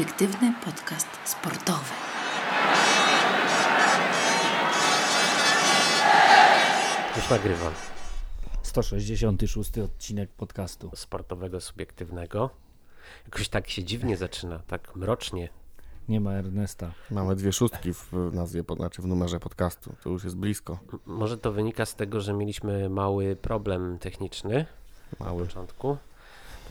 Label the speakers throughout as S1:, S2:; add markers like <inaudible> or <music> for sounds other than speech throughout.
S1: subiektywny podcast sportowy.
S2: Już nagrywam.
S3: 166 odcinek podcastu.
S2: Sportowego, subiektywnego. Jakoś tak się dziwnie zaczyna, tak mrocznie.
S3: Nie ma Ernesta.
S4: Mamy dwie szóstki w nazwie, znaczy w numerze podcastu. To już jest blisko.
S2: M- Może to wynika z tego, że mieliśmy mały problem techniczny na
S4: Mały.
S2: początku.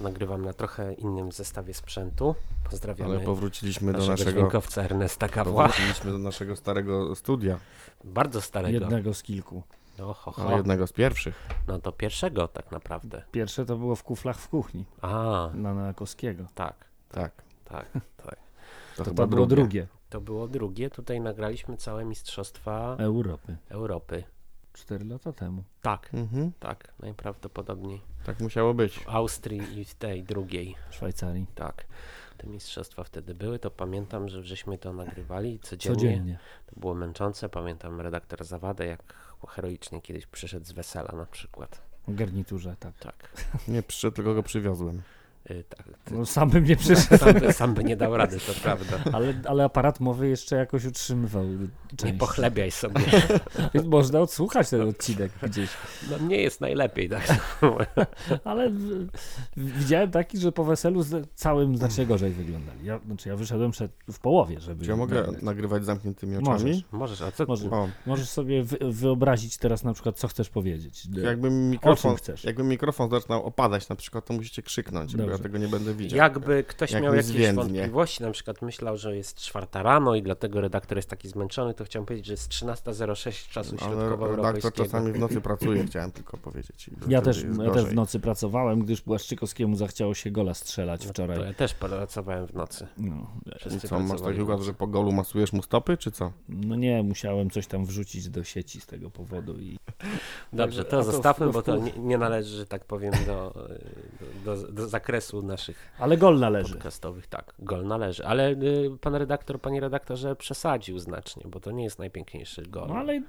S2: Nagrywam na trochę innym zestawie sprzętu. Pozdrawiamy
S4: Ale powróciliśmy do
S2: naszego,
S4: naszego,
S2: dźwiękowca Ernesta Kawła.
S4: powróciliśmy do naszego starego studia.
S2: Bardzo starego.
S3: Jednego z kilku.
S2: No, ho,
S4: No,
S2: ho.
S4: jednego z pierwszych.
S2: no to pierwszego tak naprawdę.
S3: Pierwsze to było w kuflach w kuchni,
S2: A,
S3: na Nakowskiego.
S2: tak,
S4: Tak.
S2: tak, tak.
S4: To,
S3: To,
S4: chyba
S3: to było
S4: drugie.
S3: drugie
S2: To było drugie. Tutaj nagraliśmy całe Mistrzostwa
S3: Europy.
S2: Europy.
S3: Cztery lata temu.
S2: Tak,
S4: Mhm.
S2: tak, najprawdopodobniej.
S4: Tak musiało być.
S2: W Austrii i w tej drugiej.
S3: W Szwajcarii.
S2: Tak. Te mistrzostwa wtedy były, to pamiętam, że żeśmy to nagrywali codziennie.
S3: Codziennie.
S2: To było męczące. Pamiętam redaktor Zawada, jak heroicznie kiedyś przyszedł z wesela na przykład.
S3: W garniturze, tak.
S2: Tak.
S4: Nie przyszedł, tylko go przywiozłem.
S2: Y, tak. Ty,
S3: No, sam bym nie <laughs> przyszedł,
S2: sam, by- sam by nie dał rady, to prawda.
S3: ale, ale aparat mowy jeszcze jakoś utrzymywał
S2: Nie
S3: część.
S2: pochlebiaj sobie. <laughs>
S3: Więc Można odsłuchać ten odcinek gdzieś.
S2: No nie jest najlepiej, tak. <laughs>
S3: Ale widziałem taki, że po weselu z całym znacznie gorzej wyglądali. Ja, znaczy ja wyszedłem przed, w połowie, żeby...
S4: Czy ja mogę
S3: nagrać.
S4: nagrywać z zamkniętymi oczami?
S3: Możesz.
S2: Możesz, a co
S3: Możesz.
S4: O,
S3: Możesz sobie wy, wyobrazić teraz na przykład, co chcesz powiedzieć.
S4: jakby
S3: O
S4: mikrofon,
S3: czym chcesz?
S4: jakby mikrofon zaczynał opadać na przykład, to musicie krzyknąć,
S3: Dobrze.
S4: Tego nie będę widział.
S2: Jakby ktoś
S4: Jak
S2: miał
S4: mi
S2: jakieś
S4: zwiędnie.
S2: wątpliwości, na przykład myślał, że jest czwarta rano i dlatego redaktor jest taki zmęczony, to chciałem powiedzieć, że jest 13.06 czasu
S4: redaktor
S2: środkowoeuropejskiego.
S4: czasami w nocy pracuje, chciałem tylko powiedzieć.
S3: Ja też, ja też w nocy pracowałem, gdyż Błaszczykowskiemu zachciało się gola strzelać
S2: No To
S3: wczoraj.
S2: ja też pracowałem w nocy.
S3: No,
S4: I co, masz taki układ, że po golu masujesz mu stopy, czy co?
S3: no nie, musiałem coś tam wrzucić do sieci z tego powodu i
S2: Dobrze, to
S3: to
S2: zostawmy,
S3: no w
S2: bo to nie, nie należy, że tak powiem, do, do, do, do zakresu naszych
S3: ale gol należy.
S2: podcastowych. Tak, gol należy. Ale y, pan redaktor, panie redaktorze, przesadził znacznie, bo to nie jest najpiękniejszy gol.
S3: No ale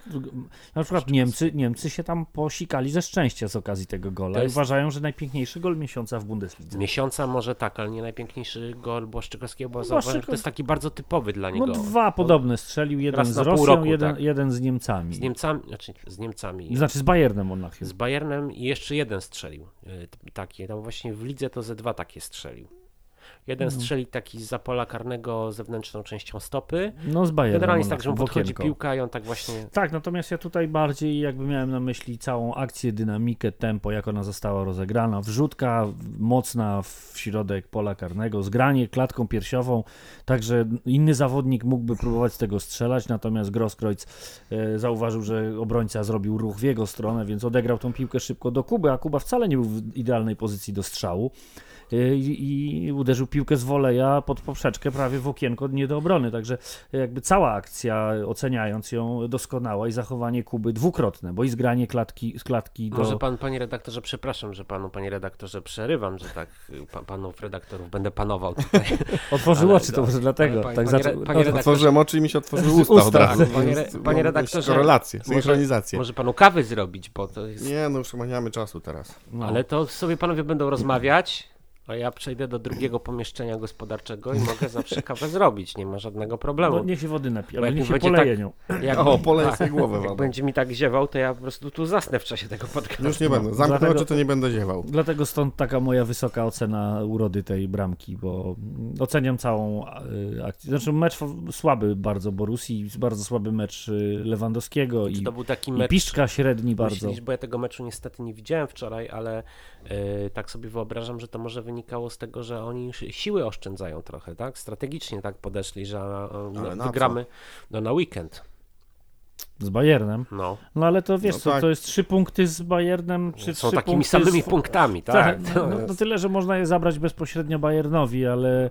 S3: na przykład Niemcy, Niemcy się tam posikali ze szczęścia z okazji tego gola
S2: To jest-
S3: uważają, że najpiękniejszy gol miesiąca w Bundeslidze.
S2: Miesiąca może tak, ale nie najpiękniejszy gol Błaszczykowskiego, bo
S3: No,
S2: to jest taki bardzo typowy dla
S3: No
S2: niego.
S3: dwa podobne strzelił, jeden
S2: raz
S3: z
S2: na
S3: Rosją,
S2: roku,
S3: jeden,
S2: tak.
S3: jeden z Niemcami.
S2: Z Niemcami, znaczy z Niemcami.
S3: Znaczy z Bayernem on nachył.
S2: Z Bayernem i jeszcze jeden strzelił. y, t- Takie, tam właśnie w lidze to ze dwa takie strzelił. Jeden
S3: Mhm.
S2: strzelił taki z pola karnego zewnętrzną częścią stopy.
S3: No z Bayernem
S2: Generalnie jest tak, że mu podchodzi piłka i on tak właśnie...
S3: Tak, natomiast ja tutaj bardziej jakby miałem na myśli całą akcję, dynamikę, tempo, jak ona została rozegrana. Wrzutka mocna w środek pola karnego, zgranie klatką piersiową, także inny zawodnik mógłby próbować z tego strzelać, natomiast Grosskreutz e, zauważył, że obrońca zrobił ruch w jego stronę, więc odegrał tą piłkę szybko do Kuby, a Kuba wcale nie był w idealnej pozycji do strzału. E, I, i uderzył piłkę z woleja pod poprzeczkę prawie w okienko nie do obrony, także jakby cała akcja, oceniając ją doskonała i zachowanie Kuby dwukrotne, bo i zgranie klatki, z klatki do...
S2: Może pan, panie redaktorze, przepraszam, że panu, panie redaktorze, przerywam, że tak pa, panów redaktorów będę panował tutaj. <laughs>
S3: Otworzyło
S2: ale-
S3: czy to może dlatego?
S2: panie-
S3: tak
S2: panie panie redaktorze-
S4: Otworzyłem oczy i mi się otworzyły usta,
S3: Usta,
S4: od razu.
S2: Panie panie redaktorze,
S4: Korelację,
S2: może-
S4: synchronizację.
S2: Może panu kawy zrobić, bo to jest...
S4: Nie, no już mamy czasu teraz.
S3: no.
S2: Ale to sobie panowie będą rozmawiać, a ja przejdę do drugiego pomieszczenia gospodarczego i mogę zawsze kawę zrobić, nie ma żadnego problemu.
S3: no niech się wody napije,
S2: Bo
S3: ale
S2: jak
S3: niech się poleje
S2: tak-
S3: nią.
S2: Jak,
S4: O, poleję
S2: tak,
S4: sobie głowę
S2: Jak
S4: wodą.
S2: będzie mi tak ziewał, to ja po prostu tu zasnę w czasie tego podcastu.
S4: Już nie będę. Zamknę
S3: dlatego-
S4: oczy, to nie będę ziewał.
S3: Dlatego stąd taka moja wysoka ocena urody tej bramki, bo oceniam całą y, akcję. Znaczy mecz słaby bardzo Borusi, bardzo słaby mecz y, Lewandowskiego
S2: Czy
S3: i,
S2: to był taki
S3: i
S2: mecz...
S3: Piszczka średni bardzo.
S2: Myślisz, bo ja tego meczu niestety nie widziałem wczoraj, ale tak sobie wyobrażam, że to może wynikało z tego, że oni już siły oszczędzają trochę, tak? Strategicznie tak podeszli, że e,
S4: Ale na
S2: wygramy no, na weekend.
S3: Z Bayernem.
S2: No.
S3: No ale to wiesz
S4: No
S3: co,
S4: tak.
S3: to jest trzy punkty z Bayernem, czy
S2: Są takimi samymi
S3: z...
S2: punktami, tak?
S3: Tak,
S2: To
S3: no, no tyle, że można je zabrać bezpośrednio Bayernowi, ale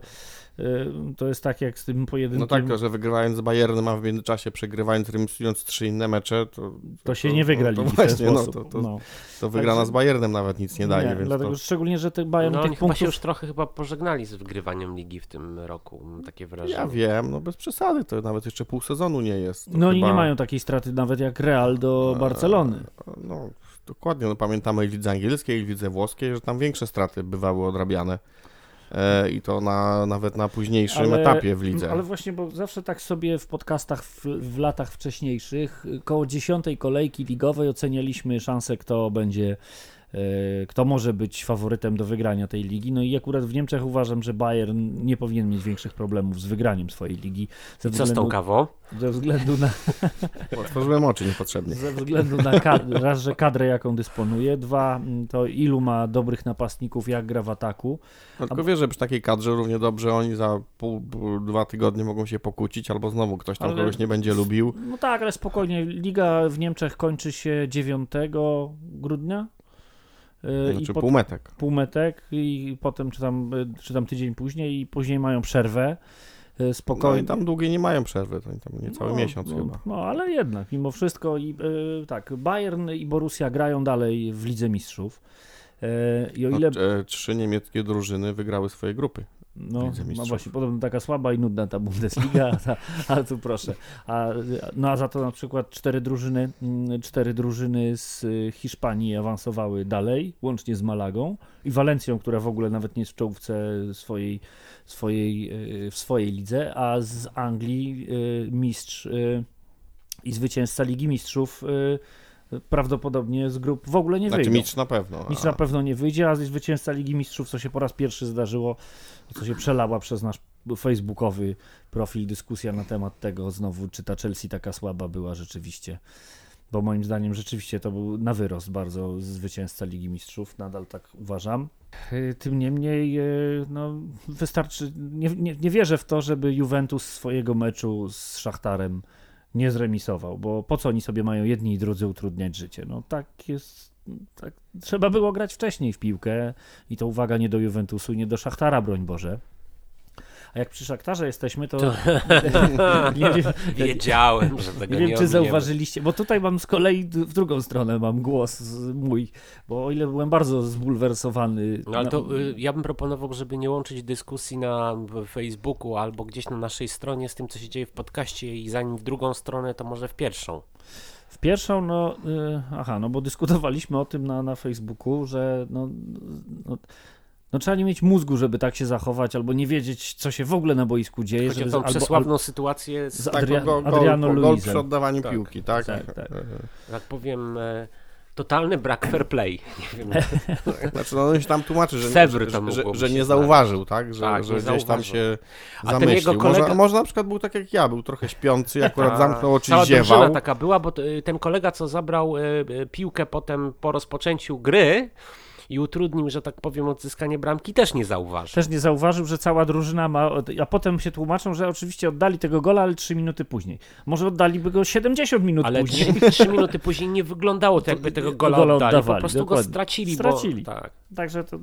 S3: to jest tak jak z tym pojedynkiem.
S4: No tak, to, że wygrywając z Bayernem, a w międzyczasie przegrywając, remisując trzy inne mecze, to...
S3: to się nie wygra
S4: to, to
S3: ten
S4: właśnie, no,
S3: sposób.
S4: to, to,
S3: no.
S4: to wygrana z Bayernem nawet nic nie daje, więc
S3: dlatego
S4: to...
S3: szczególnie, że tych Bayern
S2: no,
S3: tych
S2: chyba się
S3: punktów...
S2: już trochę chyba pożegnali z wygrywaniem ligi w tym roku, mam takie wrażenie.
S4: Ja wiem, no bez przesady, to nawet jeszcze pół sezonu nie jest. To
S3: No oni
S4: chyba-
S3: nie mają takiej straty nawet jak Real do Barcelony.
S4: No, dokładnie, no pamiętamy i lidze angielskiej, i lidze włoskiej, że tam większe straty bywały odrabiane. E, i to na, nawet na późniejszym
S3: Ale-
S4: etapie w lidze.
S3: Ale właśnie, bo zawsze tak sobie w podcastach w, w latach wcześniejszych, koło dziesiątej kolejki ligowej ocenialiśmy szansę, kto będzie, kto może być faworytem do wygrania tej ligi. No i akurat w Niemczech uważam, że Bayern nie powinien mieć większych problemów z wygraniem swojej ligi. Ze
S2: Co z tą
S3: względu,
S2: kawą?
S3: ze względu na, <laughs>
S4: Otworzyłem oczy niepotrzebnie.
S3: ze względu na kad- <laughs> raz, że kadrę jaką dysponuje, dwa, to ilu ma dobrych napastników, jak gra w ataku.
S4: No, tylko wiesz, że przy takiej kadrze równie dobrze oni za pół, pół, dwa tygodnie mogą się pokłócić, albo znowu ktoś tam
S3: Ale-
S4: kogoś nie będzie lubił.
S3: No tak, ale spokojnie. Liga w Niemczech kończy się 9 grudnia. Yy,
S4: Znaczy
S3: pot-
S4: półmetek.
S3: półmetek i potem czy tam, yy, czy tam tydzień później i później mają przerwę.
S4: No
S3: Spokojnie.
S4: i tam długie nie mają przerwy, to tam niecały
S3: No,
S4: miesiąc
S3: no,
S4: chyba.
S3: No ale jednak, mimo wszystko i yy, tak, Bayern i Borussia grają dalej w Lidze Mistrzów. Yy, I o
S4: No,
S3: ile
S4: e, trzy niemieckie drużyny wygrały swoje grupy.
S3: No, no właśnie, podobno taka słaba i nudna ta Bundesliga, <laughs> a, a tu proszę. A, no a za to na przykład cztery drużyny, mm, cztery drużyny z y, Hiszpanii awansowały dalej, łącznie z Malagą i Walencją, która w ogóle nawet nie jest w czołówce swojej, swojej, y, w swojej lidze, a z Anglii y, mistrz i zwycięzca Ligi Mistrzów prawdopodobnie z grup w ogóle nie
S4: Znaczy
S3: wyjdą.
S4: mistrz na pewno.
S3: Mistrz
S4: a-
S3: na pewno nie wyjdzie, a zwycięzca Ligi Mistrzów, co się po raz pierwszy zdarzyło, co się przelała przez nasz facebookowy profil dyskusja na temat tego znowu, czy ta Chelsea taka słaba była rzeczywiście. Bo moim zdaniem rzeczywiście to był na wyrost bardzo zwycięzca Ligi Mistrzów, nadal tak uważam. Y, Tym niemniej, y, no, wystarczy, nie, nie, nie wierzę w to, żeby Juventus swojego meczu z Szachtarem nie zremisował, bo po co oni sobie mają jedni i drudzy utrudniać życie? No tak jest, tak, trzeba było grać wcześniej w piłkę i to uwaga nie do Juventusu, nie do Szachtara, broń Boże. A jak przy Szachtarze jesteśmy, to, <laughs> nie, wiem,
S2: Wiedziałem, że tego
S3: nie
S2: nie
S3: wiem, czy zauważyliście, bo tutaj mam z kolei w drugą stronę mam głos mój, bo o ile byłem bardzo zbulwersowany.
S2: No ale
S3: na-
S2: to y, ja bym proponował, żeby nie łączyć dyskusji na Facebooku albo gdzieś na naszej stronie z tym, co się dzieje w podcaście i zanim w drugą stronę, to może w pierwszą.
S3: W pierwszą, no, y, aha, no bo dyskutowaliśmy o tym na, na Facebooku, że no, no, no trzeba nie mieć mózgu, żeby tak się zachować, albo nie wiedzieć, co się w ogóle na boisku dzieje.
S2: Chodzi o
S3: żeby-
S2: tą
S3: albo,
S2: przesławną sytuację, z,
S3: z
S4: Tak,
S3: Adria-
S4: go, go,
S3: Adriano
S4: gol, przy oddawaniu
S2: Tak,
S4: piłki, tak?
S3: tak, tak.
S4: E,
S2: tak powiem, e, totalny brak fair play. <laughs> Nie wiem, <laughs>
S4: Znaczy, no on się tam tłumaczy, że, że,
S2: tam
S4: że, że
S2: się
S4: nie
S2: znaleźć.
S4: zauważył, tak? Że,
S2: Tak,
S4: że gdzieś tam
S2: zauważył.
S4: się
S2: A ten
S4: zamyślił.
S2: jego kolega-
S4: Może, może na przykład był tak jak ja, był trochę śpiący, akurat zamknął oczy
S2: Cała
S4: i ziewał.
S2: taka była, bo y, ten kolega, co zabrał y, y, piłkę potem po rozpoczęciu gry i utrudnił, że tak powiem, odzyskanie bramki, też nie zauważył.
S3: Też nie zauważył, że cała drużyna ma. A potem się tłumaczą, że oczywiście oddali tego gola, ale 3 minuty później. Może oddaliby go 70 minut
S2: Ale
S3: później.
S2: trzy, trzy <laughs> minuty później nie wyglądało to, jakby tego gola,
S3: gola
S2: oddali, po
S3: oddawali,
S2: prostu go
S3: dokładnie.
S2: stracili.
S3: Stracili.
S2: Bo, tak.
S3: Także to,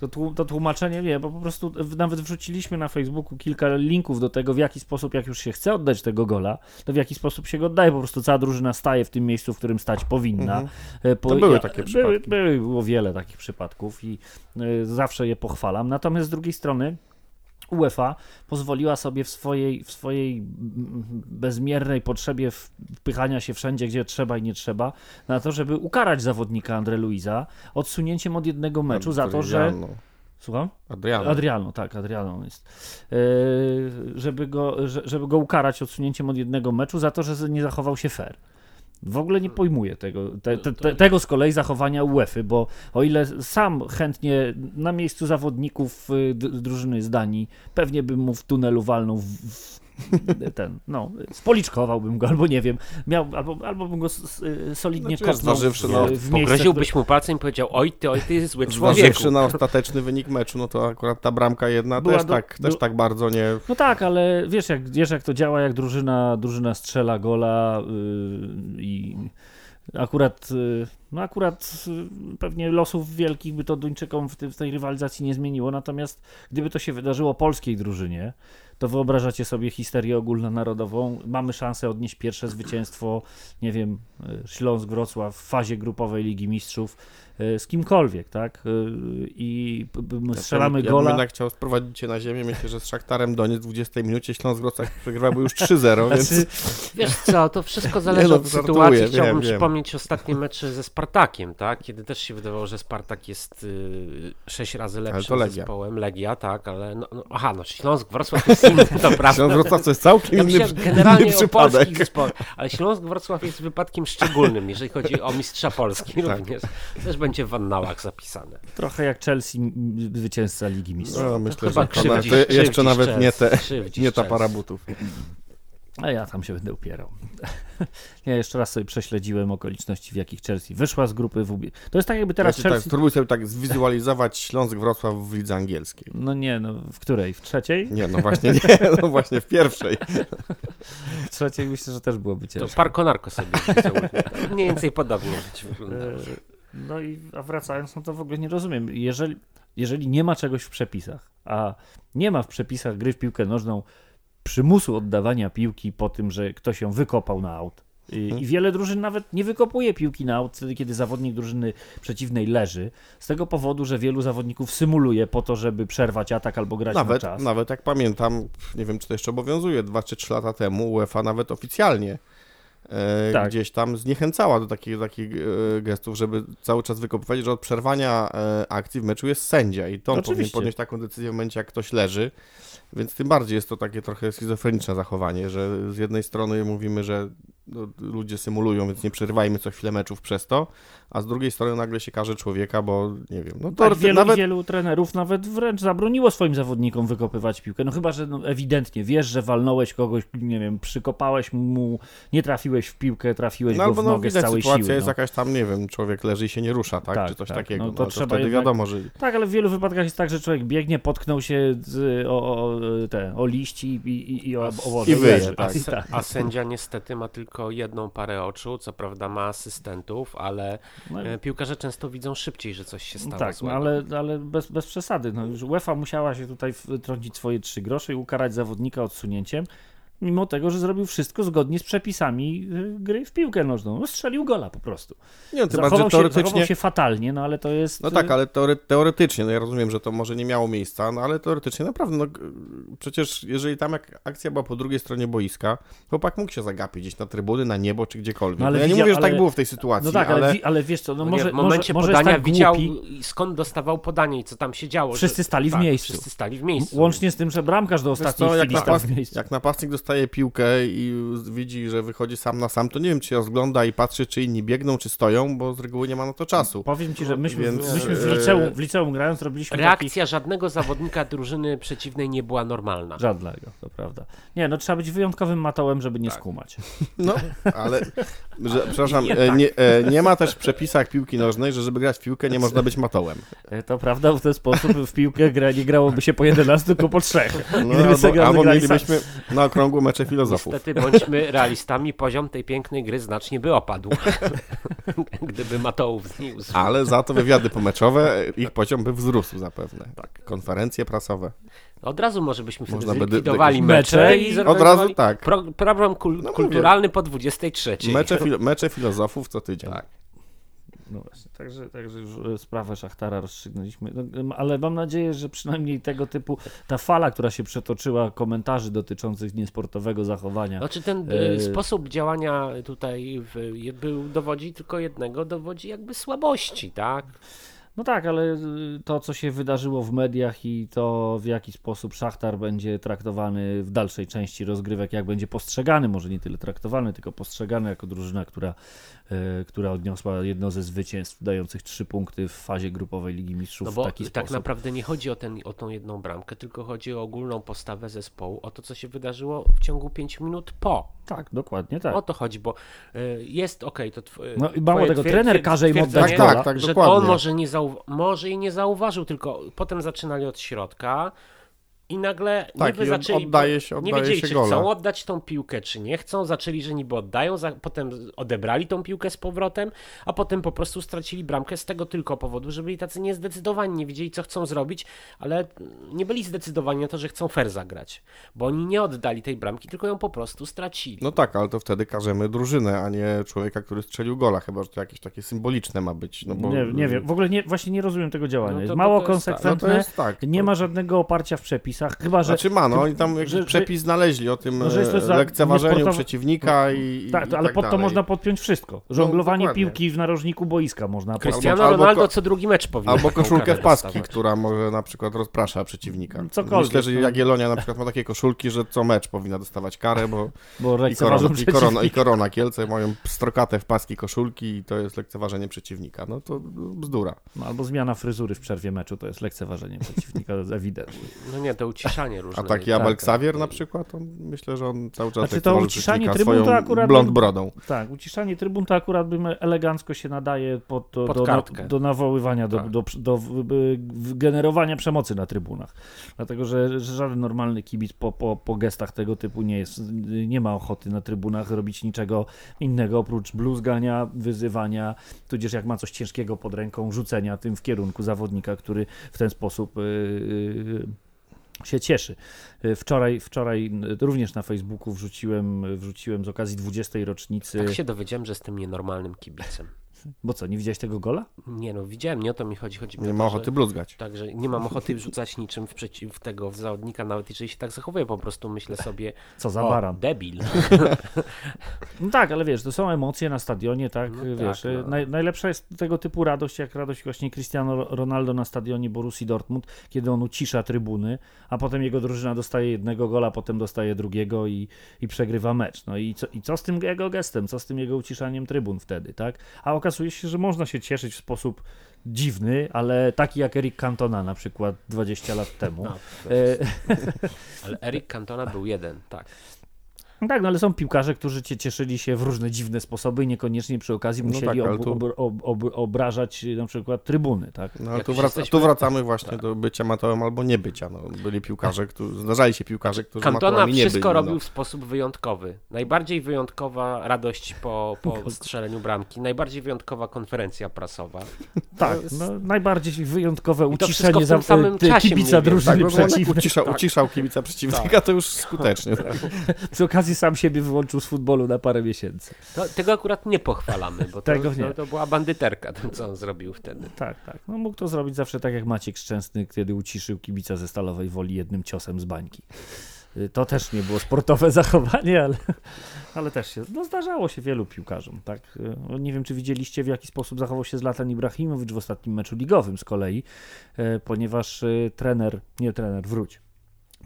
S3: to, tłu- to tłumaczenie nie, bo po prostu nawet wrzuciliśmy na Facebooku kilka linków do tego, w jaki sposób, jak już się chce oddać tego gola, to w jaki sposób się go oddaje. Po prostu cała drużyna staje w tym miejscu, w którym stać powinna.
S4: Mhm.
S3: E, Po,
S4: To były
S3: ja-
S4: takie
S3: były,
S4: przypadki.
S3: były, Było wiele takich przypadków i e, zawsze je pochwalam. Natomiast z drugiej strony UEFA pozwoliła sobie w swojej, w swojej bezmiernej potrzebie wpychania się wszędzie, gdzie trzeba i nie trzeba, na to, żeby ukarać zawodnika Andre Luiza odsunięciem od jednego meczu za to, że...
S4: Adriano.
S3: Słucham?
S4: Adriano.
S3: Adriano, tak, Adriano jest. Yy, żeby, go, że- żeby go ukarać odsunięciem od jednego meczu za to, że nie zachował się fair. W ogóle nie pojmuję tego, te, te, te, tego z kolei zachowania UEFA, bo o ile sam chętnie na miejscu zawodników y, drużyny z Danii, pewnie bym mu w tunelu walnął w, w <laughs> ten, no, spoliczkowałbym go, albo nie wiem, miał, albo, albo bym go s, s, solidnie
S4: Znaczy,
S3: kopnął
S4: zważywszy
S3: w,
S4: na-
S3: w miejsce,
S2: Pogroziłbyś mu palcem i powiedział, oj ty, oj ty, zły człowieku.
S4: Zważywszy na ostateczny wynik meczu, no to akurat ta bramka jedna
S3: Była
S4: też,
S3: do-
S4: tak, też tak bardzo nie...
S3: No tak, ale wiesz jak, wiesz jak to działa, jak drużyna, drużyna strzela gola yy, i akurat, yy, no akurat yy, pewnie losów wielkich by to Duńczykom w tej rywalizacji nie zmieniło, natomiast gdyby to się wydarzyło polskiej drużynie, to wyobrażacie sobie histerię ogólnonarodową, mamy szansę odnieść pierwsze zwycięstwo, nie wiem, yy, Śląsk-Wrocław w fazie grupowej Ligi Mistrzów z kimkolwiek, tak? Yy, I strzelamy
S4: ja bym
S3: gola.
S4: jednak chciał sprowadzić cię na ziemię. Myślę, że z Szaktarem Doniec w 20 minucie Śląsk Wrocław przegrywa, bo już 3-0, więc...
S3: Znaczy,
S2: Wiesz co, to wszystko zależy
S4: no,
S2: od
S4: żartuję,
S2: sytuacji.
S4: wiem,
S2: Chciałbym
S4: wiem.
S2: przypomnieć ostatnie mecze ze Spartakiem, tak? Kiedy też się wydawało, że Spartak jest y, sześć razy
S4: Ale
S2: lepszym
S4: to Legia.
S2: zespołem. Legia, tak, ale no, no, aha, no Śląsk Wrocław jest inny, to <laughs> prawda.
S4: Śląsk Wrocław to jest całkiem
S2: Ja
S4: inny,
S2: generalnie
S4: inny
S2: o
S4: przypadek.
S2: ale Śląsk Wrocław jest wypadkiem szczególnym, jeżeli chodzi o mistrza Polski
S4: Tak.
S2: również. Też będzie w annałach zapisane.
S3: Trochę jak Chelsea, zwycięzca Ligi Mistrzów.
S4: No, myślę,
S2: Chyba
S4: że to,
S2: krzywdzisz,
S4: to jeszcze
S2: krzywdzisz
S4: nawet nie te,
S2: krzywdzisz
S4: nie ta
S2: Chelsea.
S4: para butów.
S3: A ja tam się będę upierał. <laughs> ja jeszcze raz sobie prześledziłem okoliczności, w jakich Chelsea wyszła z grupy w ubie... To jest tak jakby teraz
S4: Znaczy, tak,
S3: Chelsea...
S4: spróbuj sobie tak zwizualizować Śląsk Wrocław w lidze angielskiej.
S3: No nie, no w której? W trzeciej?
S4: Nie, no właśnie <laughs> nie, no właśnie w pierwszej.
S3: W trzeciej myślę, że też byłoby
S2: To
S3: ciężko.
S2: Parko Narko sobie. <laughs> Mniej więcej podobnie być wygląda.
S3: E, No i a wracając, no to w ogóle nie rozumiem. Jeżeli, jeżeli nie ma czegoś w przepisach, a nie ma w przepisach gry w piłkę nożną przymusu oddawania piłki po tym, że ktoś ją wykopał na aut. I,
S4: Mhm.
S3: Wiele drużyn nawet nie wykopuje piłki na aut wtedy, kiedy zawodnik drużyny przeciwnej leży. Z tego powodu, że wielu zawodników symuluje po to, żeby przerwać atak albo grać na
S4: Nawet,
S3: czas.
S4: nawet jak pamiętam, nie wiem czy to jeszcze obowiązuje, dwa czy trzy lata temu UEFA nawet oficjalnie
S3: Tak.
S4: gdzieś tam zniechęcała do takich, takich e, gestów, żeby cały czas wykopywać, że od przerwania e, akcji w meczu jest sędzia i to on powinien
S3: Oczywiście.
S4: podjąć taką decyzję w momencie, jak ktoś leży, więc tym bardziej jest to takie trochę schizofreniczne zachowanie, że z jednej strony mówimy, że ludzie symulują, więc nie przerywajmy co chwilę meczów przez to, a z drugiej strony nagle się każe człowieka, bo nie wiem, no to
S3: Tak, wielu,
S4: nawet...
S3: wielu trenerów nawet wręcz zabroniło swoim zawodnikom wykopywać piłkę. No chyba, że no, ewidentnie wiesz, że walnąłeś kogoś, nie wiem, przykopałeś mu, nie trafiłeś w piłkę, trafiłeś
S4: No
S3: go
S4: albo
S3: w
S4: no,
S3: nogę z całej
S4: sytuacja
S3: siły.
S4: jest
S3: no.
S4: jakaś tam, nie wiem, człowiek leży i się nie rusza, tak?
S3: Tak,
S4: Czy coś
S3: tak.
S4: takiego.
S3: No
S4: No
S3: to
S4: to,
S3: trzeba
S4: wtedy
S3: jednak-
S4: wiadomo, że
S3: Tak, ale w wielu wypadkach jest tak, że człowiek biegnie, potknął się z, o, o, te, o liści i, i, i o owoce.
S4: I wyje, tak. <laughs>
S2: A, se- a sędzia niestety ma tylko jedną parę oczu, co prawda ma asystentów, ale
S3: No,
S2: e, piłkarze często widzą szybciej, że coś się stało
S3: tak, no,
S2: złego.
S3: ale, ale bez, bez przesady. No, już UEFA musiała się tutaj wtrącić swoje trzy grosze i ukarać zawodnika odsunięciem, mimo tego, że zrobił wszystko zgodnie z przepisami y, gry w piłkę nożną. No, strzelił gola po prostu.
S4: nie wiem, tym
S3: Zachował
S4: bardziej
S3: się, zachował
S4: teoretycznie...
S3: się fatalnie, no ale to jest...
S4: No tak, ale teore, teoretycznie, no ja rozumiem, że to może nie miało miejsca, no ale teoretycznie naprawdę, no przecież jeżeli tam jak akcja była po drugiej stronie boiska, chłopak mógł się zagapić gdzieś na trybuny, na niebo czy gdziekolwiek.
S3: No
S4: No,
S3: ale
S4: ja nie
S3: widzia-
S4: mówię, że
S3: ale-
S4: tak było w tej sytuacji,
S3: No tak, ale,
S4: ale...
S3: ale wiesz co, no
S2: No
S3: może,
S2: nie, w momencie
S3: może,
S2: podania
S3: tak
S2: widział,
S3: głupi,
S2: skąd dostawał podanie i co tam się działo.
S3: Wszyscy
S2: że-
S3: stali w
S2: tak,
S3: miejscu.
S2: Wszyscy stali w miejscu.
S3: łącznie z tym, że bramkarz do
S4: Wiesz
S3: ostatniej
S4: co, jak,
S3: chwili stał w miejscu.
S4: jak napastnik dostaje piłkę i widzi, że wychodzi sam na sam, to nie wiem, czy się rozgląda i patrzy, czy inni biegną, czy stoją, bo z reguły nie ma na to czasu.
S3: Powiem ci, że myśmy,
S4: Więc,
S3: myśmy w,
S4: e,
S3: liceum, w liceum grając robiliśmy taki...
S2: Reakcja żadnego zawodnika drużyny przeciwnej nie była normalna.
S3: Żadnego, to prawda. Nie, no trzeba być wyjątkowym matołem, żeby nie
S4: Tak.
S3: skumać. <laughs>
S4: No, ale, że, przepraszam,
S2: Nie,
S4: e,
S2: tak.
S4: nie, e, nie ma też w przepisach piłki nożnej, że żeby grać w piłkę nie można być matołem.
S3: To prawda, w ten sposób w piłkę gra, nie grałoby się po 11, tylko po 3.
S4: No, albo, albo
S3: sam-
S4: mielibyśmy na okrągłu mecze filozofów.
S2: Niestety bądźmy realistami, poziom tej pięknej gry znacznie by opadł, <laughs> gdyby Matołów zniósł.
S4: Ale za to wywiady pomeczowe, ich poziom by wzrósł zapewne. Tak, konferencje prasowe.
S2: Od razu może byśmy wtedy
S4: Można
S2: zlikwidowali mecze i
S3: i-
S4: Od
S2: zorganizowali
S4: razu tak.
S2: pro, program kul-
S4: No
S2: kulturalny po 23.
S4: Mecze, filo, mecze filozofów co tydzień.
S2: Tak.
S3: No właśnie, także, także już e, sprawę Szachtara rozstrzygnęliśmy. No, ale mam nadzieję, że przynajmniej tego typu ta fala, która się przetoczyła komentarzy dotyczących niesportowego zachowania.
S2: Znaczy ten
S3: E,
S2: e, sposób działania tutaj w, był, dowodzi tylko jednego, dowodzi jakby słabości, tak?
S3: No tak, ale y, to, co się wydarzyło w mediach i to, w jaki sposób Szachtar będzie traktowany w dalszej części rozgrywek, jak będzie postrzegany, może nie tyle traktowany, tylko postrzegany jako drużyna, która, która odniosła jedno ze zwycięstw, dających trzy punkty w fazie grupowej Ligi Mistrzów
S2: No
S3: w
S2: bo
S3: taki
S2: tak
S3: sposób.
S2: naprawdę nie chodzi o, ten, o tą jedną bramkę, tylko chodzi o ogólną postawę zespołu, o to, co się wydarzyło w ciągu 5 minut po.
S3: Tak, dokładnie tak.
S2: O to chodzi, bo y, jest okej, to tw-
S3: No i mało tego, trener każe im oddać
S4: Tak,
S3: gola.
S4: tak, tak,
S2: że
S4: dokładnie.
S2: on może, nie może i nie zauważył, tylko potem zaczynali od środka i nagle
S4: Tak,
S2: niby zaczęli,
S4: oddaje się-
S2: nie
S4: oddaje
S2: wiedzieli,
S4: się
S2: czy
S4: gola.
S2: chcą oddać tą piłkę, czy nie chcą, zaczęli, że niby oddają, za, potem odebrali tą piłkę z powrotem, a potem po prostu stracili bramkę z tego tylko powodu, że byli tacy niezdecydowani, nie wiedzieli, co chcą zrobić, ale nie byli zdecydowani na to, że chcą fair zagrać, bo oni nie oddali tej bramki, tylko ją po prostu stracili.
S4: No tak, ale to wtedy karzemy drużynę, a nie człowieka, który strzelił gola, chyba, że to jakieś takie symboliczne ma być. No bo,
S3: Nie, nie wiem, w ogóle nie, właśnie nie rozumiem tego działania.
S2: No to-
S3: jest
S2: to
S3: mało
S2: tak.
S4: No
S3: konsekwentne,
S4: to jest tak.
S3: nie ma żadnego oparcia w przepisach. Przepisach, chyba że...
S4: Znaczy ma, no oni tam jakiś
S3: że-
S4: przepis znaleźli o tym
S3: No, że jest to
S4: e,
S3: za-
S4: lekceważeniu
S3: niesportowe-
S4: przeciwnika i, i
S3: tak,
S4: i
S3: to, ale
S4: tak
S3: pod to
S4: dalej.
S3: można podpiąć wszystko. Żonglowanie
S4: dokładnie.
S3: piłki w narożniku boiska można podpiąć.
S2: Cristiano
S4: albo
S2: Ronaldo co drugi mecz powinien
S4: Albo koszulkę w paski,
S2: dostawać.
S4: która może na przykład rozprasza przeciwnika.
S3: Cokolwiek,
S4: Myślę, że
S3: no.
S4: Jagiellonia na przykład ma takie koszulki, że co mecz powinna dostawać karę, bo <laughs>
S3: Bo
S4: i korona, i, korona, i korona Kielce mają strokate w paski koszulki i to jest lekceważenie przeciwnika. No to bzdura.
S3: No, Albo zmiana fryzury w przerwie meczu, to jest lekceważenie przeciwnika, ewidentnie.
S2: No nie, to uciszanie różne.
S4: A taki
S3: tak,
S4: Abel
S3: tak.
S4: Xavier na przykład, on, myślę, że on cały czas
S3: Znaczy to uciszanie trybun to akurat-
S4: blond brodą.
S3: Tak, uciszanie trybun to akurat bym elegancko się nadaje pod, do,
S2: Pod
S3: do, do nawoływania, do,
S2: Tak.
S3: do, do, w- generowania przemocy na trybunach. Dlatego, że, że żaden normalny kibic po, po, po gestach tego typu nie jest, nie ma ochoty na trybunach robić niczego innego oprócz bluzgania, wyzywania, tudzież jak ma coś ciężkiego pod ręką, rzucenia tym w kierunku zawodnika, który w ten sposób yy, się cieszy. Yy, Wczoraj, wczoraj również na Facebooku wrzuciłem, wrzuciłem z okazji 20. rocznicy.
S2: Tak się dowiedziałem, że jestem nienormalnym kibicem.
S3: Bo co, nie widziałeś tego gola?
S2: Nie no, widziałem, nie o to mi chodzi. chodzi mi
S4: Nie ma
S2: to,
S4: ochoty
S2: Że,
S4: bluzgać.
S2: także nie mam ochoty wrzucać niczym w, przeciw tego w zawodnika, nawet jeżeli się tak zachowuje, po prostu myślę sobie,
S3: Co za
S2: o,
S3: baran.
S2: debil.
S3: No tak, ale wiesz, to są emocje na stadionie, tak?
S2: No
S3: wiesz,
S2: tak, no.
S3: naj, najlepsza jest tego typu radość, jak radość właśnie Cristiano Ronaldo na stadionie Borussii Dortmund, kiedy on ucisza trybuny, a potem jego drużyna dostaje jednego gola, potem dostaje drugiego i, i przegrywa mecz. No i co, i co z tym jego gestem, co z tym jego uciszaniem trybun wtedy, tak? A okazuje się, że można się cieszyć w sposób dziwny, ale taki jak Eric Cantona na przykład 20 lat temu.
S2: No,
S3: E, <laughs>
S2: ale Eric Cantona był jeden, tak.
S3: No tak, no ale są piłkarze, którzy cię cieszyli się w różne dziwne sposoby i niekoniecznie przy okazji
S4: No
S3: musieli
S4: tak, ale
S3: ob,
S4: tu-
S3: ob, ob, ob, obrażać y, na przykład trybuny, tak?
S4: No tu, wraca,
S2: jesteśmy-
S4: tu wracamy właśnie do bycia amatorem albo nie bycia. No, byli piłkarze, którzy, zdarzali się piłkarze, którzy
S2: Cantona
S4: amatorami nie
S2: wszystko
S4: byli.
S2: robił
S4: No.
S2: w sposób wyjątkowy. Najbardziej wyjątkowa radość po, po <laughs> strzeleniu bramki, najbardziej wyjątkowa konferencja prasowa. <laughs>
S3: Tak,
S2: jest-
S3: no, najbardziej wyjątkowe uciszenie
S2: wszystko
S3: za,
S2: samym
S3: ty, kibica.
S4: Tak,
S3: drużyny
S4: jak
S3: przeciwnej.
S4: uciszał,
S2: Tak.
S4: uciszał kibica przeciwnika, to już skutecznie.
S3: Przy okazji sam siebie wyłączył z futbolu na parę miesięcy.
S2: To, tego akurat nie pochwalamy, bo to,
S3: Tego nie.
S2: to, to była bandyterka, to co on zrobił wtedy.
S3: Tak, tak. No mógł to zrobić zawsze tak jak Maciek Szczęsny, kiedy uciszył kibica ze Stalowej Woli jednym ciosem z bańki. Y, To też nie było sportowe <laughs> zachowanie, ale, ale też się, no zdarzało się wielu piłkarzom, tak. Y, Nie wiem, czy widzieliście w jaki sposób zachował się Zlatan Ibrahimowicz w ostatnim meczu ligowym z kolei, y, ponieważ trener, nie trener, wróć,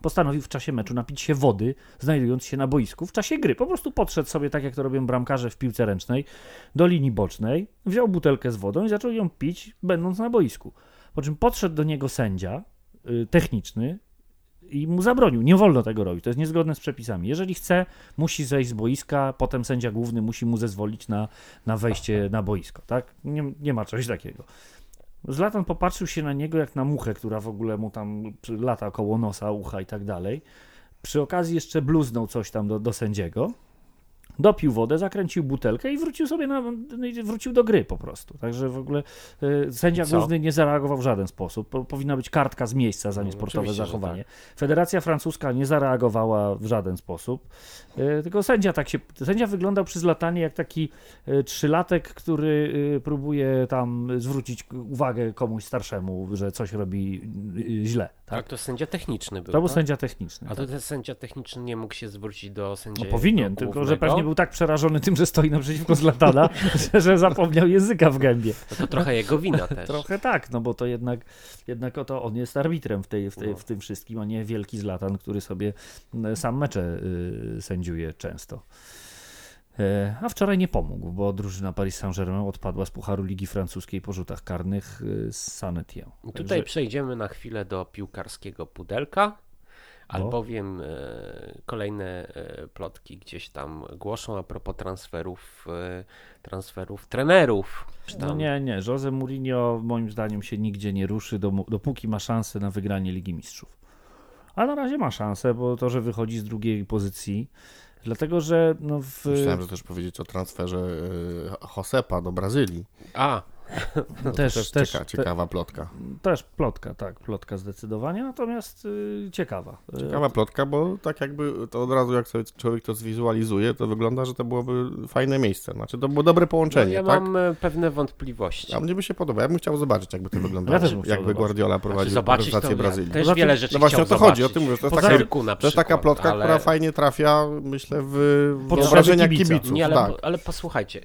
S3: postanowił w czasie meczu napić się wody, znajdując się na boisku w czasie gry. Po prostu podszedł sobie, tak jak to robią bramkarze w piłce ręcznej, do linii bocznej, wziął butelkę z wodą i zaczął ją pić, będąc na boisku. Po czym podszedł do niego sędzia y, techniczny i mu zabronił. Nie wolno tego robić, to jest niezgodne z przepisami. Jeżeli chce, musi zejść z boiska, potem sędzia główny musi mu zezwolić na, na wejście na boisko. Tak? Nie, nie ma czegoś takiego. Zlatan popatrzył się na niego jak na muchę, która w ogóle mu tam lata koło nosa, ucha i tak dalej. Przy okazji jeszcze bluznął coś tam do, do sędziego. Dopił wodę, zakręcił butelkę i wrócił sobie na, no wrócił do gry po prostu. Także w ogóle e, sędzia główny nie zareagował w żaden sposób. Po, powinna być kartka z miejsca za
S2: No,
S3: niesportowe
S2: że
S3: zachowanie. Federacja francuska nie zareagowała w żaden sposób. E, tylko sędzia tak się. Sędzia wyglądał przy zlatanie jak taki e, trzylatek, który e, próbuje tam zwrócić uwagę komuś starszemu, że coś robi źle.
S2: Tak,
S3: Tak?
S2: to sędzia techniczny był.
S3: To był
S2: tak?
S3: sędzia techniczny.
S2: A to ten sędzia techniczny nie mógł się zwrócić do
S3: No
S2: sędziego
S3: powinien, tylko że pewnie był tak przerażony tym, że stoi naprzeciwko Zlatana, <laughs> że, że zapomniał języka w gębie.
S2: No to trochę jego wina <laughs> też.
S3: Trochę tak, no bo to jednak, jednak oto on jest arbitrem w, tej, w, tej,
S2: No.
S3: w tym wszystkim, a nie wielki Zlatan, który sobie e, sam mecze y, sędziuje często. E, A wczoraj nie pomógł, bo drużyna Paris Saint-Germain odpadła z Pucharu Ligi Francuskiej po rzutach karnych z Saint-Étienne.
S2: Tutaj
S3: Także-
S2: przejdziemy na chwilę do piłkarskiego pudelka. Albowiem e, kolejne e, plotki gdzieś tam głoszą a propos transferów, e, transferów trenerów.
S3: No nie, nie. Jose Mourinho moim zdaniem się nigdzie nie ruszy, dopóki ma szansę na wygranie Ligi Mistrzów. A na razie ma szansę, bo to, że wychodzi z drugiej pozycji, dlatego że no w...
S4: Myślałem, że też powiedzieć o transferze Josepa do Brazylii.
S2: A,
S4: No, to też, też, cieka, ciekawa plotka.
S3: Też plotka, tak, plotka zdecydowanie, natomiast y, ciekawa.
S4: Ciekawa plotka, bo tak jakby to od razu jak sobie człowiek to zwizualizuje, to wygląda, że to byłoby fajne miejsce. Znaczy to było dobre połączenie, no,
S2: ja
S4: tak?
S2: mam e, pewne wątpliwości.
S4: A mnie by się podobało. Ja bym chciał zobaczyć, jakby to wyglądało.
S3: Ja też
S4: jakby Guardiola prowadził
S2: znaczy,
S4: reprezentację Brazylii.
S2: Też
S3: Poza
S2: wiele
S3: tym-
S2: rzeczy
S4: No właśnie o to chodzi, o
S2: zobaczyć.
S4: tym mówię. To jest taka,
S2: Cyrku na
S4: to jest taka
S2: przykład,
S4: plotka,
S2: ale...
S4: która fajnie trafia, myślę, w
S3: Potrzeby
S4: wyobrażenia kibiców.
S2: Nie, ale,
S4: tak.
S2: ale posłuchajcie,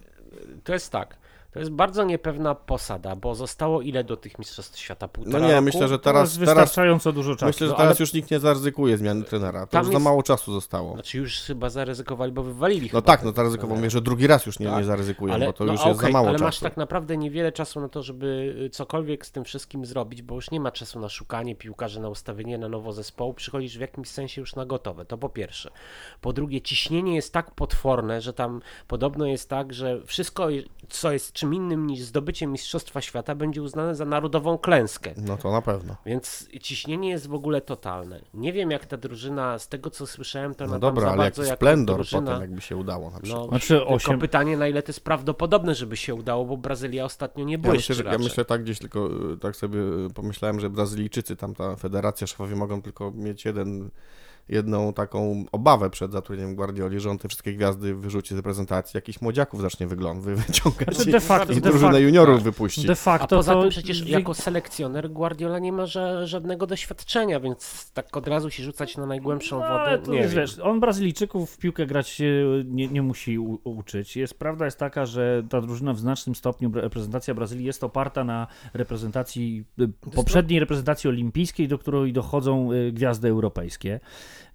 S2: to jest tak. To jest bardzo niepewna posada, bo zostało ile do tych mistrzostw świata? Półtora
S4: No nie,
S2: roku?
S4: myślę, że
S3: Teraz
S4: teraz,
S3: wystarczająco dużo czasu.
S4: myślę, że
S2: No,
S4: teraz
S2: ale-
S4: już nikt nie zaryzykuje zmiany trenera. To
S2: Tam
S4: już za
S2: jest-
S4: mało czasu zostało.
S2: Znaczy już chyba zaryzykowali, bo wywalili
S4: No
S2: chyba
S4: tak, no zaryzykował mnie, że drugi raz już nie,
S2: Tak.
S4: nie zaryzykują,
S2: Ale,
S4: bo to
S2: no,
S4: już jest
S2: okej,
S4: za mało
S2: ale
S4: czasu.
S2: masz tak naprawdę niewiele czasu na to, żeby y, cokolwiek z tym wszystkim zrobić, bo już nie ma czasu na szukanie piłkarzy, na ustawienie na nowo zespołu. Przychodzisz w jakimś sensie już na gotowe. To po pierwsze. Po drugie, ciśnienie jest tak potworne, że tam podobno jest tak, że wszystko, co jest czym innym niż zdobycie Mistrzostwa Świata, będzie uznane za narodową klęskę.
S4: No to na pewno.
S2: Więc ciśnienie jest w ogóle totalne. Nie wiem, jak ta drużyna, z tego co słyszałem, to
S4: No
S2: ona tam
S4: dobra,
S2: za
S4: ale
S2: bardzo
S4: jaki splendor
S2: drużyna...
S4: potem, jakby się udało na przykład.
S2: No,
S3: Znaczy
S2: tylko
S3: osiem-
S2: pytanie, na ile to jest prawdopodobne, żeby się udało, bo Brazylia ostatnio nie
S4: Ja
S2: błyszczy
S4: myślę, że, ja myślę tak gdzieś tylko, y, tak sobie y, pomyślałem, że Brazylijczycy, tam ta federacja, szefowie mogą tylko mieć jeden, jedną taką obawę przed zatrudnieniem Guardioli, że on te wszystkie gwiazdy wyrzuci z reprezentacji, jakichś młodziaków zacznie wygląd, wy- wyciągać
S3: Znaczy,
S4: i,
S3: de facto,
S4: i
S3: de
S4: drużynę
S3: facto,
S4: juniorów wypuści.
S3: de
S2: A
S3: facto
S2: poza
S3: to
S2: tym przecież jako selekcjoner Guardiola nie ma ża- żadnego doświadczenia, więc tak od razu się rzucać na najgłębszą
S3: No,
S2: wodę, nie
S3: jest, wiesz, on Brazylijczyków w piłkę grać nie, nie musi u, uczyć. Jest, prawda jest taka, że ta drużyna w znacznym stopniu, reprezentacja Brazylii jest oparta na reprezentacji, y, poprzedniej reprezentacji olimpijskiej, do której dochodzą y, gwiazdy europejskie.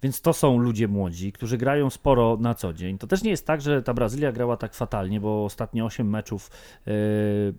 S3: Więc to są ludzie młodzi, którzy grają sporo na co dzień. To też nie jest tak, że ta Brazylia grała tak fatalnie, bo ostatnie 8 meczów yy,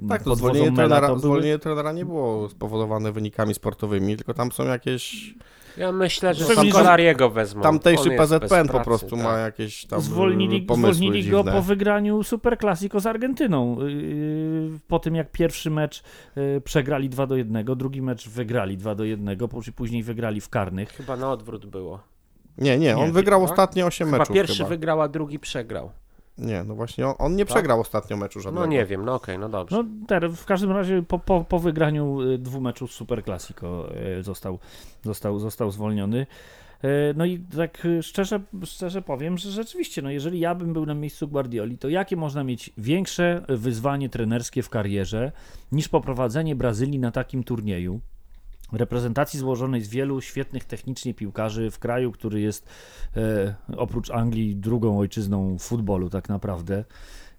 S4: Tak, to
S3: wodzą
S4: zwolnienie
S3: Mela
S4: trenera,
S3: to były...
S4: zwolnienie trenera nie było spowodowane wynikami sportowymi, tylko tam są jakieś...
S2: Ja myślę, że Skolariego wezmą.
S4: Tamtejszy PZPN po
S2: pracy,
S4: prostu
S2: tak.
S4: ma jakieś tam
S3: Zwolnili, zwolnili go po wygraniu Super Classico z Argentyną. Yy, Po tym jak pierwszy mecz yy, przegrali 2 do 1, drugi mecz wygrali 2 do 1, pó- później wygrali w karnych.
S2: Chyba na odwrót było.
S4: Nie, nie, on
S3: Nie,
S4: wygrał
S2: tak?
S4: ostatnie 8
S2: Chyba
S4: meczów
S2: pierwszy
S4: chyba.
S2: wygrał, a drugi przegrał.
S4: Nie, no właśnie on, on nie
S2: Tak?
S4: przegrał ostatnio meczu żadnego.
S2: No nie wiem, no okej, no dobrze.
S3: No teraz w każdym razie po, po, po wygraniu y, dwóch meczów Super Classico y, został, został, został zwolniony. Y, No i tak szczerze, szczerze powiem, że rzeczywiście, no jeżeli ja bym był na miejscu Guardioli, to jakie można mieć większe wyzwanie trenerskie w karierze niż poprowadzenie Brazylii na takim turnieju? Reprezentacji złożonej z wielu świetnych technicznie piłkarzy w kraju, który jest e, oprócz Anglii drugą ojczyzną futbolu tak naprawdę.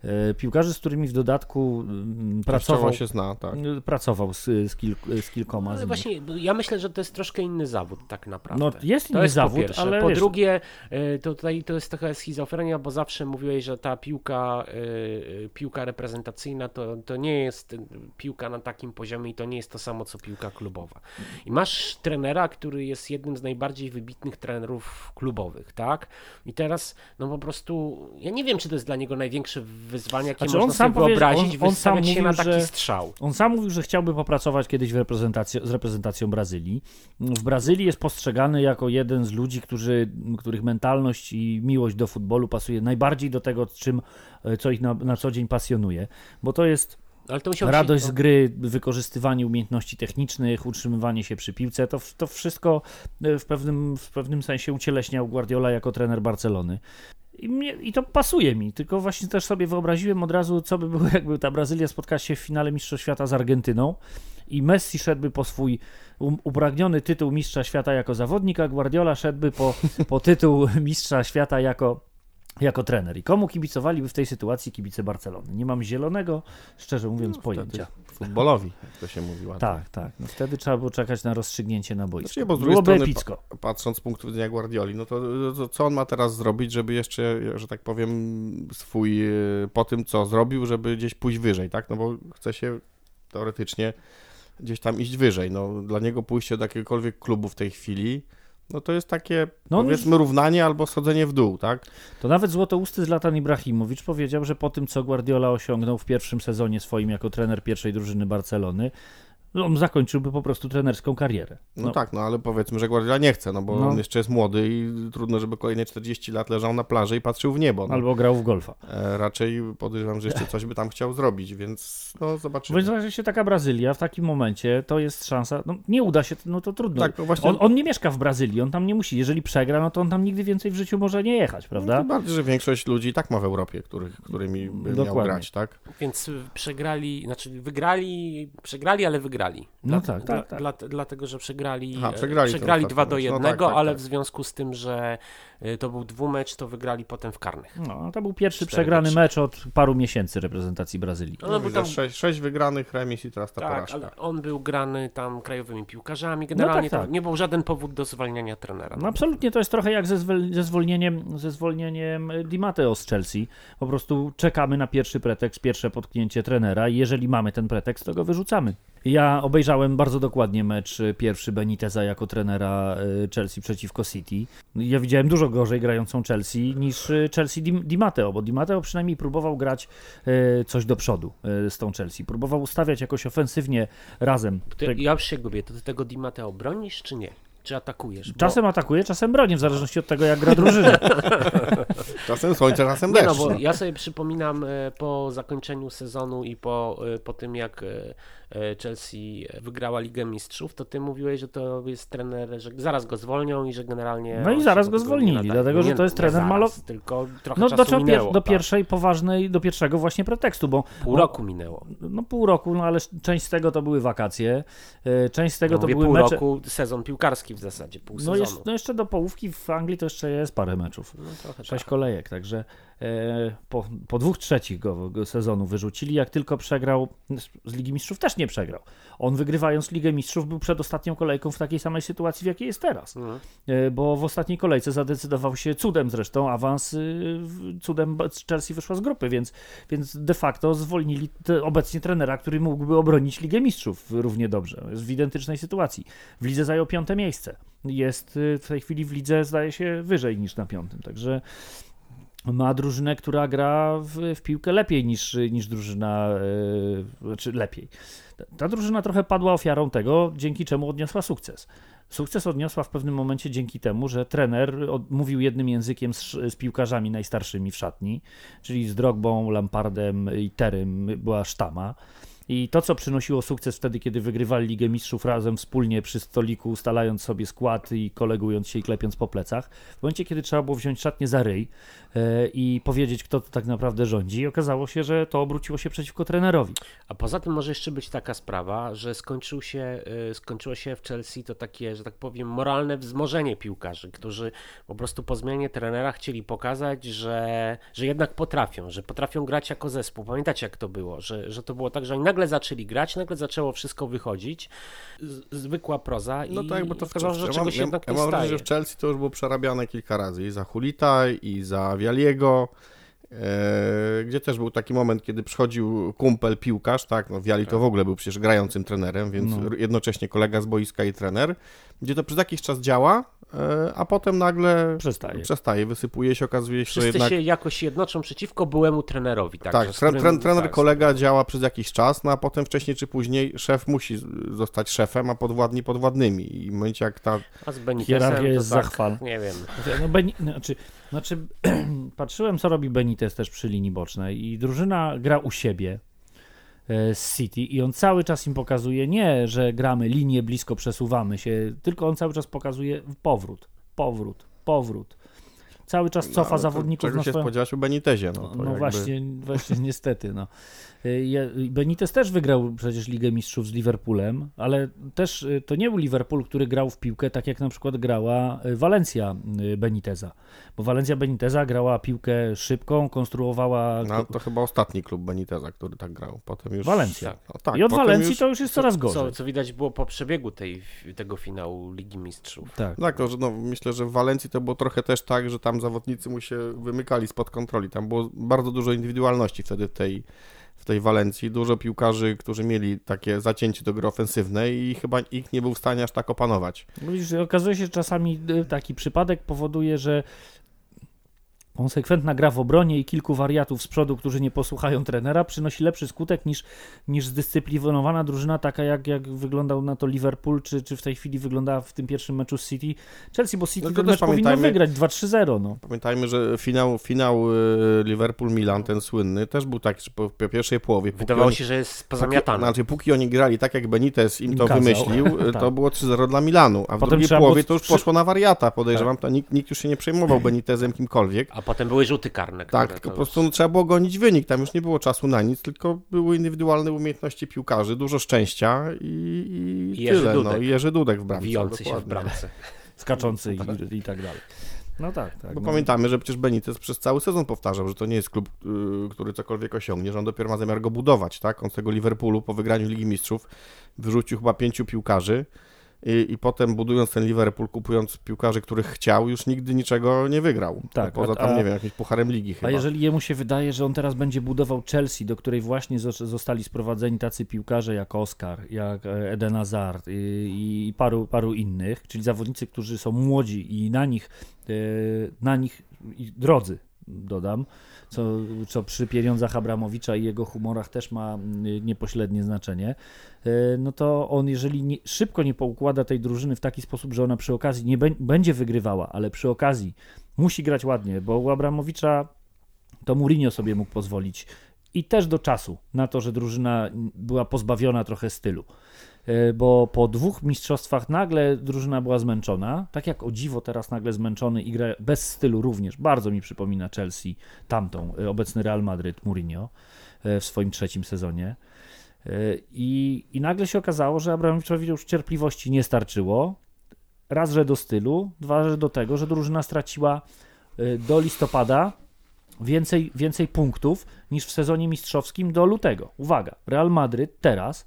S3: E, piłkarzy, z którymi w dodatku mm,
S4: Pracował
S3: pracował,
S4: się zna, tak.
S3: y, pracował z, z, z kilkoma z
S2: Ale
S3: nich.
S2: właśnie, ja myślę, że to jest troszkę inny zawód tak naprawdę.
S3: No jest
S2: To
S3: inny
S2: jest
S3: zawód,
S2: po pierwsze.
S3: ale
S2: po
S3: wiesz,
S2: drugie, y, to tutaj to jest taka schizofrenia, bo zawsze mówiłeś, że ta piłka, piłka reprezentacyjna to, to nie jest piłka na takim poziomie i to nie jest to samo, co piłka klubowa. I masz trenera, który jest jednym z najbardziej wybitnych trenerów klubowych, tak? I teraz, no po prostu, ja nie wiem, czy to jest dla niego największe wyzwanie, jakie
S3: Znaczy, on
S2: można
S3: sam
S2: sobie
S3: powie-
S2: wyobrazić,
S3: on- on sam mówił,
S2: na taki
S3: że-
S2: strzał.
S3: On sam mówił, że chciałby popracować kiedyś z reprezentacją Brazylii. W Brazylii jest postrzegany jako jeden z ludzi, którzy, których mentalność i miłość do futbolu pasuje najbardziej do tego, czym, co ich na, na co dzień pasjonuje, bo to jest
S2: Ale to musiał
S3: radość
S2: być,
S3: z gry, wykorzystywanie umiejętności technicznych, utrzymywanie się przy piłce, to, to wszystko e, w pewnym, w pewnym sensie ucieleśniał Guardiola jako trener Barcelony. I, mnie, I to pasuje mi, tylko właśnie też sobie wyobraziłem od razu, co by było, <laughs> jakby ta Brazylia spotkała się w finale Mistrzostw Świata z Argentyną i Messi szedłby po swój um, upragniony tytuł Mistrza Świata jako zawodnik, a Guardiola szedłby po, po tytuł <laughs> Mistrza Świata jako, jako trener. I komu kibicowaliby w tej sytuacji kibice Barcelony? Nie mam zielonego, szczerze mówiąc, pojęcia.
S4: Futbolowi, jak to się mówi ładnie.
S3: Tak, tak. No wtedy trzeba było czekać na rozstrzygnięcie na boisku.
S4: Znaczy, bo z
S3: Byłoby
S4: strony
S3: epicko.
S4: Patrząc z punktu widzenia Guardioli, no to, to co on ma teraz zrobić, żeby jeszcze, że tak powiem, swój, e, po tym co zrobił, żeby gdzieś pójść wyżej, tak? No bo chce się teoretycznie gdzieś tam iść wyżej. No dla niego pójście do jakiegokolwiek klubu w tej chwili, no to jest takie,
S3: No
S4: powiedzmy, równanie albo schodzenie w dół, tak?
S3: To nawet złotousty Zlatan Ibrahimowicz powiedział, że po tym, co Guardiola osiągnął w pierwszym sezonie swoim jako trener pierwszej drużyny Barcelony, on zakończyłby po prostu trenerską karierę.
S4: No, tak, no ale powiedzmy, że Guardiola nie chce, no bo
S3: No.
S4: on jeszcze jest młody i trudno, żeby kolejne 40 lat leżał na plaży i patrzył w niebo. No.
S3: Albo grał w golfa.
S4: E, raczej podejrzewam, że jeszcze coś by tam chciał zrobić, więc no zobaczymy.
S3: Wydaje się taka Brazylia w takim momencie, to jest szansa, no nie uda się, no to trudno.
S4: Tak, no właśnie.
S3: On, on nie mieszka w Brazylii, on tam nie musi. Jeżeli przegra, no to on tam nigdy więcej w życiu może nie jechać,
S4: No,
S3: prawda?
S4: tym bardziej, że większość ludzi i tak ma w Europie, których, którymi by miał
S3: Dokładnie.
S4: grać, tak?
S2: Więc przegrali, znaczy wygrali, przegrali, ale wygrali.
S3: No tak, tak, tak.
S2: Dla, dlatego, że przegrali,
S4: Aha, przegrali
S2: przegrali
S4: ostatni
S2: 2 do
S4: mecz. No
S2: 1,
S4: tak, tak,
S2: ale
S4: tak.
S2: w związku z tym, że y, to był dwumecz, to wygrali potem w karnych.
S3: No, to był pierwszy przegrany mecz od paru miesięcy reprezentacji Brazylii.
S2: No, no bo
S4: widzę,
S2: tam,
S4: sześć, sześć wygranych, remis i teraz ta
S2: tak,
S4: porażka.
S2: ale on był grany tam krajowymi piłkarzami. Generalnie
S3: tak,
S2: tam
S3: tak.
S2: nie był żaden powód do zwalniania trenera.
S3: No absolutnie to jest trochę jak ze, zwol- ze zwolnieniem, ze zwolnieniem Di Matteo z Chelsea. Po prostu czekamy na pierwszy pretekst, pierwsze potknięcie trenera i jeżeli mamy ten pretekst, to go wyrzucamy. Ja obejrzałem bardzo dokładnie mecz y, pierwszy Beniteza jako trenera y, Chelsea przeciwko City. Ja widziałem dużo gorzej grającą Chelsea niż y, Chelsea Di, Di Matteo, bo Di Matteo przynajmniej próbował grać coś do przodu z tą Chelsea. Próbował ustawiać jakoś ofensywnie razem.
S2: Ja już się gubię, to ty tego Di Matteo bronisz czy nie? Czy atakujesz? Bo-
S3: Czasem atakuje, czasem broni, w zależności od tego, jak gra drużyna. <laughs>
S4: Czasem słońce, czasem
S2: Nie
S4: deszcz.
S2: no, bo ja sobie przypominam e, po zakończeniu sezonu i po, e, po tym jak e, e, Chelsea wygrała Ligę Mistrzów, to ty mówiłeś, że to jest trener, że zaraz go zwolnią i że generalnie...
S3: No i zaraz go
S2: nie
S3: zwolnili, dlatego, że to jest trener malo-
S2: tylko trochę
S3: No
S2: czasu
S3: do,
S2: minęło.
S3: do
S2: tak.
S3: pierwszej poważnej, do pierwszego właśnie pretekstu, bo
S2: Pół
S3: bo-
S2: roku minęło.
S3: no pół roku, no ale część z tego to były wakacje, e, część z tego
S2: No
S3: to
S2: mówię,
S3: były
S2: pół
S3: mecze.
S2: roku, sezon piłkarski w zasadzie, pół
S3: No,
S2: sezonu.
S3: jest, no jeszcze do połówki w Anglii to jeszcze jest parę meczów.
S2: No
S3: Sześć
S2: tak.
S3: kolejek, także po, po dwóch trzecich go, go sezonu wyrzucili. Jak tylko przegrał, z- Ligi Mistrzów też nie przegrał. On wygrywając Ligę Mistrzów był przed ostatnią kolejką w takiej samej sytuacji, w jakiej jest teraz.
S2: Mhm.
S3: E, bo w ostatniej kolejce zadecydował się cudem zresztą awans, y, cudem Chelsea wyszła z grupy, więc, więc de facto zwolnili obecnie trenera, który mógłby obronić Ligę Mistrzów równie dobrze. Jest w identycznej sytuacji. W lidze zajął piąte miejsce. Jest y, w tej chwili w lidze zdaje się wyżej niż na piątym, także ma drużynę, która gra w, w piłkę lepiej niż, niż drużyna, e, znaczy lepiej. Ta, ta drużyna trochę padła ofiarą tego, dzięki czemu odniosła sukces. Sukces odniosła w pewnym momencie dzięki temu, że trener od, mówił jednym językiem z, z piłkarzami najstarszymi w szatni, czyli z Drogbą, Lampardem i Terym była sztama. I to, co przynosiło sukces wtedy, kiedy wygrywali Ligę Mistrzów razem wspólnie przy stoliku, ustalając sobie skład i kolegując się i klepiąc po plecach, w momencie, kiedy trzeba było wziąć szatnię za ryj e, i powiedzieć, kto tu tak naprawdę rządzi, okazało się, że to obróciło się przeciwko trenerowi.
S2: A poza tym może jeszcze być taka sprawa, że skończył się, y, skończyło się w Chelsea to takie, że tak powiem, moralne wzmożenie piłkarzy, którzy po prostu po zmianie trenera chcieli pokazać, że, że jednak potrafią, że potrafią grać jako zespół. Pamiętacie jak to było, że, że to było tak, że oni nagle zaczęli grać, nagle zaczęło wszystko wychodzić, zwykła proza i
S4: No tak, bo to w
S2: okazało, że
S4: ja mam, ja, ja mam wrażenie, że w Chelsea to już było przerabiane kilka razy i za Hulita, i za Wialiego, gdzie też był taki moment, kiedy przychodził kumpel piłkarz, tak, no Wiali to w ogóle był przecież grającym trenerem, więc
S3: No.
S4: jednocześnie kolega z boiska i trener, gdzie to przez jakiś czas działa, e, a potem nagle
S3: Przestaje.
S4: przestaje, wysypuje się, okazuje się, że
S2: Wszyscy
S4: jednak...
S2: się jakoś jednoczą przeciwko byłemu trenerowi. Tak,
S4: Tak,
S2: że
S4: trener
S2: tak,
S4: kolega działa przez jakiś czas, no a potem wcześniej czy później szef musi zostać szefem, a podwładni podwładnymi. I w momencie jak ta
S2: A z Benitezem
S3: Hierarchia
S2: to
S3: jest
S2: tak,
S3: zachwal.
S2: Nie wiem.
S3: No, Beni- znaczy, znaczy, <clears throat> patrzyłem, co robi Benitez też przy linii bocznej i drużyna gra u siebie e, z City i on cały czas im pokazuje nie, że gramy linię blisko, przesuwamy się, tylko on cały czas pokazuje powrót, powrót, powrót. Cały czas cofa
S4: no, ale to
S3: zawodników
S4: Czego
S3: na
S4: się
S3: swoją...
S4: spodziewać u Benitezie? No,
S3: No, no
S4: jakby-
S3: właśnie, właśnie <laughs> niestety. No. Y, Benitez też wygrał przecież Ligę Mistrzów z Liverpoolem, ale też y, to nie był Liverpool, który grał w piłkę tak jak na przykład grała Walencja y, Beniteza. Bo Walencja Beniteza grała piłkę szybką, konstruowała...
S4: No, to chyba ostatni klub Beniteza, który tak grał. Potem już...
S3: Walencja.
S4: No, tak,
S3: I od Walencji
S4: już...
S3: to już jest coraz gorzej.
S2: Co, co widać było po przebiegu tej, tego finału Ligi Mistrzów.
S3: Tak.
S4: Tak, no, że no, myślę, że w Walencji to było trochę też tak, że tam zawodnicy mu się wymykali spod kontroli. Tam było bardzo dużo indywidualności wtedy w tej, w tej Walencji. Dużo piłkarzy, którzy mieli takie zacięcie do gry ofensywnej i chyba nikt nie był w stanie aż tak opanować.
S3: Widzisz, okazuje się, że czasami y, taki przypadek powoduje, że Konsekwentna gra w obronie i kilku wariatów z przodu, którzy nie posłuchają trenera, przynosi lepszy skutek niż, niż zdyscyplinowana drużyna, taka jak, jak wyglądał na to Liverpool, czy, czy w tej chwili wyglądała w tym pierwszym meczu z City. Chelsea, bo City
S4: No to
S3: ten
S4: też
S3: mecz powinno wygrać 2-3-0. No.
S4: Pamiętajmy, że finał, finał y, Liverpool-Milan, ten słynny, też był taki, że po, po pierwszej połowie. póki
S2: Wydawało
S4: oni-
S2: się, że jest
S4: Póki,
S2: pozamiatany.
S4: znaczy, póki oni grali tak, jak Benitez im to
S3: Kazał.
S4: wymyślił, y, <laughs> to
S3: Tak.
S4: było 3-0 dla Milanu, a w
S3: Potem
S4: drugiej połowie to już
S3: przy-
S4: poszło na wariata, podejrzewam, to nikt, nikt już się nie przejmował <clears throat> Benitezem kimkolwiek.
S2: A potem były rzuty karne.
S4: Tak, tylko po prostu no, trzeba było gonić wynik, tam już nie było czasu na nic, tylko były indywidualne umiejętności piłkarzy, dużo szczęścia i, i, tyle. No,
S2: Dudek.
S4: I Jerzy Dudek w bramce.
S2: Wijący się w bramce. <laughs>
S3: Skaczący i, i tak dalej. No tak, tak.
S4: Bo
S3: no.
S4: pamiętamy, że przecież Benitez przez cały sezon powtarzał, że to nie jest klub, y, który cokolwiek osiągnie, że on dopiero ma zamiar go budować, tak? On z tego Liverpoolu po wygraniu Ligi Mistrzów wyrzucił chyba pięciu piłkarzy i, i potem budując ten Liverpool, kupując piłkarzy, których chciał, już nigdy niczego nie wygrał.
S3: Tak,
S4: Poza tam,
S3: a-
S4: nie wiem, jakimś pucharem ligi chyba.
S3: A jeżeli jemu się wydaje, że on teraz będzie budował Chelsea, do której właśnie zo- zostali sprowadzeni tacy piłkarze jak Oscar, jak e, Eden Hazard i, i paru, paru innych, czyli zawodnicy, którzy są młodzi i na nich, e, na nich drodzy, dodam, co, co przy pieniądzach Abramowicza i jego humorach też ma mm, niepośrednie znaczenie, e, no to on jeżeli nie, szybko nie poukłada tej drużyny w taki sposób, że ona przy okazji nie bę- będzie wygrywała, ale przy okazji musi grać ładnie, bo u Abramowicza to Mourinho sobie mógł pozwolić i też do czasu na to, że drużyna była pozbawiona trochę stylu. E, Bo po dwóch mistrzostwach nagle drużyna była zmęczona, tak jak o dziwo teraz nagle zmęczony i gra bez stylu również. Bardzo mi przypomina Chelsea, tamtą, e, obecny Real Madryt, Mourinho e, w swoim trzecim sezonie. I, I nagle się okazało, że Abramowiczowi już cierpliwości nie starczyło. Raz, że do stylu, dwa, że do tego, że drużyna straciła do listopada więcej, więcej punktów niż w sezonie mistrzowskim do lutego. Uwaga, Real Madryt teraz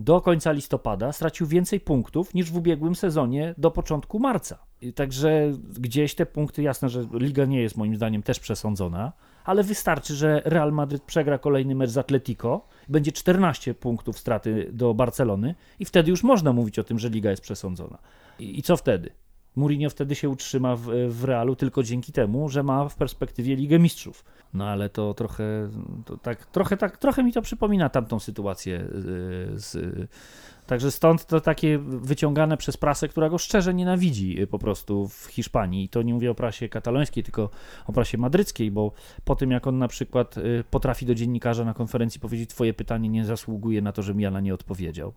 S3: do końca listopada stracił więcej punktów niż w ubiegłym sezonie do początku marca. I Także gdzieś te punkty, jasne, że liga nie jest moim zdaniem też przesądzona, ale wystarczy, że Real Madryt przegra kolejny mecz z Atletico, będzie 14 punktów straty do Barcelony i wtedy już można mówić o tym, że liga jest przesądzona. I, i co wtedy? Mourinho wtedy się utrzyma w, w Realu tylko dzięki temu, że ma w perspektywie Ligę Mistrzów. No ale to trochę, to tak, trochę, tak, trochę mi to przypomina tamtą sytuację. yy, Z, także stąd to takie wyciągane przez prasę, która go szczerze nienawidzi yy, po prostu w Hiszpanii. I to nie mówię o prasie katalońskiej, tylko o prasie madryckiej, bo po tym jak on na przykład yy, potrafi do dziennikarza na konferencji powiedzieć, twoje pytanie nie zasługuje na to, żebym ja na nie odpowiedział.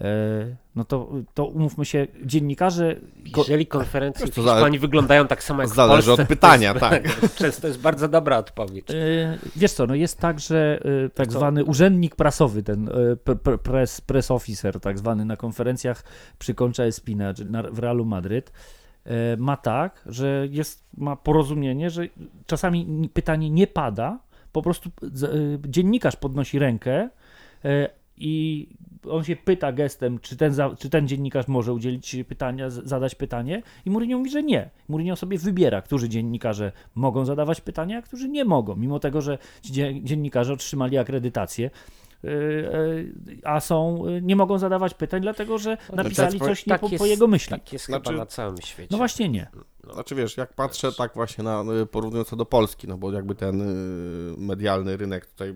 S3: E, No to, to umówmy się, dziennikarze
S2: Jeżeli konferencje w Hiszpanii wyglądają tak samo jak w
S4: Zależy
S2: Polsce,
S4: od pytania,
S2: to jest,
S4: tak. <laughs>
S2: Często jest bardzo dobra odpowiedź.
S3: E, Wiesz co, no jest tak, że e, tak
S2: Co?
S3: zwany urzędnik prasowy, ten pre- pre- press, press officer, tak zwany na konferencjach przy Concha Espina w Realu Madryt, ma tak, że jest, ma porozumienie, że czasami pytanie nie pada, po prostu dziennikarz podnosi rękę i on się pyta gestem, czy ten, za, czy ten dziennikarz może udzielić pytania, zadać pytanie i Mourinho mówi, że nie. Mourinho sobie wybiera, którzy dziennikarze mogą zadawać pytania, a którzy nie mogą, mimo tego, że ci dzie- dziennikarze otrzymali akredytację, yy, yy, a są, yy, nie mogą zadawać pytań, dlatego że napisali
S4: tak-
S3: coś nie
S2: tak
S3: po, po jego myśli.
S2: Tak jest
S4: Znaczy-
S2: chyba na całym świecie.
S3: No właśnie nie.
S4: Znaczy wiesz, jak patrzę tak właśnie na, porównując to do Polski, no bo jakby ten medialny rynek tutaj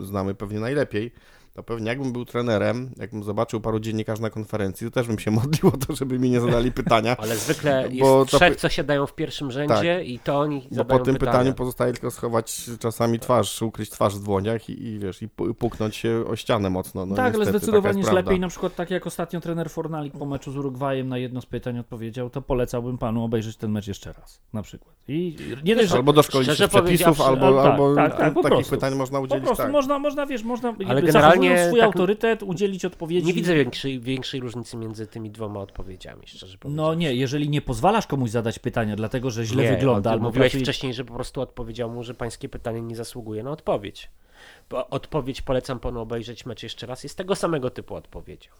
S4: znamy pewnie najlepiej, to pewnie jakbym był trenerem, jakbym zobaczył paru dziennikarzy na konferencji, to też bym się <laughs> modlił o to, żeby mi nie zadali pytania,
S2: Ale zwykle
S4: Bo
S2: jest
S4: to
S2: trzech,
S4: py-
S2: co siadają w pierwszym rzędzie i to oni
S4: bo
S2: zadają
S4: po tym
S2: pytania.
S4: pytaniu pozostaje tylko schować czasami twarz, ukryć twarz w dłoniach i, i wiesz, i pu- puknąć się o ścianę mocno. No,
S3: tak, ale
S4: niestety,
S3: zdecydowanie
S4: taka
S3: jest lepiej, na przykład tak jak ostatnio trener Fornalik po meczu z Urugwajem na jedno z pytań odpowiedział, to polecałbym panu obejrzeć ten mecz jeszcze raz, na przykład. I nie że
S4: Albo doszkolić się przepisów, albo,
S3: Ale tak,
S4: albo
S3: tak, tak, po
S4: takich
S3: prostu.
S4: pytań można
S3: po
S4: udzielić
S3: prostu
S4: tak.
S3: można, można, wiesz, można jakby
S2: generalnie
S3: zachowując swój
S2: taką-
S3: autorytet, udzielić odpowiedzi.
S2: Nie widzę większej, większej różnicy między tymi dwoma odpowiedziami, szczerze powiedziawszy.
S3: No nie, jeżeli nie pozwalasz komuś zadać pytania, dlatego że źle
S2: nie,
S3: wygląda, albo
S2: mówiłeś
S3: pracuje-
S2: wcześniej, że po prostu odpowiedział mu, że pańskie pytanie nie zasługuje na odpowiedź. Bo odpowiedź polecam panu obejrzeć mecz jeszcze raz jest tego samego typu odpowiedzią.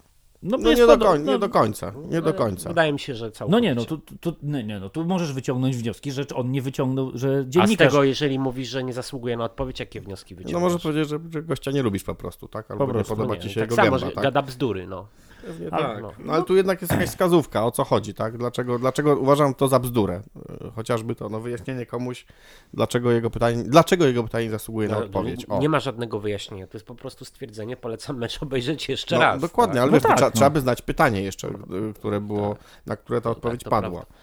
S3: No,
S4: No nie do,
S3: podo-
S4: koń,
S3: no,
S4: nie do końca, nie do końca.
S2: Wydaje mi się, że całkowicie.
S3: No nie, no tu, tu, nie, nie, no tu możesz wyciągnąć wnioski, że on nie wyciągnął, że
S2: A z
S3: dziennikarz...
S2: tego, jeżeli mówisz, że nie zasługuje na odpowiedź, jakie wnioski
S4: No
S2: wyciągasz?
S4: może powiedzieć, że, że gościa nie lubisz po prostu, tak? Albo
S3: Po prostu,
S4: nie podoba
S2: Nie,
S4: ci się
S2: tak
S4: jego
S2: samo,
S4: gęba,
S2: że
S4: tak?
S2: gada bzdury, no.
S4: Pewnie
S2: Ale
S4: tak.
S2: no.
S4: No ale tu jednak jest jakaś wskazówka, o co chodzi, tak? Dlaczego, dlaczego uważam to za bzdurę? E, Chociażby to, no wyjaśnienie komuś, dlaczego jego pytanie, dlaczego jego pytanie zasługuje na
S2: No,
S4: odpowiedź. O.
S2: Nie ma żadnego wyjaśnienia, to jest po prostu stwierdzenie, polecam mecz obejrzeć jeszcze
S4: no,
S2: raz.
S4: Dokładnie,
S2: tak?
S4: ale
S3: No
S4: wiesz,
S3: tak,
S4: trzeba,
S3: no.
S4: trzeba by znać pytanie jeszcze, y, które było, na które ta odpowiedź
S2: to
S4: padła.
S2: prawda.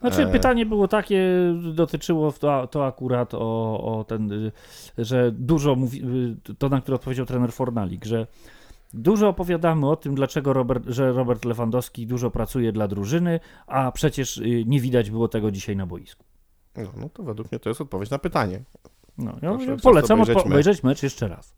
S3: Znaczy,
S4: E.
S3: pytanie było takie, dotyczyło to, to akurat o, o ten, że dużo mówi, to na które odpowiedział trener Fornalik, że dużo opowiadamy o tym, dlaczego Robert, że Robert Lewandowski dużo pracuje dla drużyny, a przecież y, nie widać było tego dzisiaj na boisku.
S4: No, no to według mnie to jest odpowiedź na pytanie.
S3: No, ja
S4: Proszę
S3: polecam
S4: obejrzeć mecz.
S3: obejrzeć mecz jeszcze raz.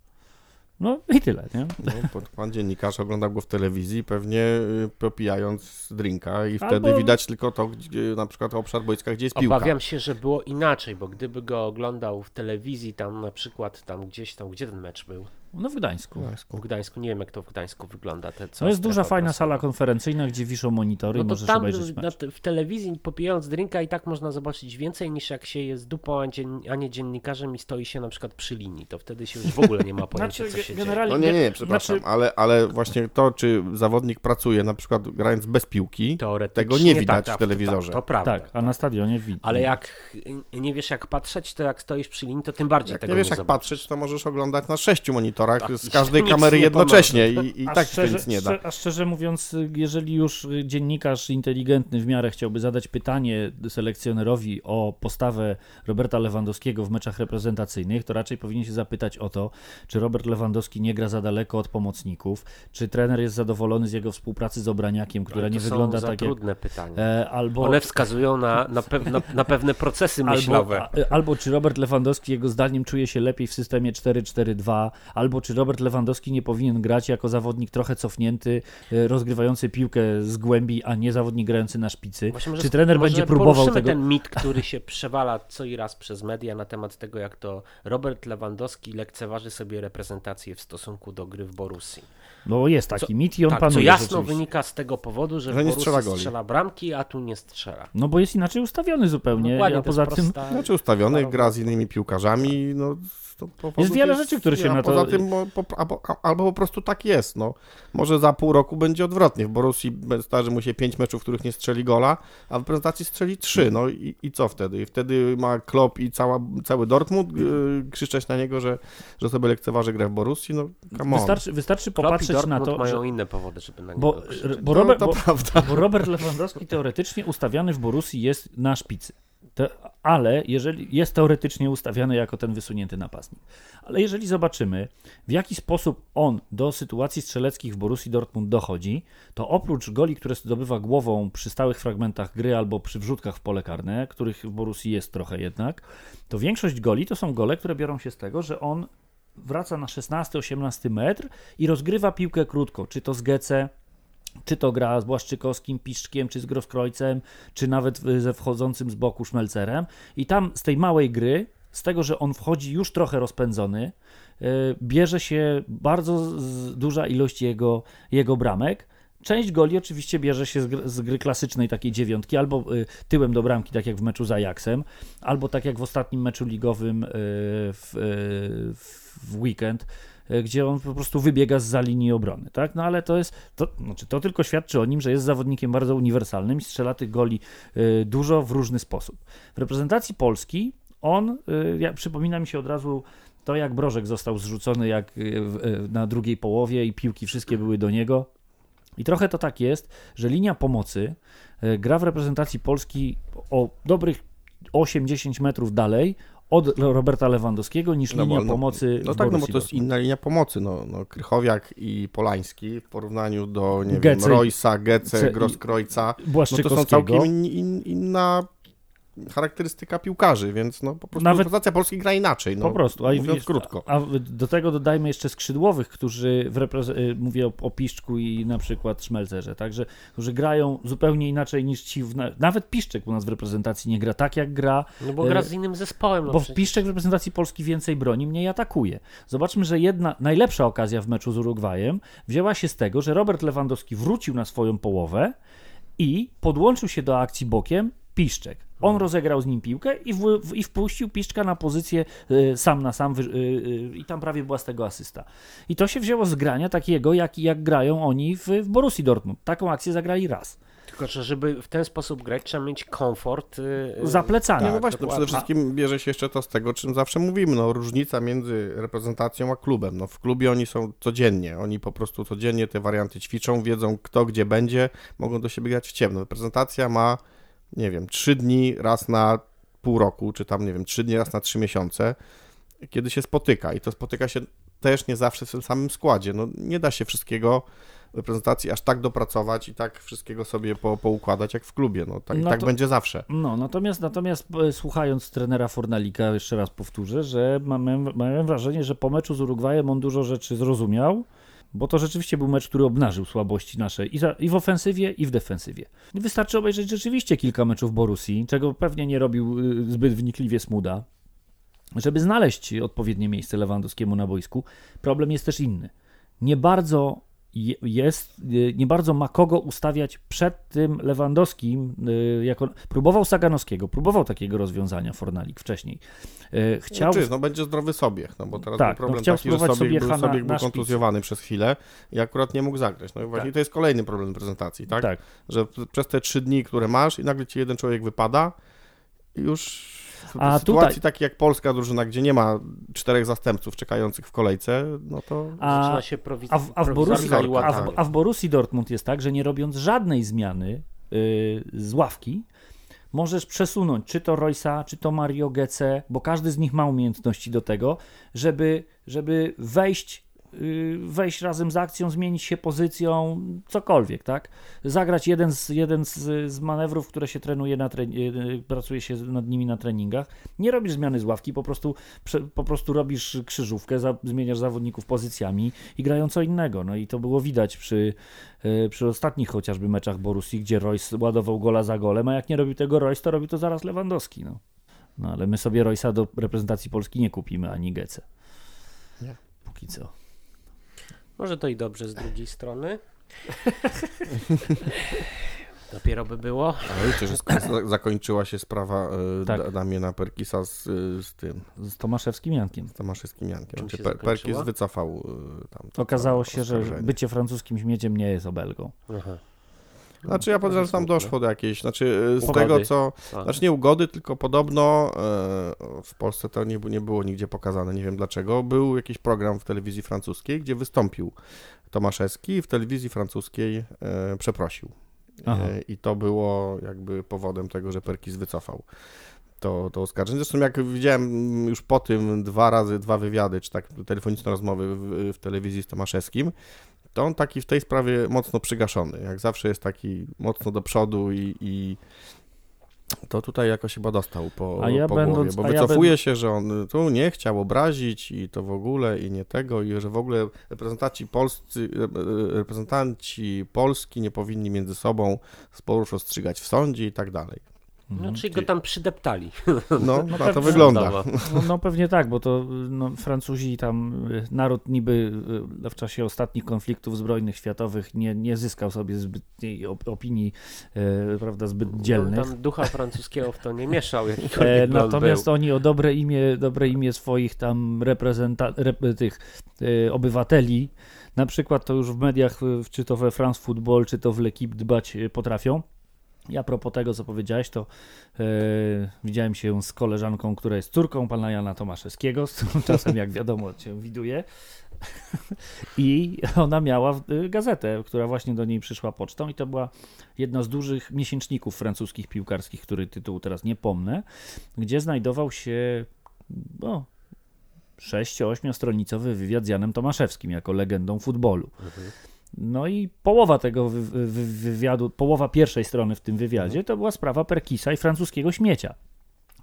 S3: No i tyle, nie?
S4: No, pan dziennikarz oglądał go w telewizji, pewnie y, popijając drinka i wtedy
S3: Albo-
S4: widać tylko to, gdzie, na przykład obszar boiska, gdzie jest piłka.
S2: Obawiam się, że było inaczej, bo gdyby go oglądał w telewizji, tam na przykład, tam gdzieś tam, gdzie ten mecz był?
S3: No w Gdańsku.
S2: W Gdańsku, nie wiem jak to w Gdańsku wygląda. Te,
S3: To jest duża, fajna sala konferencyjna, gdzie wiszą monitory
S2: No to
S3: możesz
S2: tam
S3: obejrzeć
S2: na,
S3: mecz.
S2: w telewizji popijając drinka i tak można zobaczyć więcej niż jak się jest dupą, a, dzien, a nie dziennikarzem i stoi się na przykład przy linii. To wtedy się już w ogóle nie ma <laughs> pojęcia,
S3: Znaczy,
S2: co się
S3: generalnie-
S2: dzieje.
S4: No nie, nie, przepraszam,
S3: Znaczy-
S4: ale, ale właśnie to, czy zawodnik pracuje, na przykład grając bez piłki, tego nie widać
S2: tak,
S4: w telewizorze.
S2: Tak, to prawda.
S3: Tak, a na stadionie widać.
S2: Ale jak nie wiesz jak patrzeć, to jak stoisz przy linii, to tym bardziej
S4: jak
S2: tego
S4: nie wiesz jak
S2: zobaczysz.
S4: patrzeć, to możesz oglądać na sześciu monitorach
S2: Tak,
S4: z każdej kamery
S2: nie
S4: jednocześnie i, i
S3: A
S4: tak się nic nie da.
S3: szczerze- A szczerze mówiąc, jeżeli już dziennikarz inteligentny w miarę chciałby zadać pytanie selekcjonerowi o postawę Roberta Lewandowskiego w meczach reprezentacyjnych, to raczej powinien się zapytać o to, czy Robert Lewandowski nie gra za daleko od pomocników, czy trener jest zadowolony z jego współpracy z Obraniakiem, która nie wygląda tak jak...
S2: trudne pytania.
S3: E, albo...
S2: One wskazują na, na, pew, na, na pewne procesy myślowe.
S3: Albo, a- albo czy Robert Lewandowski jego zdaniem czuje się lepiej w systemie 4-4-2, albo czy Robert Lewandowski nie powinien grać jako zawodnik trochę cofnięty, e, rozgrywający piłkę z głębi, a nie zawodnik grający na szpicy.
S2: Właśnie
S3: czy trener
S2: może
S3: będzie próbował tego?
S2: ten mit, który się przewala co i raz przez media na temat tego, jak to Robert Lewandowski lekceważy sobie reprezentację w stosunku do gry w Borussii.
S3: No jest taki
S2: Co-
S3: mit i on
S2: tak,
S3: panuje
S2: co jasno wynika z tego powodu, że,
S4: Że
S2: w
S4: nie strzela
S2: strzela, bramki, a tu nie strzela.
S3: No bo jest inaczej ustawiony zupełnie,
S2: Dokładnie,
S3: a poza tym
S2: prosta-
S4: Znaczy ustawiony, gra z innymi piłkarzami, no... To,
S3: Jest wiele rzeczy, które się
S4: a
S3: na to-
S4: Poza tym, bo, po, albo, albo po prostu tak jest, no. Może za pół roku będzie odwrotnie. W Borussii starzy mu się pięć meczów, w których nie strzeli gola, a w prezentacji strzeli trzy, no i, i co wtedy? I wtedy ma Klopp i cała, cały Dortmund yy, krzyczeć na niego, że, że sobie lekceważy grę w Borussii, no come on.
S3: wystarczy, wystarczy popatrzeć na
S2: Dortmund
S3: to,
S2: mają
S3: że,
S2: inne powody, żeby na niego
S3: bo,
S2: krzyczeć.
S3: bo,
S4: No,
S3: Robert,
S4: to
S3: bo,
S4: prawda.
S3: bo Robert Lewandowski teoretycznie ustawiany w Borussii jest na szpicy. Ale jeżeli jest teoretycznie ustawiany jako ten wysunięty napastnik. Ale jeżeli zobaczymy, w jaki sposób on do sytuacji strzeleckich w Borussii Dortmund dochodzi, to oprócz goli, które zdobywa głową przy stałych fragmentach gry albo przy wrzutkach w pole karne, których w Borussii jest trochę jednak, to większość goli to są gole, które biorą się z tego, że on wraca na 16-18 metr i rozgrywa piłkę krótko, czy to z Gece, czy to gra z Błaszczykowskim, Piszczkiem, czy z Groskrojcem, czy nawet ze wchodzącym z boku Szmelcerem. I tam z tej małej gry, z tego, że on wchodzi już trochę rozpędzony, y, bierze się bardzo duża ilość jego, jego bramek. Część goli oczywiście bierze się z gry, z gry klasycznej takiej dziewiątki, albo y, tyłem do bramki, tak jak w meczu z Ajaxem, albo tak jak w ostatnim meczu ligowym y, w, w weekend, gdzie on po prostu wybiega z za linii obrony, tak? No ale to jest, to, znaczy to tylko świadczy o nim, że jest zawodnikiem bardzo uniwersalnym i strzela tych goli y, dużo w różny sposób. W reprezentacji Polski on, y, ja, przypomina mi się od razu to, jak Brożek został zrzucony jak na drugiej połowie i piłki wszystkie były do niego. I trochę to tak jest, że linia pomocy gra w reprezentacji Polski o dobrych 8-10 metrów dalej od Roberta Lewandowskiego niż
S4: No bo-
S3: linia
S4: no-
S3: pomocy
S4: No
S3: w
S4: tak, no bo to jest inna linia pomocy. No, no, Krychowiak i Polański w porównaniu do, nie
S3: Gece-
S4: wiem, Roysa, Gece,
S3: Ce-
S4: Groskrojca, no to są całkiem in, in, inna charakterystyka piłkarzy, więc no po prostu
S3: Nawet-
S4: reprezentacja Polski gra inaczej, no,
S3: po prostu, a, i
S4: mówiąc
S3: wiesz,
S4: krótko.
S3: A, a do tego dodajmy jeszcze skrzydłowych, którzy w reprez- y, mówię o, o Piszczku i na przykład Szmelcerze, także, którzy grają zupełnie inaczej niż ci, w, na- nawet Piszczek u nas w reprezentacji nie gra tak jak gra,
S2: No bo gra z innym zespołem. No
S3: bo w
S2: przecież.
S3: Piszczek w reprezentacji Polski więcej broni, mniej atakuje. Zobaczmy, że jedna najlepsza okazja w meczu z Urugwajem wzięła się z tego, że Robert Lewandowski wrócił na swoją połowę i podłączył się do akcji bokiem Piszczek. On rozegrał z nim piłkę i, w, w, i wpuścił Piszczka na pozycję y, sam na sam y, y, i tam prawie była z tego asysta. I to się wzięło z grania takiego, jak, jak grają oni w, w Borussii Dortmund. Taką akcję zagrali raz.
S2: Tylko, że żeby w ten sposób grać, trzeba mieć komfort. Yy,
S3: Za plecami.
S4: No właśnie, to
S2: dokładnie.
S4: przede wszystkim bierze się jeszcze to z tego, czym zawsze mówimy, no różnica między reprezentacją a klubem. No w klubie oni są codziennie, oni po prostu codziennie te warianty ćwiczą, wiedzą kto gdzie będzie, mogą do siebie grać w ciemno. Reprezentacja ma, nie wiem, trzy dni raz na pół roku, czy tam, nie wiem, trzy dni raz na trzy miesiące, kiedy się spotyka i to spotyka się też nie zawsze w tym samym składzie. No nie da się wszystkiego reprezentacji aż tak dopracować i tak wszystkiego sobie po, poukładać jak w klubie. No tak,
S3: No
S4: tak
S3: to-
S4: będzie zawsze.
S3: No, natomiast, natomiast e, słuchając trenera Fornalika, jeszcze raz powtórzę, że mam, miałem wrażenie, że po meczu z Urugwajem on dużo rzeczy zrozumiał, bo to rzeczywiście był mecz, który obnażył słabości nasze i, za, i w ofensywie, i w defensywie. Wystarczy obejrzeć rzeczywiście kilka meczów Borussii, czego pewnie nie robił y, zbyt wnikliwie Smuda, żeby znaleźć odpowiednie miejsce Lewandowskiemu na boisku. Problem jest też inny. Nie bardzo jest, y, nie bardzo ma kogo ustawiać przed tym Lewandowskim. y, Jako, próbował Saganowskiego, próbował takiego rozwiązania Fornalik wcześniej. Y, Chciał,
S4: Chciał... No będzie zdrowy Sobiech, no bo teraz
S3: Tak,
S4: był problem
S3: no
S4: taki, że Sobiech był,
S3: Sobiecha na-
S4: Sobiech był
S3: na szpicy.
S4: kontuzjowany przez chwilę i akurat nie mógł zagrać. No i właśnie
S3: Tak.
S4: to jest kolejny problem prezentacji, tak?
S3: tak.
S4: Że przez te trzy dni, które masz i nagle ci jeden człowiek wypada i już w
S3: A
S4: sytuacji
S3: tutaj-
S4: takiej jak polska drużyna, gdzie nie ma czterech zastępców czekających w kolejce, no to
S3: A,
S2: Zaczyna się prowiz-
S3: a, w, a, w Borussii,
S2: prowizorka i
S4: Dortmund-
S3: a, w, a w Borussii Dortmund jest tak, że nie robiąc żadnej zmiany y, z ławki, możesz przesunąć czy to Roysa, czy to Mario Gece, bo każdy z nich ma umiejętności do tego, żeby, żeby wejść, wejść razem z akcją, zmienić się pozycją, cokolwiek, tak? Zagrać jeden z, jeden z, z manewrów, które się trenuje, na tre, y, pracuje się nad nimi na treningach. Nie robisz zmiany z ławki, po prostu, po prostu robisz krzyżówkę, za, zmieniasz zawodników pozycjami i grają co innego. No i to było widać przy, y, przy ostatnich chociażby meczach Borussii, gdzie Royce ładował gola za golem, a jak nie robił tego Royce, to robił to zaraz Lewandowski. No, no ale my sobie Royce'a do reprezentacji Polski nie kupimy, ani Gece.
S4: Nie.
S3: Póki co.
S2: Może to i dobrze z drugiej strony. <laughs> Dopiero by było.
S4: Ale wiecie, że zakończyła się sprawa y,
S3: Tak.
S4: Damiena Perkisa z, y, z tym,
S3: Z Tomaszewskim Jankiem.
S4: z Tomaszewskim Jankiem.
S2: Czym
S4: Znaczy,
S2: się
S4: per? Perkis wycofał y, tam.
S3: Okazało się, że bycie francuskim śmieciem nie jest obelgą.
S2: Aha.
S4: Znaczy ja podejrzewam, że tam doszło do jakiejś, znaczy y, z
S2: Ugody.
S4: tego co,
S2: A.
S4: znaczy nie ugody, tylko podobno e, w Polsce to nie, nie było nigdzie pokazane, nie wiem dlaczego, był jakiś program w telewizji francuskiej, gdzie wystąpił Tomaszewski i w telewizji francuskiej e, przeprosił.
S3: Aha.
S4: E, I to było jakby powodem tego, że Perkis wycofał to, to oskarżenie. Zresztą jak widziałem już po tym dwa razy, dwa wywiady, czy tak telefoniczne rozmowy w, w telewizji z Tomaszewskim, to on taki w tej sprawie mocno przygaszony. Jak zawsze jest taki mocno do przodu i, i to tutaj jakoś chyba dostał po,
S3: ja
S4: po
S3: będąc-
S4: głowie, bo
S3: ja
S4: wycofuje
S3: będ-
S4: się, że on tu nie chciał obrazić i to w ogóle i nie tego i że w ogóle reprezentanci polscy, re- reprezentanci Polski nie powinni między sobą sporów rozstrzygać w sądzie i tak dalej.
S2: No, czyli go tam przydeptali. <laughs>
S4: No, na to wygląda.
S2: Sądowo. <laughs>
S3: No, no pewnie tak, bo to no, Francuzi tam, y, naród niby y, w czasie ostatnich konfliktów zbrojnych światowych nie, nie zyskał sobie zbytniej op- opinii, e, prawda, zbyt dzielnych.
S2: No, tam ducha francuskiego w to nie mieszał. <laughs>
S3: E, natomiast
S2: był.
S3: oni o dobre imię, dobre imię swoich tam reprezenta- rep, tych e, obywateli, na przykład to już w mediach, czy to we France Football, czy to w L'Equipe dbać potrafią. I a propos tego, co powiedziałeś, to e, widziałem się z koleżanką, która jest córką pana Jana Tomaszewskiego, z którą czasem, jak wiadomo, cię widuję. I ona miała y, gazetę, która właśnie do niej przyszła pocztą i to była jedna z dużych miesięczników francuskich piłkarskich, który tytułu teraz nie pomnę, gdzie znajdował się no, 6-8 stronicowy wywiad z Janem Tomaszewskim jako legendą futbolu. No i połowa tego wy, wy, wywiadu, połowa pierwszej strony w tym wywiadzie to była sprawa Perkisa i francuskiego śmiecia.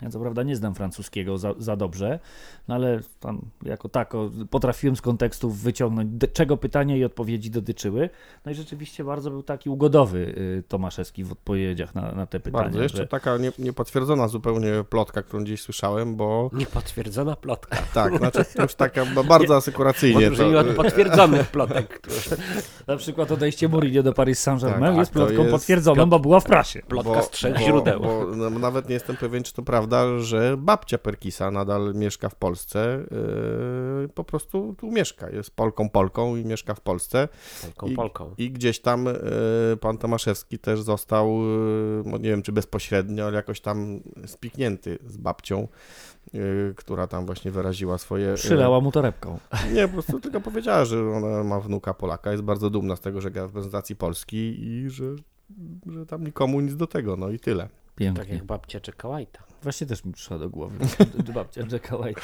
S3: Ja co prawda nie znam francuskiego za, za dobrze, no ale tam jako tako potrafiłem z kontekstów wyciągnąć, de, czego pytania i odpowiedzi dotyczyły. No i rzeczywiście bardzo był taki ugodowy y, Tomaszewski w odpowiedziach na, na te pytania.
S4: Bardzo. Jeszcze
S3: że-
S4: taka nie, niepotwierdzona zupełnie plotka, którą gdzieś słyszałem, bo
S2: Niepotwierdzona plotka. <laughs>
S4: tak, znaczy to już taka <laughs> no, bardzo asykuracyjnie.
S2: Odróżnienie
S4: To,
S2: od potwierdzonych plotek. które- <laughs>
S3: Na przykład odejście Mourinho do Paris Saint-Germain
S4: Tak,
S3: jest plotką
S4: jest
S3: potwierdzoną, bo była w prasie.
S2: Plotka z trzech
S4: bo,
S2: źródeł.
S4: Bo, no, nawet nie jestem pewien, czy to prawda, że babcia Perkisa nadal mieszka w Polsce. Yy, po prostu tu mieszka. Jest Polką Polką i mieszka w Polsce.
S2: Polką,
S4: I-
S2: Polką.
S4: I gdzieś tam yy, pan Tomaszewski też został, yy, no nie wiem czy bezpośrednio, ale jakoś tam spiknięty z babcią, yy, która tam właśnie wyraziła swoje... yy,
S3: Przylała mu torebką.
S4: Nie, po prostu tylko powiedziała, że ona ma wnuka Polaka, jest bardzo dumna z tego, że gra w reprezentacji Polski i że, że tam nikomu nic do tego, no i tyle.
S3: Pięknie.
S2: Tak jak babcia Czekałajta.
S3: Właśnie też mi przyszła do głowy. <laughs> Babcia Jacka White.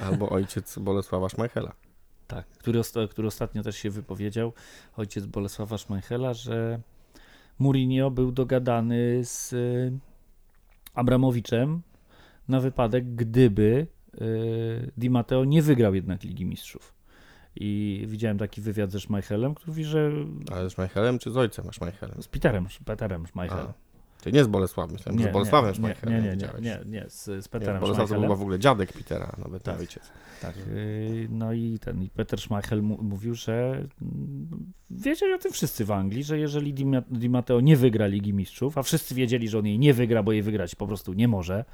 S4: Albo ojciec Bolesława Szmajchela.
S3: Tak, który, który ostatnio też się wypowiedział, ojciec Bolesława Szmajchela, że Mourinho był dogadany z y, Abramowiczem na wypadek, gdyby y, Di Matteo nie wygrał jednak Ligi Mistrzów. I widziałem taki wywiad ze Szmajchelem, który mówi, że
S4: Ale z Szmajchelem czy z ojcem Szmajchelem?
S3: z Peterem, Peterem Szmajchelem.
S4: Czyli nie z Bolesławem, myślałem, że z Bolesławem
S3: nie, nie, nie, nie, nie, nie, z, z
S4: Nie,
S3: Peterem
S4: Bolesław to był w ogóle dziadek Petera, nawet
S3: Tak.
S4: nie ojciec.
S3: Tak. yy, No i ten i Peter Schmeichel mówił, że mm, wiedzieli o tym wszyscy w Anglii, że jeżeli Di, Ma- Di Matteo nie wygra Ligi Mistrzów, a wszyscy wiedzieli, że on jej nie wygra, bo jej wygrać po prostu nie może,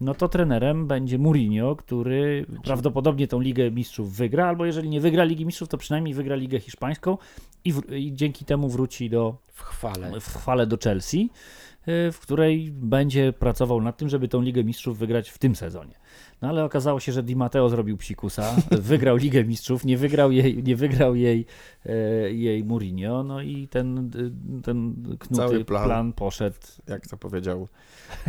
S3: no to trenerem będzie Mourinho, który prawdopodobnie tą Ligę Mistrzów wygra, albo jeżeli nie wygra Ligi Mistrzów, to przynajmniej wygra Ligę Hiszpańską i, wr- i dzięki temu wróci do,
S2: W chwale.
S3: w chwale do Chelsea, y, w której będzie pracował nad tym, żeby tą Ligę Mistrzów wygrać w tym sezonie. No ale okazało się, że Di Matteo zrobił psikusa, <laughs> wygrał Ligę Mistrzów, nie wygrał jej, nie wygrał jej, e, jej Mourinho, no i ten, y, ten knuty
S4: Cały plan.
S3: plan. poszedł.
S4: Jak to powiedział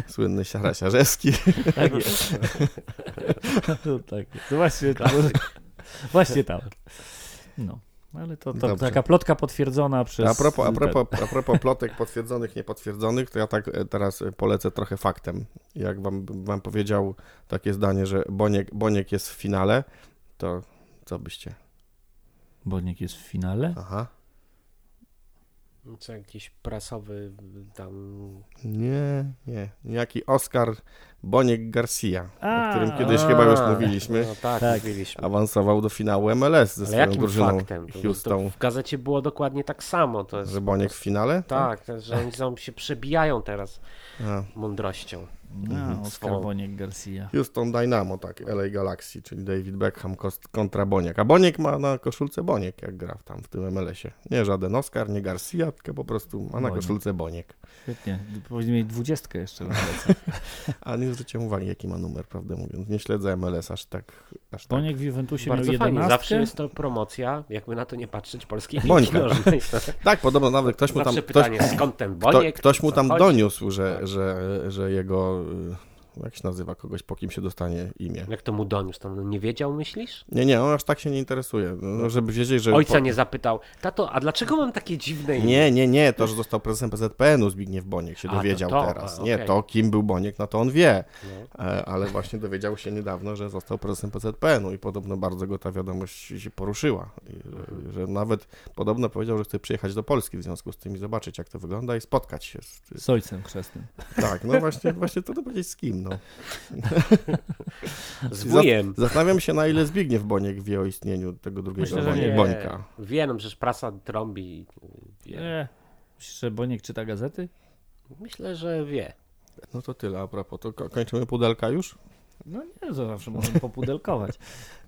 S4: słynny Siara Siarzewski. <laughs> <laughs>
S3: Tak jest. No, tak jest. Właśnie, właśnie tak. No. Ale to, to taka plotka potwierdzona przez...
S4: A propos, a, propos, a propos plotek potwierdzonych, niepotwierdzonych, to ja tak e, teraz e, polecę trochę faktem. Jak wam, wam powiedział takie zdanie, że Boniek, Boniek jest w finale, to co byście?
S3: Boniek jest w finale?
S4: Aha.
S2: Co jakiś prasowy tam...
S4: Nie, nie. Niejaki Oscar Boniek Garcia,
S3: A,
S4: o którym kiedyś chyba już
S2: A,
S4: mówiliśmy,
S2: No tak,
S3: Tak.
S2: mówiliśmy.
S4: awansował do finału MLS ze
S2: Ale
S4: swoją
S2: jakim
S4: drużyną
S2: faktem? To, to
S4: Houston.
S2: w gazecie było dokładnie tak samo. To jest
S4: Że Boniek w finale?
S2: Tak, to, że oni tam się przebijają teraz
S4: A.
S2: mądrością.
S3: No,
S4: Mhm.
S3: Oskar
S2: Swą.
S3: Boniek Garcia.
S4: Houston Dynamo, tak, LA Galaxy, czyli David Beckham kontra Boniek. A Boniek ma na koszulce Boniek, jak gra tam w tym MLS-ie. Nie żaden Oscar, nie Garcia, tylko po prostu ma na
S3: Boniek.
S4: koszulce Boniek.
S3: Świetnie. Powinien mieć dwudziestkę jeszcze na plecach. <laughs>
S4: A nie zwróciłem uwagi, jaki ma numer, prawdę mówiąc. Nie śledzę MLS aż tak. Aż tak.
S3: Boniek w Juventusie
S2: Bardzo
S3: miał
S2: fajnie, zawsze
S3: jedenastkę.
S2: jest to promocja, jakby na to nie patrzeć, polskiej <laughs>
S4: Bońka.
S2: nożnej. <laughs>
S4: Tak, podobno nawet ktoś mu tam.
S2: Zawsze
S4: Ktoś,
S2: pytanie, skąd ten
S4: kto,
S2: Boniek?
S4: ktoś mu tam
S2: chodzi?
S4: doniósł, że,
S2: Tak.
S4: że, że jego. Jak się nazywa kogoś, po kim się dostanie imię?
S2: Jak to mu doniósł? Tam no nie wiedział, myślisz?
S4: Nie, nie, on aż tak się nie interesuje. No, żeby wiedzieć, że.
S2: Ojca
S4: po-
S2: nie zapytał, tato, a dlaczego mam takie dziwne imię?
S4: Nie, nie, nie, to, że został prezesem PZPN-u Zbigniew Boniek się
S2: A, to
S4: dowiedział
S2: to,
S4: teraz.
S2: a,
S4: Nie,
S2: okej.
S4: to kim był Boniek, no to on wie,
S2: No.
S4: E, ale właśnie dowiedział się niedawno, że został prezesem PZPN-u i podobno bardzo go ta wiadomość się poruszyła. I, że, że nawet podobno powiedział, że chce przyjechać do Polski w związku z tym i zobaczyć, jak to wygląda i spotkać się z...
S3: Z ojcem chrzestnym.
S4: Tak, no właśnie, właśnie trudno powiedzieć z kim, no. <laughs>
S2: Z wujem.
S4: Zastanawiam się, na ile Zbigniew Boniek wie o istnieniu tego drugiego
S3: Myślę, że
S4: Boniek,
S3: nie.
S4: Bońka.
S2: Wie, no przecież prasa trąbi. Wie.
S3: Nie. Myślisz, że Boniek czyta gazety?
S2: Myślę, że wie.
S4: No to tyle a propos. To ko- kończymy pudelka już?
S3: No nie, to zawsze możemy popudelkować. <laughs>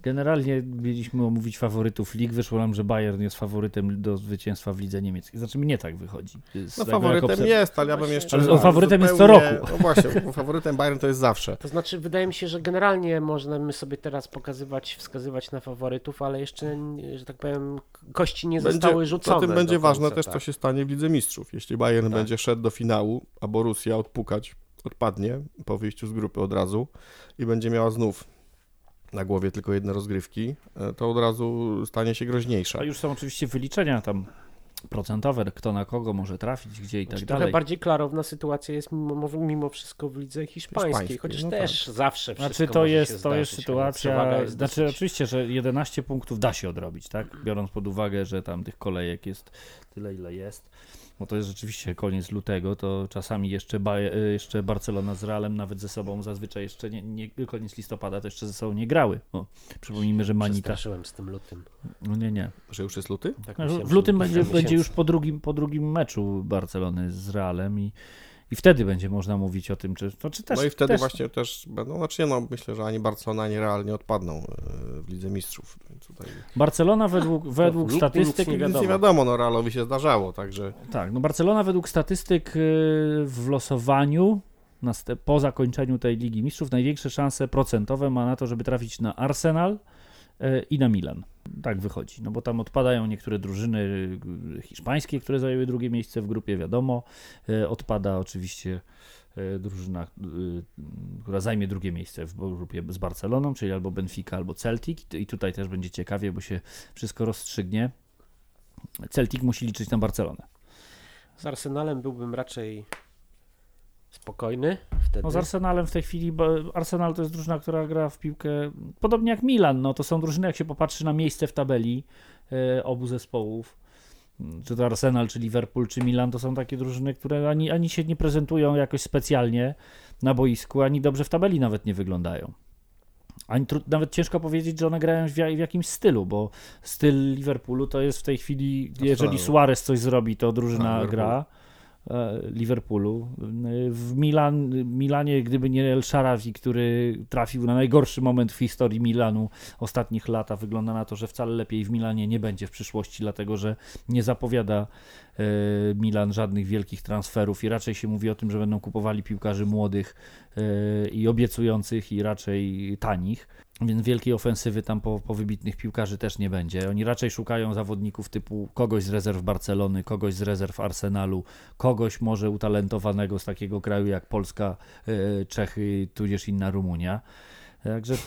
S3: Generalnie mieliśmy omówić faworytów lig. Wyszło nam, że Bayern jest faworytem do zwycięstwa w lidze niemieckiej. Znaczy mnie tak wychodzi. Z
S4: No faworytem
S3: obserw-
S4: jest, ale ja bym jeszcze...
S3: Ale on faworytem jest co
S4: zupełnie-
S3: roku.
S4: No właśnie, bo faworytem Bayern to jest zawsze.
S2: To znaczy, wydaje mi się, że generalnie możemy sobie teraz pokazywać, wskazywać na faworytów, ale jeszcze, że tak powiem, kości nie zostały rzucone.
S4: Zatem będzie
S2: do
S4: ważne
S2: końca,
S4: też,
S2: tak.
S4: co się stanie w Lidze Mistrzów. Jeśli Bayern
S2: Tak.
S4: będzie szedł do finału, a Borussia odpukać, odpadnie po wyjściu z grupy od razu i będzie miała znów na głowie tylko jedne rozgrywki, e, to od razu stanie się groźniejsza.
S3: A już są oczywiście wyliczenia tam procentowe, kto na kogo może trafić, gdzie i tak
S2: Znaczy,
S3: dalej.
S2: trochę bardziej klarowna sytuacja jest mimo, mimo wszystko w lidze hiszpańskiej,
S4: Hiszpańskiej,
S2: chociaż
S4: no
S2: też zawsze wszystko
S3: Znaczy to
S2: może się
S3: jest, to jest
S2: zdarzyć, ale przewaga
S3: sytuacja,
S2: jest
S3: znaczy
S2: dosyć-
S3: oczywiście, że 11 punktów da się odrobić, tak? Biorąc pod uwagę, że tam tych kolejek jest tyle, ile jest. Bo to jest rzeczywiście koniec lutego, to czasami jeszcze, ba, e, jeszcze Barcelona z Realem nawet ze sobą zazwyczaj jeszcze nie, nie koniec listopada to jeszcze ze sobą nie grały. Bo przypomnijmy, że Manita.
S2: Przestraszyłem z tym lutym.
S3: No nie, nie.
S4: Że już jest luty?
S2: Tak
S3: No,
S2: myślałem,
S3: w lutym będzie, będzie już po drugim, po drugim meczu Barcelony z Realem i, i wtedy będzie można mówić o tym, czy, to, czy też.
S4: no i wtedy
S3: też,
S4: właśnie też będą, znaczy nie, no myślę, że ani Barcelona, ani Real nie odpadną e, w Lidze Mistrzów. Więc tutaj
S3: Barcelona według, <laughs> według
S2: nic
S3: statystyk.
S2: nie
S4: nic
S2: wiadomo.
S4: nie wiadomo, no Realowi się zdarzało, także
S3: Tak, no Barcelona według statystyk y, w losowaniu po zakończeniu tej Ligi Mistrzów największe szanse procentowe ma na to, żeby trafić na Arsenal i na Milan. Tak wychodzi, no bo tam odpadają niektóre drużyny y, hiszpańskie, które zajęły drugie miejsce w grupie, wiadomo. Y, Odpada oczywiście y, drużyna, y, która zajmie drugie miejsce w grupie z Barceloną, czyli albo Benfica, albo Celtic. I tutaj też będzie ciekawie, bo się wszystko rozstrzygnie. Celtic musi liczyć na Barcelonę.
S2: Z Arsenalem byłbym raczej spokojny wtedy.
S3: No z Arsenalem w tej chwili, bo Arsenal to jest drużyna, która gra w piłkę podobnie jak Milan, no to są drużyny, jak się popatrzy na miejsce w tabeli e, obu zespołów, czy to Arsenal, czy Liverpool, czy Milan, to są takie drużyny, które ani, ani się nie prezentują jakoś specjalnie na boisku, ani dobrze w tabeli nawet nie wyglądają. Ani nawet ciężko powiedzieć, że one grają w, w jakimś stylu, bo styl Liverpoolu to jest w tej chwili, jeżeli. Suarez coś zrobi, to drużyna
S4: Liverpool.
S3: gra Liverpoolu. W Milan, Milanie, gdyby nie El Sharawi, który trafił na najgorszy moment w historii Milanu ostatnich lat, a wygląda na to, że wcale lepiej w Milanie nie będzie w przyszłości, dlatego że nie zapowiada e, Milan żadnych wielkich transferów i raczej się mówi o tym, że będą kupowali piłkarzy młodych e, i obiecujących i raczej tanich. Więc wielkiej ofensywy tam po, po wybitnych piłkarzy też nie będzie. Oni raczej szukają zawodników typu kogoś z rezerw Barcelony, kogoś z rezerw Arsenalu, kogoś może utalentowanego z takiego kraju jak Polska, e, Czechy, tudzież inna Rumunia. Także. <laughs>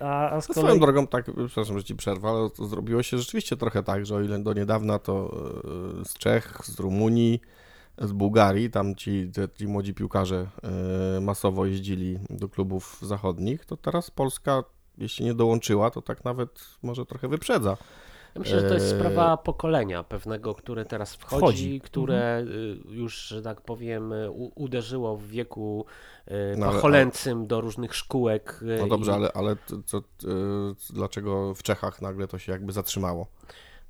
S3: A, a z
S4: Swoją
S3: kolei.
S4: drogą, tak, przepraszam, że ci przerwę, ale to zrobiło się rzeczywiście trochę tak, że o ile do niedawna to e, z Czech, z Rumunii, z Bułgarii, tam ci, ci młodzi piłkarze e, masowo jeździli do klubów zachodnich, to teraz Polska, jeśli nie dołączyła, to tak nawet może trochę wyprzedza.
S2: Ja myślę, że to jest
S4: Eee,
S2: sprawa pokolenia pewnego, które teraz wchodzi,
S3: Wchodzi.
S2: które y, już, że tak powiem, uderzyło w wieku
S4: No,
S2: pacholęcym do różnych szkółek.
S4: No dobrze,
S2: i-
S4: ale, ale to, e, dlaczego w Czechach nagle to się jakby zatrzymało?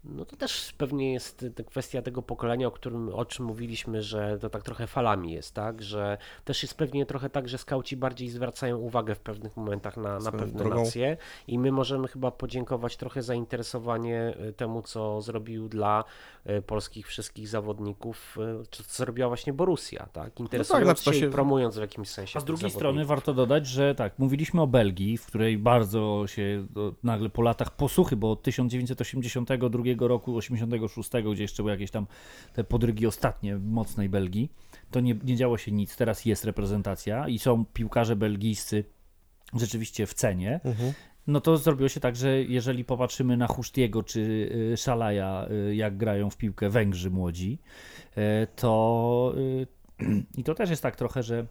S2: No to też pewnie jest kwestia tego pokolenia, o którym o czym mówiliśmy, że to tak trochę falami jest, tak? Że też jest pewnie trochę tak, że skauci bardziej zwracają uwagę w pewnych momentach na, na pewne
S4: drogą-
S2: nacje i my możemy chyba podziękować trochę zainteresowanie y, temu, co zrobił dla y, polskich wszystkich zawodników, y, co zrobiła właśnie Borussia, tak? Interesując
S4: znaczy to
S2: się,
S4: się-
S2: i promując w jakimś sensie
S3: A z drugiej strony warto dodać, że tak, mówiliśmy o Belgii, w której bardzo się nagle po latach posłuchy, bo od 1982 roku, 86, gdzie jeszcze były jakieś tam te podrygi ostatnie mocnej Belgii, to nie, nie działo się nic. Teraz jest reprezentacja i są piłkarze belgijscy rzeczywiście w cenie. No to zrobiło się tak, że jeżeli popatrzymy na Husztiego czy y, Szalaja, y, jak grają w piłkę Węgrzy młodzi, y, to <clears throat> i to też jest tak trochę, że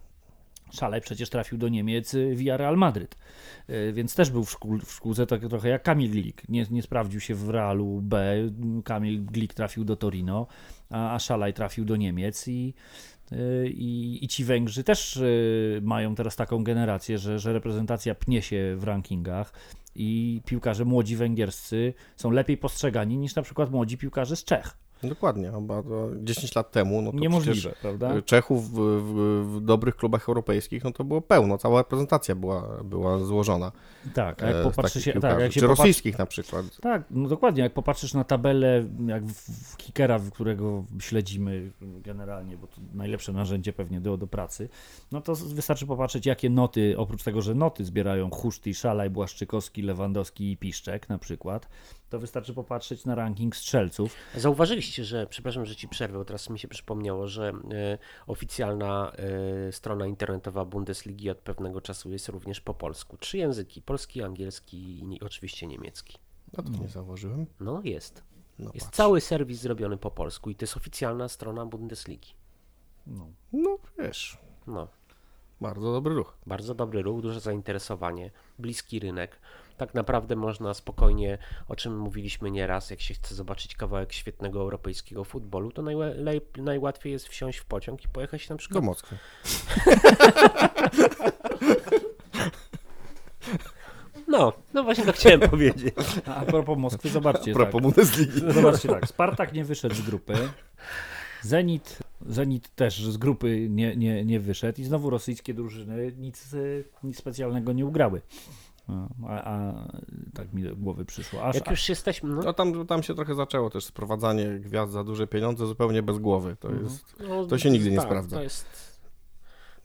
S3: Szalaj przecież trafił do Niemiec y, via Real Madryt, Y, więc też był w, szkół, w szkółce tak trochę jak Kamil Glik. Nie, nie sprawdził się w Realu B, Kamil Glik trafił do Torino, a, a Szalaj trafił do Niemiec i, y, i, i ci Węgrzy też mają teraz taką generację, że, że reprezentacja pnie się w rankingach i piłkarze młodzi węgierscy są lepiej postrzegani niż na przykład młodzi piłkarze z Czech.
S4: Dokładnie, a bo to 10 lat temu, no to
S3: Niemożliwe, prawda?
S4: Czechów w, w, w dobrych klubach europejskich, no to było pełno, cała reprezentacja była, była złożona.
S3: Tak, a jak
S4: e, z
S3: popatrzy
S4: takich
S3: się, tak, jak się
S4: Czy
S3: popatrzy,
S4: rosyjskich na przykład.
S3: Tak, no dokładnie. Jak popatrzysz na tabelę, jak w, w Kickera, w którego śledzimy generalnie, bo to najlepsze narzędzie pewnie do, do pracy, no to wystarczy popatrzeć, jakie noty, oprócz tego, że noty zbierają Chuszty, Szalaj, Błaszczykowski, Lewandowski i Piszczek na przykład, to wystarczy popatrzeć na ranking strzelców.
S2: Zauważyliście, że, przepraszam, że ci przerwę, teraz mi się przypomniało, że e, oficjalna e, strona internetowa Bundesligi od pewnego czasu jest również po polsku. Trzy języki, polski, angielski i nie, oczywiście niemiecki.
S4: A to nie zauważyłem.
S2: No jest.
S4: No,
S2: Jest
S4: patrz.
S2: cały serwis zrobiony po polsku i to jest oficjalna strona Bundesligi.
S3: No.
S4: No wiesz,
S2: No,
S4: bardzo dobry ruch.
S2: bardzo dobry ruch, duże zainteresowanie, bliski rynek. Tak naprawdę można spokojnie, o czym mówiliśmy nieraz, jak się chce zobaczyć kawałek świetnego europejskiego futbolu, to najłatwiej jest wsiąść w pociąg i pojechać na
S4: Do
S2: przykład
S4: Moskwy. <laughs>
S2: No, no właśnie to chciałem <laughs> powiedzieć.
S3: A propos Moskwy, zobaczcie.
S4: A propos
S3: tak.
S4: Bundesligi.
S3: Zobaczcie tak, Spartak nie wyszedł z grupy. Zenit, Zenit też z grupy nie, nie, nie wyszedł i znowu rosyjskie drużyny nic, nic specjalnego nie ugrały. A, a tak mi do głowy przyszło. Aż,
S2: Jak już jesteśmy, no,
S4: No tam, tam się trochę zaczęło też sprowadzanie gwiazd za duże pieniądze zupełnie bez głowy. To
S3: Mhm.
S4: jest...
S2: no,
S4: to się nigdy nie
S2: tak,
S4: sprawdza.
S2: To jest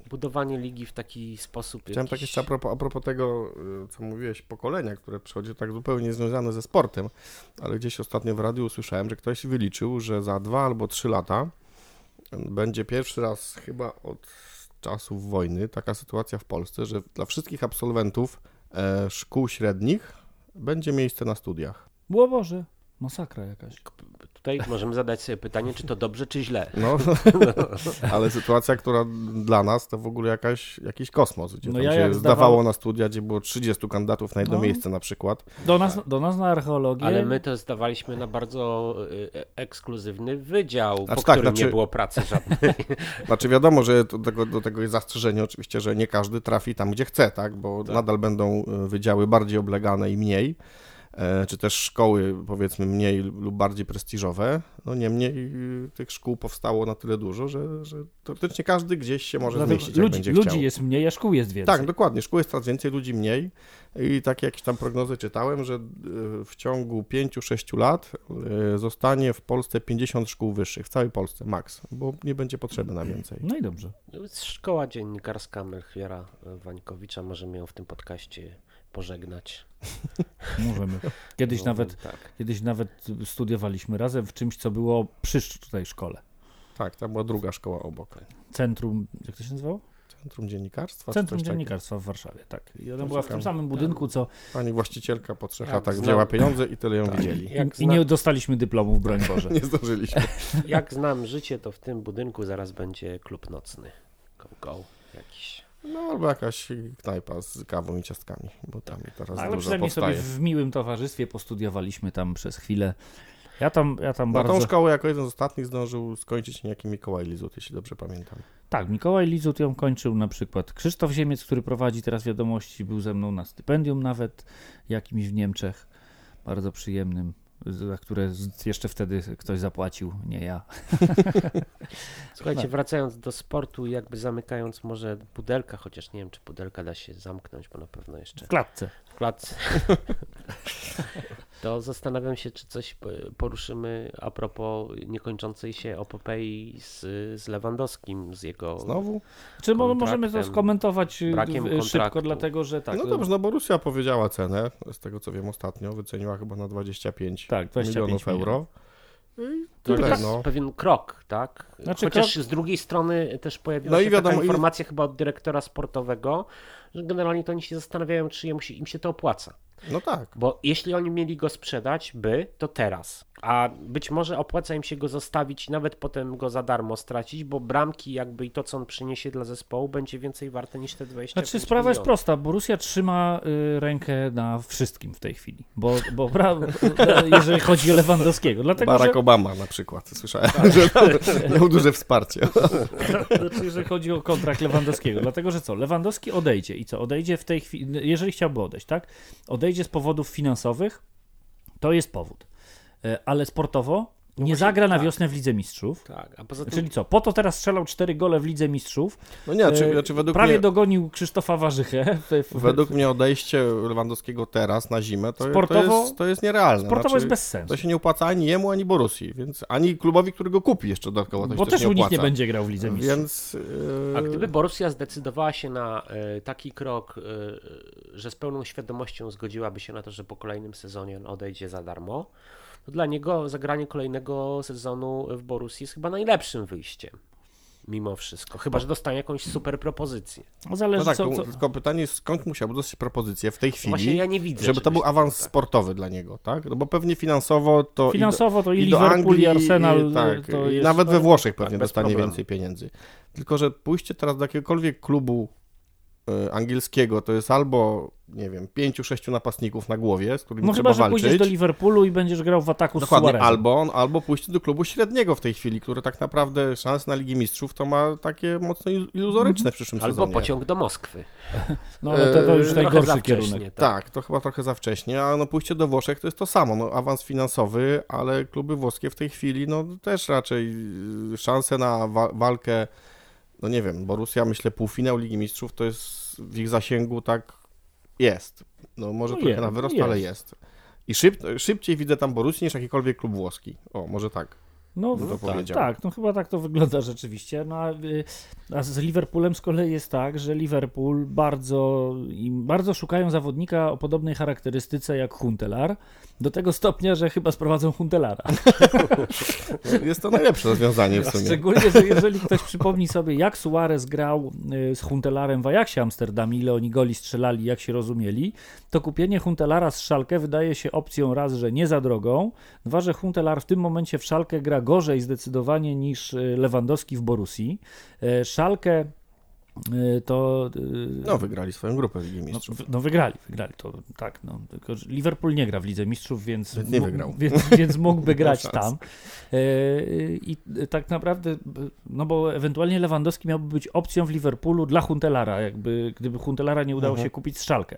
S2: budowanie ligi w taki sposób.
S4: Chciałem tak
S2: jakiś...
S4: jeszcze a propos, a propos tego, y, co mówiłeś, pokolenia, które przychodzi tak zupełnie niezwiązane ze sportem, ale gdzieś ostatnio w radiu usłyszałem, że ktoś wyliczył, że za dwa albo trzy lata będzie pierwszy raz chyba od czasów wojny taka sytuacja w Polsce, że dla wszystkich absolwentów szkół średnich będzie miejsce na studiach.
S3: Było Boże, masakra jakaś.
S2: Tutaj możemy zadać sobie pytanie, czy to dobrze, czy źle.
S4: No, <laughs> ale sytuacja, która dla nas to w ogóle jakaś, jakiś kosmos, gdzie
S3: No
S4: tam
S3: ja
S4: się zdawało
S3: zdawał-
S4: na studia, gdzie było 30 kandydatów na jedno
S3: No.
S4: miejsce na przykład.
S3: Do nas, do nas na archeologię.
S2: Ale my to zdawaliśmy na bardzo y, ekskluzywny wydział, po
S4: Znaczy tak,
S2: którym
S4: znaczy-
S2: nie było pracy żadnej. <laughs>
S4: Znaczy wiadomo, że do tego, do tego jest zastrzeżenie oczywiście, że nie każdy trafi tam, gdzie chce, tak? Bo nadal będą e, wydziały bardziej oblegane i mniej, e, czy też szkoły powiedzmy mniej lub bardziej prestiżowe. No niemniej e, tych szkół powstało na tyle dużo, że, że teoretycznie każdy gdzieś się może
S3: Dlatego
S4: zmieścić, jak
S3: ludzi,
S4: będzie
S3: ludzi
S4: chciał.
S3: jest mniej, a szkół jest więcej.
S4: Tak, dokładnie. Szkół jest coraz więcej, ludzi mniej. I takie jakieś tam prognozy czytałem, że e, w ciągu 5-6 lat e, zostanie w Polsce 50 szkół wyższych, w całej Polsce, maks, bo nie będzie potrzeby na więcej.
S3: No i dobrze.
S2: Szkoła dziennikarska Melchiora Wańkowicza, możemy ją w tym podcaście pożegnać. <laughs>
S3: Możemy. Kiedyś
S2: No,
S3: nawet,
S2: Tak.
S3: kiedyś nawet studiowaliśmy razem w czymś, co było przy tutaj szkole.
S4: Tak, tam była druga szkoła obok.
S3: Centrum, jak to się nazywało?
S4: Centrum Dziennikarstwa?
S3: Centrum? Dziennikarstwa w Warszawie, tak. I ona była w tym samym budynku, co
S4: Pani właścicielka po trzech
S2: Jak
S4: latach
S2: znam-
S4: wzięła pieniądze i tyle ją widzieli.
S2: Jak,
S3: i
S2: zna,
S3: nie dostaliśmy dyplomów, broń Boże. <laughs>
S4: Nie zdążyliśmy.
S2: jak znam życie, to w tym budynku zaraz będzie klub nocny. Go, go. Jakiś.
S4: No albo jakaś knajpa z kawą i ciastkami, bo tam teraz
S3: Ale
S4: dużo
S3: przynajmniej
S4: powstaje.
S3: sobie w miłym towarzystwie postudiowaliśmy tam przez chwilę. Ja tam, ja tam
S4: No
S3: bardzo...
S4: tą szkołę jako jeden z ostatnich zdążył skończyć niejaki Mikołaj Lizut, jeśli dobrze pamiętam.
S3: Tak, Mikołaj Lizut ją kończył na przykład. Krzysztof Ziemiec, który prowadzi teraz wiadomości, był ze mną na stypendium nawet jakimś w Niemczech, bardzo przyjemnym, za które jeszcze wtedy ktoś zapłacił, nie ja. <laughs>
S2: Słuchajcie,
S3: Tak.
S2: wracając do sportu, jakby zamykając może pudelka, chociaż nie wiem, czy pudelka da się zamknąć, bo na pewno jeszcze
S3: W klatce.
S2: w klatce. <laughs> to zastanawiam się, czy coś poruszymy a propos niekończącej się opopei z, z Lewandowskim, z jego...
S4: Znowu?
S3: Czy możemy to skomentować y,
S2: brakiem
S3: w- szybko, dlatego że tak.
S4: no
S3: y,
S4: dobrze, no bo Rosja powiedziała cenę, z tego co wiem ostatnio, wyceniła chyba na 25
S3: Tak, 25
S4: milionów euro.
S2: To
S4: Tyle,
S2: jest
S4: no.
S2: pewien krok, tak?
S3: Znaczy
S2: Chociaż z drugiej strony też pojawiła
S4: No i
S2: się
S4: wiadomo,
S2: taka
S4: i-
S2: informacja chyba od dyrektora sportowego, że generalnie to oni się zastanawiają, czy im się, im się to opłaca.
S4: No tak.
S2: Bo jeśli oni mieli go sprzedać, by, to teraz. A być może opłaca im się go zostawić i nawet potem go za darmo stracić, bo bramki jakby i to, co on przyniesie dla zespołu, będzie więcej warte niż te 20
S3: Znaczy sprawa jest prosta, Borussia trzyma y, rękę na wszystkim w tej chwili, bo, bo bra, <laughs> jeżeli chodzi o Lewandowskiego, dlatego
S4: Barack
S3: że
S4: Obama na przykład, słyszałem, że tam miał duże wsparcie. <laughs>
S3: znaczy, jeżeli chodzi o kontrakt Lewandowskiego, dlatego że co, Lewandowski odejdzie. I co, odejdzie w tej chwili, jeżeli chciałby odejść, tak, odejdzie z powodów finansowych, to jest powód, E, ale sportowo nie
S2: właśnie
S3: zagra na
S2: tak.
S3: wiosnę w Lidze Mistrzów,
S2: Tak, a poza tym
S3: Czyli co? Po to teraz strzelał cztery gole w Lidze Mistrzów.
S4: No nie, czy,
S3: E,
S4: znaczy według
S3: Prawie
S4: mnie,
S3: dogonił Krzysztofa Warzychę. <laughs>
S4: Według mnie odejście Lewandowskiego teraz na zimę to, to,
S3: Sportowo-
S4: jest, to jest nierealne.
S3: Sportowo
S4: Znaczy,
S3: jest bez sensu.
S4: To się nie opłaca ani jemu, ani Borussii, więc ani klubowi, który go kupi jeszcze dodatkowo. To
S3: Bo też
S4: nie
S3: u nich nie będzie grał w Lidze Mistrzów.
S4: Więc. e,
S2: A gdyby Borussia zdecydowała się na e, taki krok, e, że z pełną świadomością zgodziłaby się na to, że po kolejnym sezonie on odejdzie za darmo, to dla niego zagranie kolejnego sezonu w Borussii jest chyba najlepszym wyjściem. mimo wszystko. Chyba, że dostanie jakąś super propozycję.
S3: No Zależy
S4: No tak,
S3: co, co,
S4: tylko pytanie jest, skąd musiałby dostać propozycję w tej chwili,
S2: Właśnie ja nie widzę.
S4: żeby to był awans
S2: tak.
S4: sportowy dla niego, tak? No bo pewnie finansowo to... i do-
S3: Finansowo to i,
S4: i do
S3: Liverpool,
S4: Anglii,
S3: i Arsenal.
S4: i, tak,
S3: jest,
S4: nawet we Włoszech pewnie
S2: tak,
S4: dostanie
S2: problemu.
S4: więcej pieniędzy. Tylko, że pójście teraz do jakiegokolwiek klubu angielskiego, to jest albo, nie wiem, pięciu, sześciu napastników na głowie, z którymi
S3: No
S4: trzeba
S3: chyba, że
S4: walczyć.
S3: pójdziesz do Liverpoolu i będziesz grał w ataku z
S4: Dokładnie,
S3: Suarezem.
S4: albo, albo pójście do klubu średniego w tej chwili, który tak naprawdę szans na Ligi Mistrzów to ma takie mocno il- iluzoryczne w przyszłym
S2: Albo
S4: sezonie.
S2: pociąg do Moskwy.
S3: No ale to, to już
S2: Trochę
S3: najgorszy kierunek.
S2: wcześnie,
S4: Tak, to chyba trochę za wcześnie, a no pójście do Włoszech to jest to samo, no awans finansowy, ale kluby włoskie w tej chwili no też raczej y, szanse na wa- walkę, no nie wiem, Borussia myślę półfinał Ligi Mistrzów to jest w ich zasięgu tak jest, no może
S3: No
S4: trochę
S3: jest,
S4: na wyrost,
S3: jest.
S4: ale jest. I szyb, szybciej widzę tam Borussię niż jakikolwiek klub włoski. O, może tak.
S3: No,
S4: to
S3: tak, tak, no chyba tak to wygląda rzeczywiście. No, a, y, a z Liverpoolem z kolei jest tak, że Liverpool bardzo, bardzo szukają zawodnika o podobnej charakterystyce jak Huntelar, do tego stopnia, że chyba sprowadzą Huntelara. <laughs>
S4: Jest to najlepsze rozwiązanie w sumie.
S3: Szczególnie, że jeżeli ktoś przypomni sobie, jak Suarez grał y, z Huntelarem w Ajaxie Amsterdam, ile oni goli strzelali, jak się rozumieli, to kupienie Huntelara z Szalkę wydaje się opcją raz, że nie za drogą, dwa, że Huntelar w tym momencie w Szalkę gra gorzej zdecydowanie niż y, Lewandowski w Borussii. Y, Szalkę y, to...
S4: No, wygrali swoją grupę w Ligi
S3: no,
S4: Mistrzów.
S3: w- no wygrali, wygrali to tak, no. Tylko, Liverpool nie gra w Lidze Mistrzów, więc,
S4: Więc nie wygrał. <laughs>
S3: Więc, więc mógłby <laughs> grać tam. E, I tak naprawdę, no bo ewentualnie Lewandowski miałby być opcją w Liverpoolu dla Huntelara, jakby gdyby Huntelara nie udało
S4: Mhm.
S3: się kupić z Szalkę.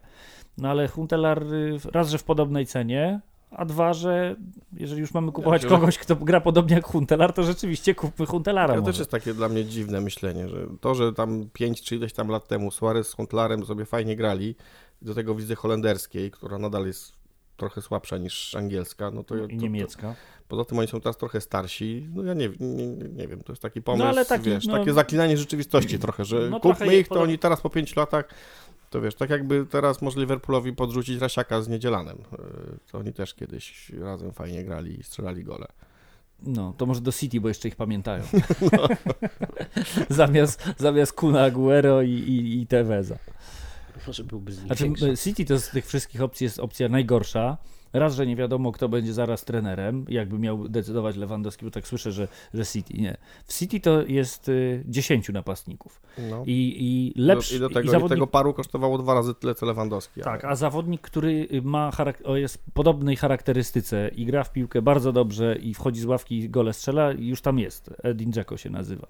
S3: No ale Huntelar y, raz, że w podobnej cenie, a dwa, że jeżeli już mamy kupować
S4: Znaczy-
S3: kogoś, kto gra podobnie jak Huntelar, to rzeczywiście kupmy Huntelara
S4: To
S3: może.
S4: też jest takie dla mnie dziwne myślenie, że to, że tam 5 czy ileś tam lat temu Suarez z Huntlarem sobie fajnie grali, do tego widzę holenderskiej, która nadal jest trochę słabsza niż angielska, no to,
S3: I
S4: to, to
S3: niemiecka.
S4: poza tym oni są teraz trochę starsi, no ja nie, nie, nie wiem, to jest taki pomysł,
S3: No, ale taki,
S4: wiesz,
S3: no-
S4: takie zaklinanie rzeczywistości trochę, że
S3: No,
S4: kupmy ich, to
S3: podoba-
S4: oni teraz po 5 latach, to wiesz, tak jakby teraz może Liverpoolowi podrzucić Rasiaka z Niedzielanem, yy, to oni też kiedyś razem fajnie grali i strzelali gole.
S3: No, to może do City, bo jeszcze ich pamiętają. <laughs> <laughs> zamiast, zamiast Kuna Aguero i, i, i Teveza.
S2: Może byłby z nich
S3: Znaczy. City to z tych wszystkich opcji jest opcja najgorsza. Raz, że nie wiadomo, kto będzie zaraz trenerem, jakby miał decydować Lewandowski, bo tak słyszę, że, że City. Nie. W City to jest y, 10 napastników.
S4: No.
S3: I, i lepszy.
S4: I do, i do tego,
S3: i
S4: i
S3: zawodnik,
S4: tego paru kosztowało dwa razy tyle co Lewandowski. ale-
S3: Tak, a zawodnik, który ma charak- jest podobnej charakterystyce i gra w piłkę bardzo dobrze i wchodzi z ławki i gole strzela, już tam jest. Edin Dzeko się nazywa.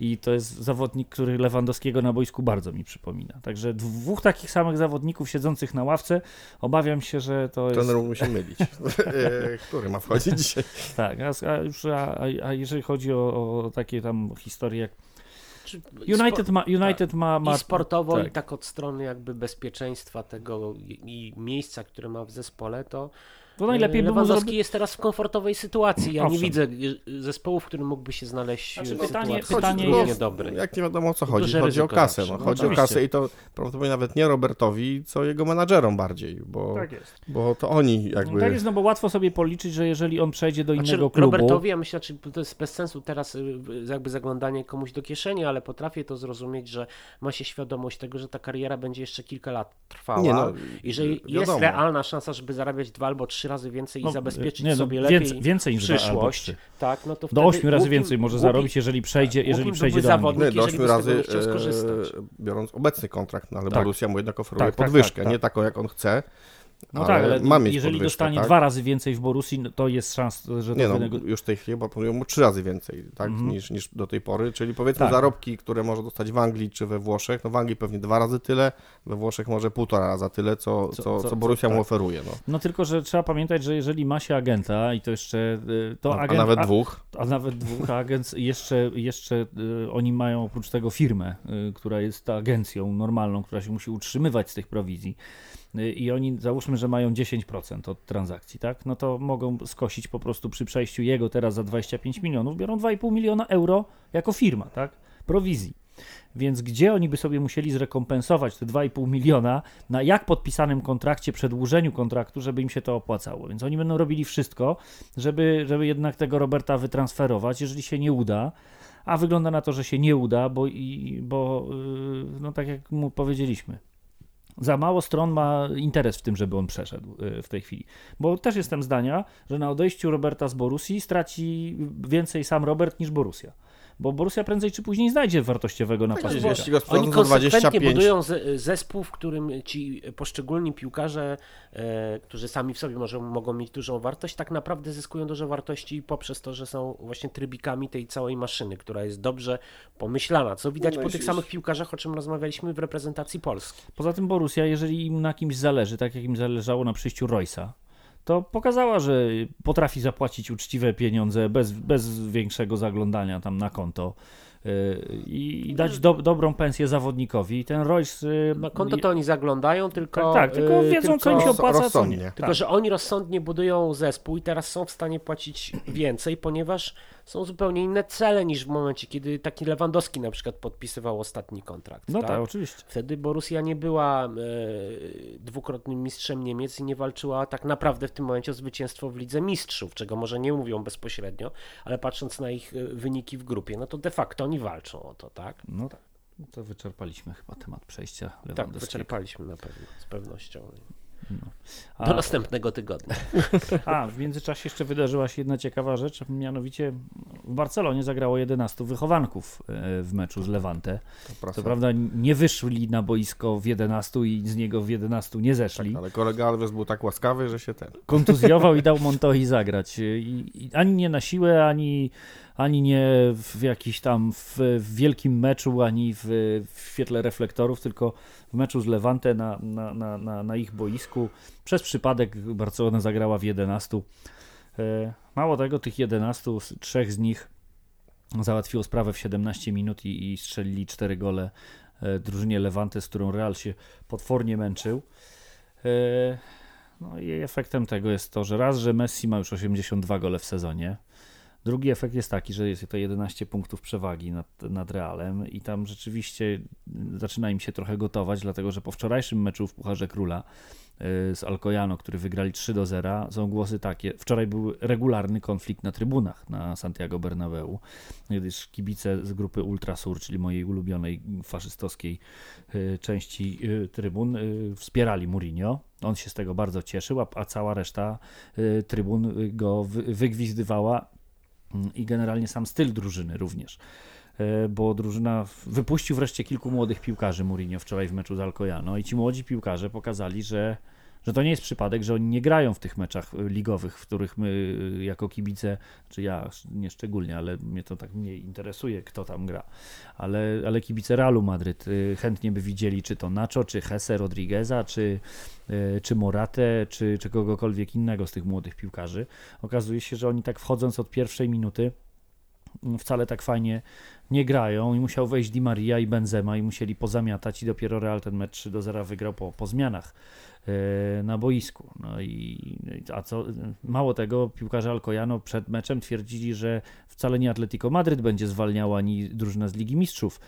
S3: I to jest zawodnik, który Lewandowskiego na boisku bardzo mi przypomina. Także dwóch takich samych zawodników siedzących na ławce, obawiam się, że to jest...
S4: Trener się mylić. <laughs> <laughs> E, Który ma wchodzić dzisiaj?
S3: Tak, a, a, już, a, a jeżeli chodzi o, o takie tam historie jak United ma, United ma, ma
S2: I sportowo,
S3: tak.
S2: i tak od strony jakby bezpieczeństwa tego i miejsca, które ma w zespole, to
S3: to najlepiej
S2: e,
S3: by
S2: Lewandowski jest teraz w komfortowej sytuacji. Ja nie
S3: Owszem.
S2: widzę e, zespołu, w którym mógłby się znaleźć
S3: Znaczy,
S2: w
S3: pytanie-
S2: sytuacji
S3: pytanie jest-
S2: dobrej.
S4: Jak nie wiadomo o co chodzi.
S2: Duże
S4: Chodzi o kasę. No.
S2: No,
S4: Chodzi o kasę i to prawdopodobnie nawet nie Robertowi, co jego menadżerom bardziej, bo,
S3: Tak jest.
S4: bo to oni jakby...
S3: No tak jest, no bo łatwo sobie policzyć, że jeżeli on przejdzie do
S2: Znaczy,
S3: innego klubu...
S2: Robertowi, ja myślę, czy to jest bez sensu teraz y, jakby zaglądanie komuś do kieszeni, ale potrafię to zrozumieć, że ma się świadomość tego, że ta kariera będzie jeszcze kilka lat trwała.
S4: Nie, no,
S2: I że jest
S4: wiadomo.
S2: realna szansa, żeby zarabiać dwa albo trzy razy więcej
S3: No,
S2: i zabezpieczyć
S3: nie, no,
S2: sobie lepiej
S3: więcej, więcej niż dwa albo
S2: przyszłość,
S3: trzy.
S2: tak, no to
S3: Do 8 razy
S2: głupim-
S3: więcej może
S2: głupim-
S3: zarobić, jeżeli przejdzie, jeżeli
S2: głupim
S3: przejdzie do
S2: zawodnik,
S4: Nie, do
S2: jeżeli
S4: 8
S2: by z tego
S4: razy
S2: skorzystać.
S4: e, biorąc obecny kontrakt, no ale
S3: Tak.
S4: Borussia mu jednak oferuje
S3: Tak, tak,
S4: podwyżkę,
S3: tak, tak.
S4: nie taką jak on chce,
S3: No
S4: ale
S3: tak, ale
S4: ma mieć
S3: jeżeli
S4: podwyżkę,
S3: dostanie
S4: tak?
S3: dwa razy więcej w Borussii, no to jest szans, że to
S4: Nie no,
S3: wynego-
S4: już w tej chwili proponują mu trzy razy więcej, tak,
S3: Mhm.
S4: niż, niż do tej pory, czyli powiedzmy
S3: Tak.
S4: zarobki, które może dostać w Anglii czy we Włoszech, no w Anglii pewnie dwa razy tyle, we Włoszech może półtora raza tyle, co,
S3: Co-
S4: co, co,
S3: co-
S4: Borussia
S3: co-
S4: mu
S3: tak.
S4: oferuje, no.
S3: No tylko, że trzeba pamiętać, że jeżeli ma się agenta i to jeszcze... y, To
S4: a, a
S3: agent,
S4: nawet
S3: a,
S4: dwóch.
S3: a nawet dwóch agent, jeszcze, jeszcze y, oni mają oprócz tego firmę, y, która jest agencją normalną, która się musi utrzymywać z tych prowizji. Y, I oni, załóżmy, że mają 10% od transakcji, tak? No to mogą skosić po prostu przy przejściu jego teraz za 25 milionów, biorą 2,5 miliona euro jako firma, tak? Prowizji. Więc gdzie oni by sobie musieli zrekompensować te 2,5 miliona na jak podpisanym kontrakcie, przedłużeniu kontraktu, żeby im się to opłacało. Więc oni będą robili wszystko, żeby, żeby jednak tego Roberta wytransferować. Jeżeli się nie uda, a wygląda na to, że się nie uda, bo, i, bo y, no tak jak mu powiedzieliśmy, za mało stron ma interes w tym, żeby on przeszedł y, w tej chwili. Bo też jestem zdania, że na odejściu Roberta z Borussii straci więcej sam Robert niż Borussia. Bo Borussia prędzej czy później znajdzie wartościowego napastnika.
S4: Jeśli go
S2: Oni konsekwentnie
S4: 25,
S2: budują zespół, w którym ci poszczególni piłkarze, e, którzy sami w sobie może, mogą mieć dużą wartość, tak naprawdę zyskują dużo wartości poprzez to, że są właśnie trybikami tej całej maszyny, która jest dobrze pomyślana, co widać
S4: No,
S2: po tych samych piłkarzach, o czym rozmawialiśmy w reprezentacji Polski.
S3: Poza tym Borussia, jeżeli im na kimś zależy, tak jak im zależało na przyjściu Roysa, to pokazała, że potrafi zapłacić uczciwe pieniądze bez, bez większego zaglądania tam na konto i, i dać do, dobrą pensję zawodnikowi. I ten Royce... yy,
S2: Na konto to oni zaglądają, tylko...
S3: tak, tak, tylko
S2: e,
S3: wiedzą, co im się opłaca, co nie.
S2: Tylko,
S3: Tak.
S2: że oni rozsądnie budują zespół i teraz są w stanie płacić więcej, ponieważ są zupełnie inne cele niż w momencie, kiedy taki Lewandowski na przykład podpisywał ostatni kontrakt.
S3: No
S2: tak?
S3: tak, oczywiście.
S2: Wtedy Borussia nie była e, dwukrotnym mistrzem Niemiec i nie walczyła tak naprawdę w tym momencie o zwycięstwo w Lidze Mistrzów, czego może nie mówią bezpośrednio, ale patrząc na ich wyniki w grupie, no to de facto oni walczą o to, tak?
S3: No tak. No To wyczerpaliśmy chyba temat przejścia
S2: Tak, wyczerpaliśmy na pewno, z pewnością.
S3: A-
S2: Do następnego tygodnia. <laughs>
S3: A, w międzyczasie jeszcze wydarzyła się jedna ciekawa rzecz, mianowicie w Barcelonie zagrało 11 wychowanków e, w meczu z Levante.
S4: to prasa.
S3: prawda nie wyszli na boisko w 11 i z niego w 11 nie zeszli.
S4: Ale kolega Alves był tak łaskawy, że się ten.
S3: Kontuzjował i <laughs> dał Montohi zagrać. I, i ani nie na siłę, ani, ani nie w jakiś tam w, w wielkim meczu, ani w, w świetle reflektorów, tylko w meczu z Levante na, na, na, na, na ich boisku. Przez przypadek Barcelona zagrała w 11. E, Mało tego, tych 11, s- trzech z nich załatwiło sprawę w 17 minut i, i strzelili 4 gole e, drużynie Levante, z którą Real się potwornie męczył. E, No i efektem tego jest to, że raz, że Messi ma już 82 gole w sezonie. Drugi efekt jest taki, że jest to 11 punktów przewagi nad, nad Realem i tam rzeczywiście zaczyna im się trochę gotować, dlatego że po wczorajszym meczu w Pucharze Króla z Alcoyano, który wygrali 3 do 0, są głosy takie. Wczoraj był regularny konflikt na trybunach na Santiago Bernabeu, gdyż kibice z grupy Ultrasur, czyli mojej ulubionej faszystowskiej y, części y, trybun, y, wspierali Mourinho. On się z tego bardzo cieszył, a, cała reszta y, trybun y, go wy, wygwizdywała mm, i generalnie sam styl drużyny również. E, Bo drużyna wypuścił wreszcie kilku młodych piłkarzy Mourinho wczoraj w meczu z Alcoyano i ci młodzi piłkarze pokazali, że, że to nie jest przypadek, że oni nie grają w tych meczach y, ligowych, w których my y, jako kibice, czy ja nie szczególnie, ale mnie to tak mniej interesuje, kto tam gra, ale, ale kibice Realu Madryt chętnie by widzieli, czy to Nacho, czy Hesse Rodrigueza, czy, czy Moratę, czy, czy kogokolwiek innego z tych młodych piłkarzy. Okazuje się, że oni tak wchodząc od pierwszej minuty wcale tak fajnie nie grają i musiał wejść Di Maria i Benzema i musieli pozamiatać i dopiero Real ten mecz 3 do 0 wygrał po, po zmianach e, na boisku. No i, a co, mało tego, piłkarze Alcoyano przed meczem twierdzili, że wcale nie Atletico Madryt będzie zwalniała ani drużyna z Ligi Mistrzów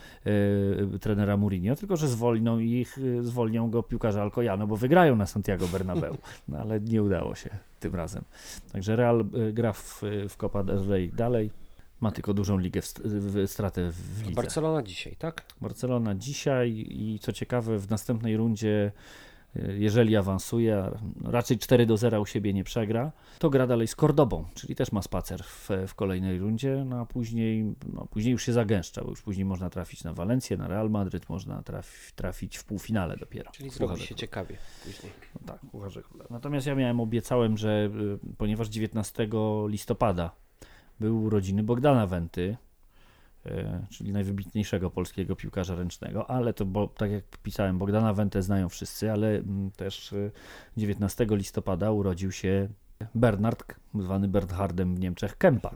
S3: e, trenera Mourinho, tylko że zwolnią ich, zwolnią go piłkarze Alcoyano, bo wygrają na Santiago Bernabeu. No ale nie udało się tym razem. Także Real e, gra w, w Copa del Rey dalej. Ma tylko dużą ligę w, w stratę w lidze.
S2: Barcelona dzisiaj, tak?
S3: Barcelona dzisiaj i co ciekawe w następnej rundzie y, jeżeli awansuje, raczej 4 do 0 u siebie nie przegra, to gra dalej z Cordobą, czyli też ma spacer w, w kolejnej rundzie, no a później, no, później już się zagęszcza, bo już później można trafić na Walencję, na Real Madryt, można trafi, trafić w półfinale dopiero.
S2: Czyli zrobi się
S3: Króla.
S2: ciekawie później.
S3: No tak, Pucharze Króla. Natomiast ja miałem, obiecałem, że y, ponieważ 19 listopada były urodziny Bogdana Wenty, y, czyli najwybitniejszego polskiego piłkarza ręcznego, ale to, bo, tak jak pisałem, Bogdana Wentę znają wszyscy, ale mm, też y, 19 listopada urodził się Bernard, zwany Bernhardem w Niemczech, Kempa.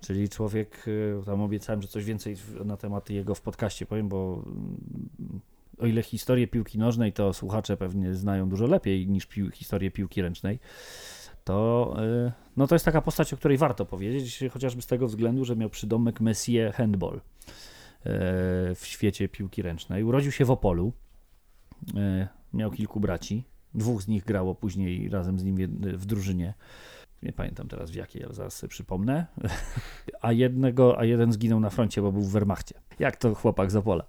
S3: Czyli człowiek, y, tam obiecałem, że coś więcej na temat jego w podcaście powiem, bo mm, o ile historię piłki nożnej to słuchacze pewnie znają dużo lepiej niż pił, historię piłki ręcznej, to, y, no to jest taka postać, o której warto powiedzieć, chociażby z tego względu, że miał przydomek Messier Handball y, w świecie piłki ręcznej. Urodził się w Opolu, y, miał kilku braci, dwóch z nich grało później razem z nim w drużynie. nie pamiętam teraz w jakiej, ale zaraz sobie przypomnę, <laughs> a jednego, a jeden zginął na froncie, bo był w Wehrmachcie. Jak to chłopak z Opola.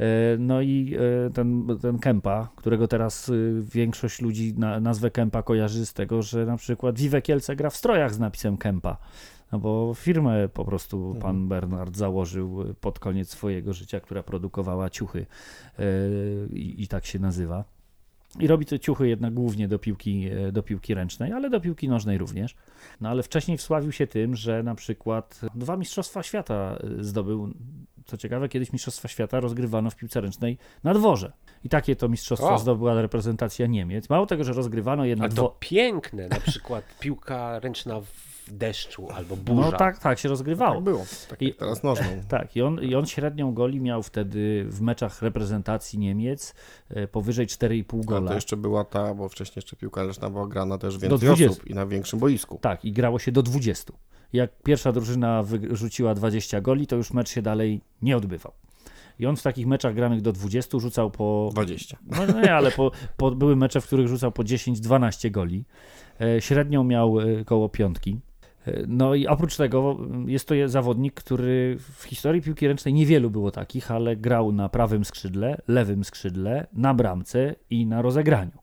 S3: E, No i e, ten, ten Kempa, którego teraz y, większość ludzi na, nazwę Kempa kojarzy z tego, że na przykład Vive Kielce gra w strojach z napisem Kempa. No bo firmę po prostu pan Bernard założył pod koniec swojego życia, która produkowała ciuchy e, i, i tak się nazywa. I robi te ciuchy jednak głównie do piłki, e, do piłki ręcznej, ale do piłki nożnej również. No ale wcześniej wsławił się tym, że na przykład dwa Mistrzostwa Świata e, zdobył. Co ciekawe, kiedyś Mistrzostwa Świata rozgrywano w piłce ręcznej na dworze. I takie to mistrzostwa
S2: O!
S3: zdobyła reprezentacja Niemiec. Mało tego, że rozgrywano je na
S2: Ale to
S3: dworze.
S2: piękne, na przykład piłka ręczna w deszczu albo burza.
S3: No tak, tak się rozgrywało.
S4: Tak było, tak
S3: I-
S4: teraz nożną. <laughs>
S3: Tak, i on, i on średnią goli miał wtedy w meczach reprezentacji Niemiec e, powyżej 4,5
S4: Ale
S3: gola.
S4: to jeszcze była ta, bo wcześniej jeszcze piłka ręczna była grana też więcej
S3: 20.
S4: osób i na większym boisku.
S3: Tak, i grało się do 20. Jak pierwsza drużyna wyrzuciła 20 goli, to już mecz się dalej nie odbywał. I on w takich meczach granych do 20 rzucał po.
S4: 20.
S3: No nie, ale po, po, były mecze, w których rzucał po 10-12 goli. E, średnią miał e, koło piątki. No i oprócz tego jest to zawodnik, który w historii piłki ręcznej niewielu było takich, ale grał na prawym skrzydle, lewym skrzydle, na bramce i na rozegraniu.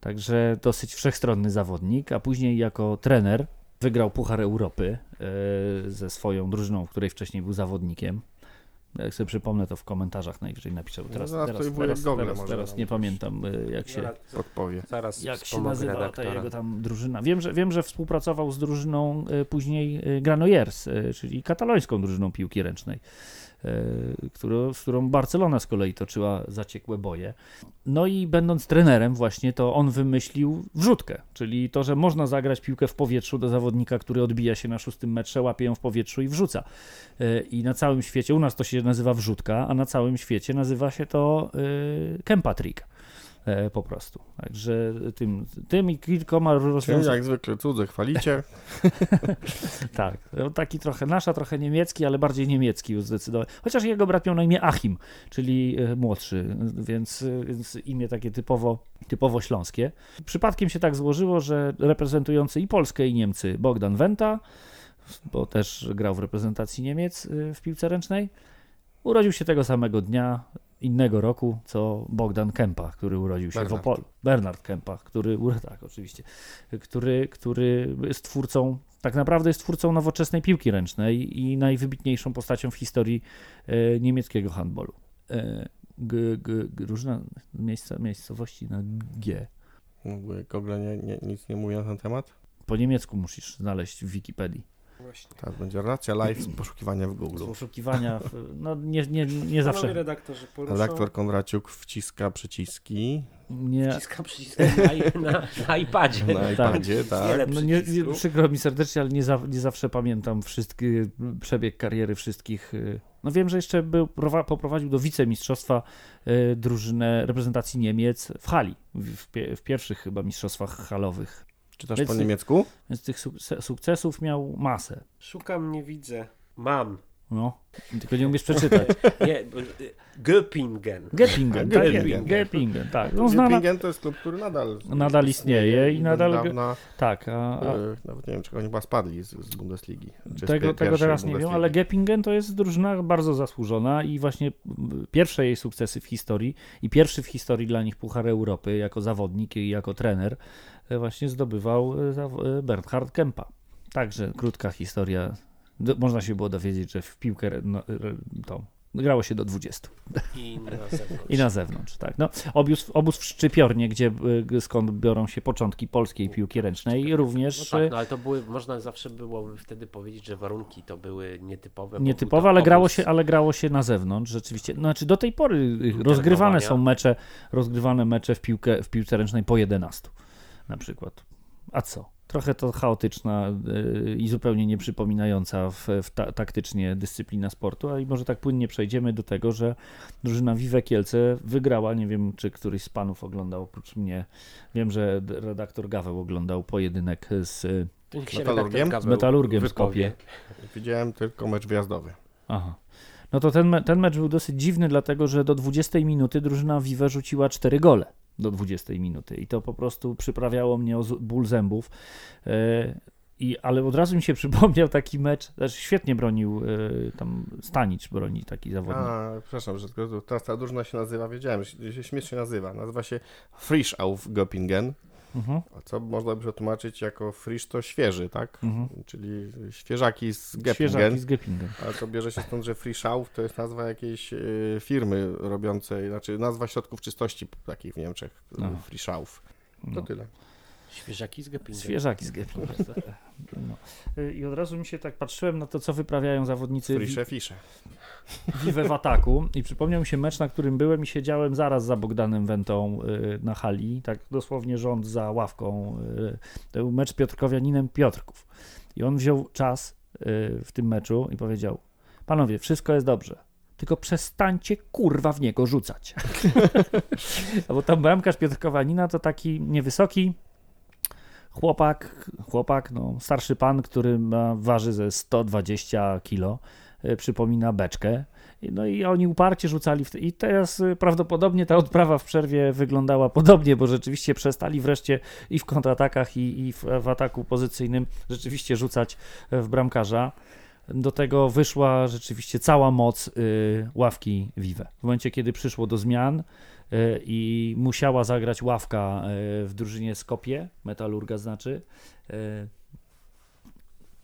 S3: Także dosyć wszechstronny zawodnik, a później jako trener wygrał Puchar Europy e, ze swoją drużyną, w której wcześniej był zawodnikiem. Jak sobie przypomnę, to w komentarzach najwyżej napiszę. bo
S4: No
S3: Teraz, teraz, teraz, teraz, teraz nie pamiętam, e, jak się,
S4: Podpowie.
S2: zaraz
S3: jak się nazywa ta jego tam drużyna. Wiem, że, wiem, że współpracował z drużyną e, później e, Granollers, czyli katalońską drużyną piłki ręcznej, którą, z którą Barcelona z kolei toczyła zaciekłe boje. No i będąc trenerem właśnie, to on wymyślił wrzutkę, czyli to, że można zagrać piłkę w powietrzu do zawodnika, który odbija się na szóstym metrze, łapie ją w powietrzu i wrzuca. E, I na całym świecie, u nas to się nazywa wrzutka, a na całym świecie nazywa się to y, Kempa Trick. E, po prostu. Także tym, tym i kilkoma rozwiązaniami.
S4: jak zwykle cudze chwalicie. <laughs>
S3: Tak, no, taki trochę nasza, trochę niemiecki, ale bardziej niemiecki już zdecydowanie. Chociaż jego brat miał na imię Achim, czyli e, młodszy, więc, e, więc imię takie typowo, typowo śląskie. Przypadkiem się tak złożyło, że reprezentujący i Polskę, i Niemcy Bogdan Wenta, bo też grał w reprezentacji Niemiec w piłce ręcznej, urodził się tego samego dnia, innego roku, co Bogdan Kempa, który urodził się w
S4: Bernard.
S3: Opolu. Bernard Kempa, który, <laughs> tak oczywiście, który, który jest twórcą, tak naprawdę jest twórcą nowoczesnej piłki ręcznej i najwybitniejszą postacią w historii e, niemieckiego handbolu. E, g, g, g, różne miejsca, miejscowości na G.
S4: Google nie, nie, nic nie mówi na ten temat.
S3: Po niemiecku musisz znaleźć w Wikipedii.
S2: Właśnie.
S4: Teraz będzie relacja live z poszukiwania w
S3: Z
S4: Google.
S3: poszukiwania, w, no nie, nie, nie zawsze.
S2: redaktorzy poruszą.
S4: Redaktor Kondraciuk wciska przyciski
S3: Nie,
S2: Przyciska przyciska na, <laughs> na, na iPadzie.
S4: na iPadzie, tak.
S2: Wiele
S3: No nie, nie, przykro mi serdecznie, ale nie, za, nie zawsze pamiętam wszystki, przebieg kariery wszystkich. y, No wiem, że jeszcze był, prowa- poprowadził do wicemistrzostwa y, drużynę reprezentacji Niemiec w hali, w, w pierwszych chyba mistrzostwach halowych.
S4: Czytasz
S3: Więc-
S4: po niemiecku?
S3: Więc tych suk- sukcesów miał masę.
S2: Szukam, nie widzę. Mam.
S3: No, tylko nie umiesz przeczytać. <laughs>
S2: Nie, y, Göppingen.
S3: Geppingen, tak,
S4: Göppingen.
S3: Geppingen, tak. No, znana,
S4: Göppingen to jest klub, który nadal
S3: Nadal istnieje i nadal-
S4: niedawna,
S3: tak, a, a
S4: e, nawet nie wiem, czy oni chyba spadli z, z Bundesligi. Z
S3: Tego, tego teraz nie wiem, ale Geppingen to jest drużyna bardzo zasłużona i właśnie mm, pierwsze jej sukcesy w historii i pierwszy w historii dla nich Puchar Europy jako zawodnik i jako trener właśnie zdobywał e, e, Bernhard Kempa. Także krótka historia. Można się było dowiedzieć, że w piłkę no, tą grało się do 20
S2: I na zewnątrz. <laughs>
S3: i na zewnątrz. Tak. No, obóz, obóz w Szczypiornie, gdzie e, skąd biorą się początki polskiej piłki ręcznej i
S2: No
S3: również
S2: tak,
S3: e,
S2: no ale to były, można zawsze byłoby wtedy powiedzieć, że warunki to były nietypowe.
S3: Nietypowe, ale
S2: to
S3: grało,
S2: obóz.
S3: się, ale grało się na zewnątrz rzeczywiście. No, Znaczy do tej pory rozgrywane są mecze, rozgrywane mecze w, piłkę, w piłce ręcznej po 11 na przykład. A co? Trochę to chaotyczna y, i zupełnie nieprzypominająca w, w ta, taktycznie dyscyplina sportu, a i może tak płynnie przejdziemy do tego, że drużyna Vive Kielce wygrała, nie wiem czy któryś z panów oglądał oprócz mnie, wiem, że redaktor Gaweł oglądał pojedynek z, y,
S4: Metalurgiem?
S3: z Metalurgiem w. Skopie.
S4: Widziałem tylko mecz wjazdowy.
S3: Aha. No to ten, ten mecz był dosyć dziwny, dlatego że do 20 minuty drużyna Vive rzuciła 4 gole. Do 20 minuty i to po prostu przyprawiało mnie o ból zębów. E, I, ale od razu mi się <laughs> przypomniał taki mecz, znaczy świetnie bronił e, tam Stanicz broni taki zawodnik.
S4: A, przepraszam, że teraz ta drużyna się nazywa, wiedziałem, że się śmiesznie nazywa. Nazywa się Frisch auf Göppingen,
S3: Mhm,
S4: a co można by przetłumaczyć jako Frisch to świeży, tak?
S3: mhm.
S4: Czyli świeżaki z
S3: Świeżaki
S4: Göppingen.
S3: z Göppingen.
S4: Ale to bierze się stąd, że Frischau to jest nazwa jakiejś y, firmy robiącej, znaczy nazwa środków czystości takich w Niemczech.
S3: No.
S4: To
S3: No.
S4: tyle.
S2: Świeżaki z Gepingem.
S3: Świeżaki z Göppingen. <laughs> No. Y, I od razu mi się tak patrzyłem na to, co wyprawiają zawodnicy
S4: Frische Fische.
S3: Vive w ataku i przypomniał mi się mecz, na którym byłem i siedziałem zaraz za Bogdanem Wentą y, na hali, tak dosłownie rząd za ławką. y, To był mecz z Piotrkowianinem Piotrków. I on wziął czas y, w tym meczu i powiedział, panowie, wszystko jest dobrze, tylko przestańcie kurwa w niego rzucać. <laughs> No Bo tam bramkarz Piotrkowianina to taki niewysoki chłopak, chłopak, no, starszy pan, który ma, waży ze 120 kilo, y, przypomina beczkę. No i oni uparcie rzucali. W te... I teraz y, prawdopodobnie ta odprawa w przerwie wyglądała podobnie, bo rzeczywiście przestali wreszcie i w kontratakach, i, i w, w ataku pozycyjnym rzeczywiście rzucać e, w bramkarza. Do tego wyszła rzeczywiście cała moc y, ławki Vive. W momencie, kiedy przyszło do zmian y, i musiała zagrać ławka y, w drużynie Skopie, Metalurga znaczy,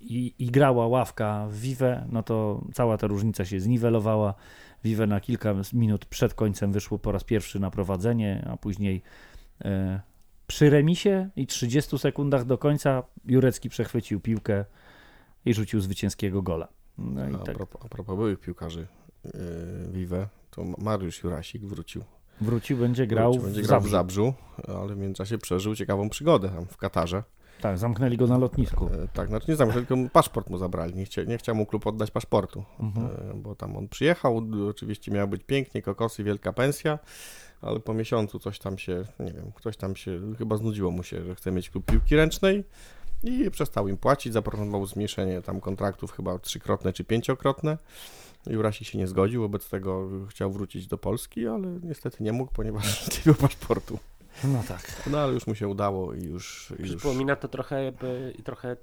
S3: i, i grała ławka w Vive, no to cała ta różnica się zniwelowała. Vive na kilka minut przed końcem wyszło po raz pierwszy na prowadzenie, a później przy remisie i 30 sekundach do końca Jurecki przechwycił piłkę i rzucił zwycięskiego gola. No i
S4: A,
S3: tak
S4: propos, a propos byłych piłkarzy yy, Vive, to Mariusz Jurasik wrócił.
S3: wrócił, będzie grał
S4: wrócił, będzie
S3: w
S4: grał w
S3: Zabrzu.
S4: Zabrzu, ale w międzyczasie przeżył ciekawą przygodę tam w Katarze.
S3: Tak, zamknęli go na lotnisku.
S4: E, tak, znaczy nie znam, tylko paszport mu zabrali. Nie, chcia, nie chciał mu klub oddać paszportu,
S3: Mhm.
S4: e, bo tam on przyjechał, oczywiście miał być pięknie, kokosy, wielka pensja, ale po miesiącu coś tam się, nie wiem, ktoś tam się, chyba znudziło mu się, że chce mieć klub piłki ręcznej i przestał im płacić, zaproponował zmniejszenie tam kontraktów chyba trzykrotne czy pięciokrotne. Jurasi się nie zgodził, wobec tego chciał wrócić do Polski, ale niestety nie mógł, ponieważ <laughs> nie miał paszportu.
S3: No tak.
S4: No ale już mu się udało i już... i już...
S2: Przypomina to trochę, jakby, i trochę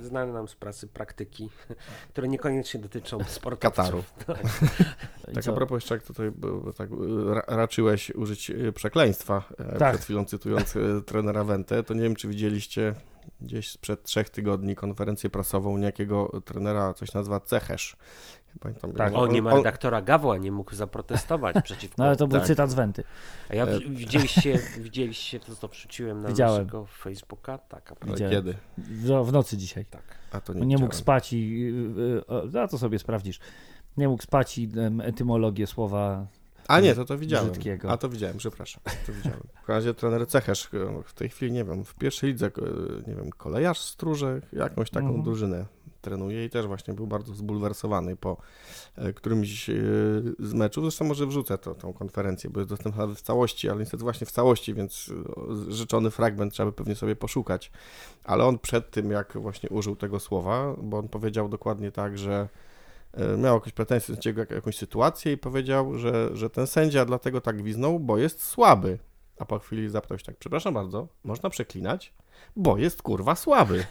S2: znane nam z pracy praktyki, które niekoniecznie dotyczą <laughs> sportowców.
S4: Kataru. <laughs> Tak
S3: co?
S4: a propos jeszcze, jak tutaj tak, ra, raczyłeś użyć e, przekleństwa e,
S3: Tak.
S4: przed chwilą cytując e, trenera Wentę, to nie wiem, czy widzieliście gdzieś sprzed trzech tygodni konferencję prasową niejakiego trenera, coś nazywa Cechesz. Pamiętam,
S3: Tak.
S2: O, nie ma
S4: on,
S2: redaktora Gawła, nie mógł zaprotestować <laughs> przeciwko.
S3: No ale to był
S4: tak.
S3: cytat z Wenty.
S2: A ja
S4: E,
S2: widzieliście, widzieliście to, co wrzuciłem na
S3: Widziałem.
S2: naszego Facebooka? Tak, a
S3: widziałem.
S4: kiedy?
S3: W, w nocy dzisiaj.
S2: tak.
S4: A to nie,
S3: No nie mógł spać i. y, y, A to sobie sprawdzisz. Nie mógł spać i etymologię słowa.
S4: A nie, to to widziałem.
S3: Brzydkiego.
S4: A to widziałem, przepraszam. To widziałem. W razie trener Cechesz e, w tej chwili, nie wiem, w pierwszej lidze, e, nie wiem, kolejarz Stróże, jakąś taką
S3: Mhm.
S4: drużynę trenuje i też właśnie był bardzo zbulwersowany po e, którymś z meczów. Zresztą może wrzucę to, tą konferencję, bo jest dostępna w całości, ale niestety właśnie w całości, więc życzony fragment trzeba by pewnie sobie poszukać. Ale on przed tym, jak właśnie użył tego słowa, bo on powiedział dokładnie tak, że miał jakieś pretensje do ciebie, jak- jakąś sytuację i powiedział, że, że ten sędzia dlatego tak gwiznął, bo jest słaby. A po chwili zapytał się tak, przepraszam bardzo, można przeklinać? Bo jest kurwa słaby. <laughs>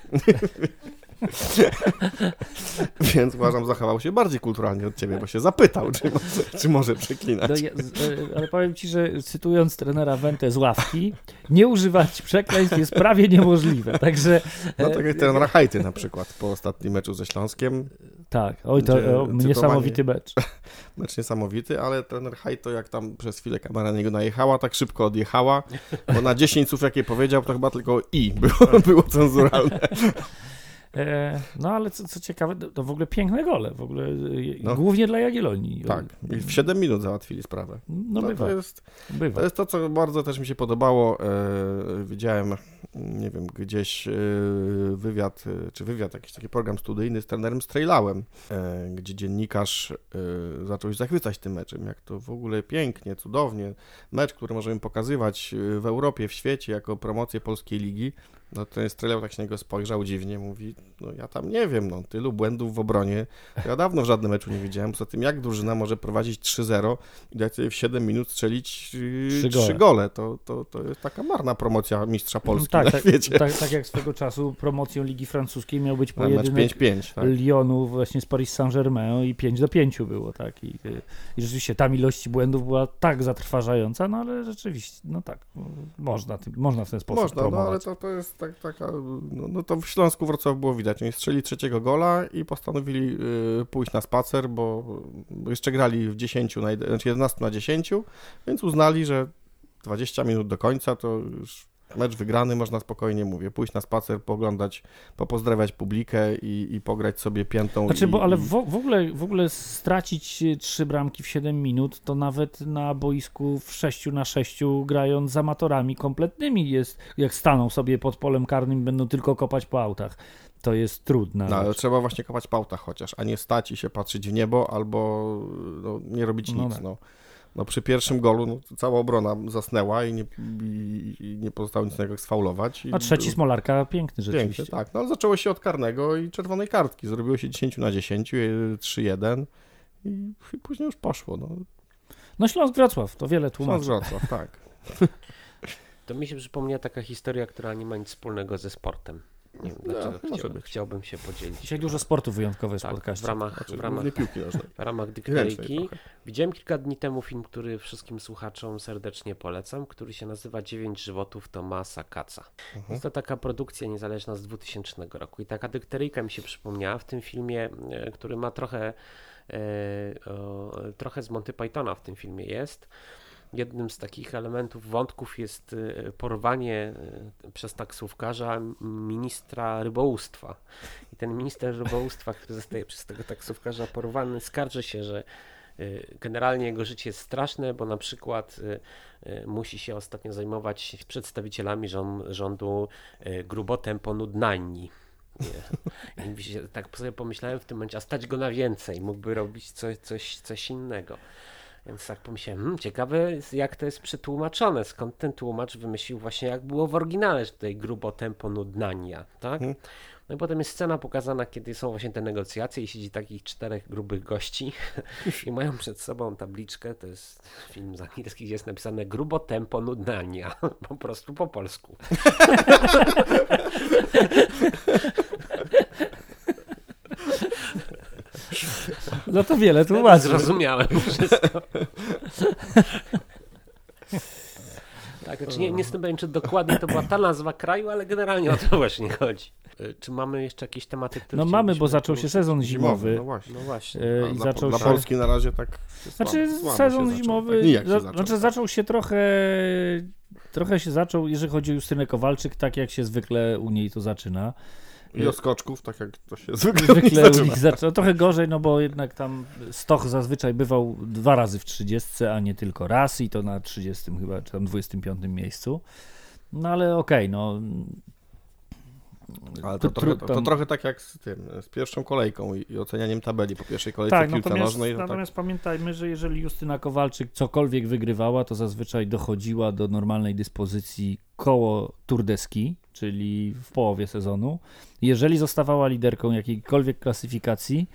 S4: <laughs> Więc uważam, zachował się bardziej kulturalnie od ciebie, bo się zapytał, czy, może- czy może przeklinać.
S3: No, ja, e, ale powiem ci, że cytując trenera Wentę z ławki, nie używać przekleństw jest prawie niemożliwe. Także.
S4: No
S3: e,
S4: tak jak ten Rachajty na przykład po ostatnim meczu ze Śląskiem.
S3: Tak, oj, to o, niesamowity mecz. <laughs>
S4: Mecz niesamowity, ale trener Hajto jak tam przez chwilę kamera na niego najechała, tak szybko odjechała, bo na 10 słów jakie powiedział, to chyba tylko i było, <laughs> było cenzuralne.
S3: E, no ale co, co ciekawe, to, w ogóle piękne gole, w ogóle e,
S4: No.
S3: głównie dla Jagiellonii.
S4: Tak, i w 7 minut załatwili sprawę.
S3: No
S4: to,
S3: bywa,
S4: to, jest,
S3: bywa.
S4: to jest to, co bardzo też mi się podobało. E, widziałem, nie wiem, gdzieś wywiad, czy wywiad, jakiś taki program studyjny z trenerem Strejlałem, gdzie dziennikarz zaczął się zachwycać tym meczem, jak to w ogóle pięknie, cudownie. Mecz, który możemy pokazywać w Europie, w świecie, jako promocję polskiej ligi. No ten strzelał tak się na niego spojrzał dziwnie, mówi, no ja tam nie wiem, no tylu błędów w obronie, ja dawno w żadnym meczu nie widziałem, poza tym jak drużyna może prowadzić 3-0 i dać sobie w 7 minut strzelić yy,
S3: Trzy
S4: 3
S3: gole.
S4: gole, to, to, to jest taka marna promocja mistrza Polski
S3: tak,
S4: na
S3: tak,
S4: świecie.
S3: tak, tak jak swego czasu promocją Ligi Francuskiej miał być pojedynek
S4: 5-5, tak.
S3: Lyonu właśnie z Paris Saint-Germain i 5 do 5 było, tak. I, y, I rzeczywiście tam ilość błędów była tak zatrważająca, no ale rzeczywiście, no tak, można, można w ten sposób
S4: Można, no ale
S3: promować.
S4: to, to jest tak, taka, no, no to w Śląsku Wrocław było widać, oni strzeli trzeciego gola i postanowili y, pójść na spacer, bo, jeszcze grali w 10, na, jed- znaczy 11 na 10, więc uznali, że 20 minut do końca to już mecz wygrany, można spokojnie, mówię, pójść na spacer, poglądać, popozdrawiać publikę i, i pograć sobie piętą.
S3: Znaczy,
S4: i,
S3: bo ale w, w, ogóle, w ogóle stracić y, trzy bramki w 7 minut, to nawet na boisku w 6 na 6 grając z amatorami kompletnymi jest, jak staną sobie pod polem karnym będą tylko kopać po autach. To jest trudne.
S4: No, ale trzeba właśnie kopać pałta chociaż, a nie stać i się patrzeć w niebo albo no, nie robić
S3: No
S4: nic.
S3: tak.
S4: No. No przy pierwszym golu no, cała obrona zasnęła i nie, i, i nie pozostało nic innego jak sfaulować. I
S3: A trzeci Smolarka piękny rzeczywiście.
S4: Pięknie, tak. No zaczęło się od karnego i czerwonej kartki. Zrobiło się 10 na 10, y, 3-1 i, i później już poszło. No.
S3: No Śląsk Wrocław, to wiele tłumaczy.
S4: Wrocław, tak. <laughs> <laughs>
S2: To mi się przypomniała taka historia, która nie ma nic wspólnego ze sportem. Nie wiem
S4: No,
S2: dlaczego
S4: może
S2: chciał,
S4: być.
S2: chciałbym się podzielić.
S3: Dzisiaj dużo sportu wyjątkowe jest w
S2: tak, w
S3: podcaście.
S2: ramach,
S4: Znaczy,
S2: w ramach,
S4: piłki nożnej.
S2: w ramach dykteryjki. Widziałem kilka dni temu film, który wszystkim słuchaczom serdecznie polecam, który się nazywa Dziewięć żywotów Tomasa Kaca.
S4: Mhm.
S2: Jest to taka produkcja niezależna z 2000 roku i taka dykteryjka mi się przypomniała w tym filmie, e, który ma trochę, e, o, trochę z Monty Pythona w tym filmie jest. Jednym z takich elementów, wątków jest e, porwanie e, przez taksówkarza ministra rybołówstwa. I ten minister rybołówstwa, który zostaje przez tego taksówkarza porwany, skarży się, że y, generalnie jego życie jest straszne, bo na przykład y, y, musi się ostatnio zajmować przedstawicielami rząd, rządu y, grubotempo nudnani. Nie. I mi się, tak sobie pomyślałem w tym momencie, a stać go na więcej, mógłby robić coś, coś, coś innego. Więc tak pomyślałem, hmm, ciekawe jak to jest przetłumaczone, skąd ten tłumacz wymyślił właśnie jak było w oryginale, że tutaj grubo tempo nudnania, tak?
S4: Mhm.
S2: No i potem jest scena pokazana, kiedy są właśnie te negocjacje i siedzi takich czterech grubych gości <laughs> i mają przed sobą tabliczkę, to jest film z angielski, gdzie jest napisane grubo tempo nudnania, <laughs> po prostu po polsku. <laughs> <laughs>
S3: No to wiele tłumaczy.
S2: Zrozumiałem wszystko. <laughs> Tak, znaczy nie, nie jestem pewien, czy dokładnie to była ta nazwa kraju, ale generalnie o to właśnie chodzi. Y, Czy mamy jeszcze jakieś tematy, które
S3: No mamy, bo zaczął się sezon zimowy.
S4: No właśnie.
S2: No właśnie.
S3: e, I
S4: dla,
S3: zaczął
S4: dla
S3: się...
S4: Polski na razie tak
S3: Znaczy
S4: słabo,
S3: sezon
S4: się zaczął.
S3: zimowy,
S4: Tak, nijak się
S3: za,
S4: zaczął.
S3: znaczy zaczął się trochę, trochę się zaczął, jeżeli chodzi o Justynę Kowalczyk, tak jak się zwykle u niej to zaczyna.
S4: I o skoczków, tak jak to się <laughs> zwykle,
S3: Zwykle u
S4: zaczyna.
S3: nich zaczyna, trochę gorzej, no bo jednak tam Stoch zazwyczaj bywał dwa razy w 30, a nie tylko raz i to na 30 chyba, czy tam 25 miejscu. No ale okej, no
S4: Ale to,
S3: To
S4: trochę, to,
S3: tam-
S4: trochę tak jak z tym, z pierwszą kolejką i, i ocenianiem tabeli po pierwszej kolejce
S3: Tak,
S4: w piłce
S3: natomiast,
S4: nożnej. To tak,
S3: natomiast pamiętajmy, że jeżeli Justyna Kowalczyk cokolwiek wygrywała, to zazwyczaj dochodziła do normalnej dyspozycji koło turdeski, czyli w połowie sezonu. Jeżeli zostawała liderką jakiejkolwiek klasyfikacji,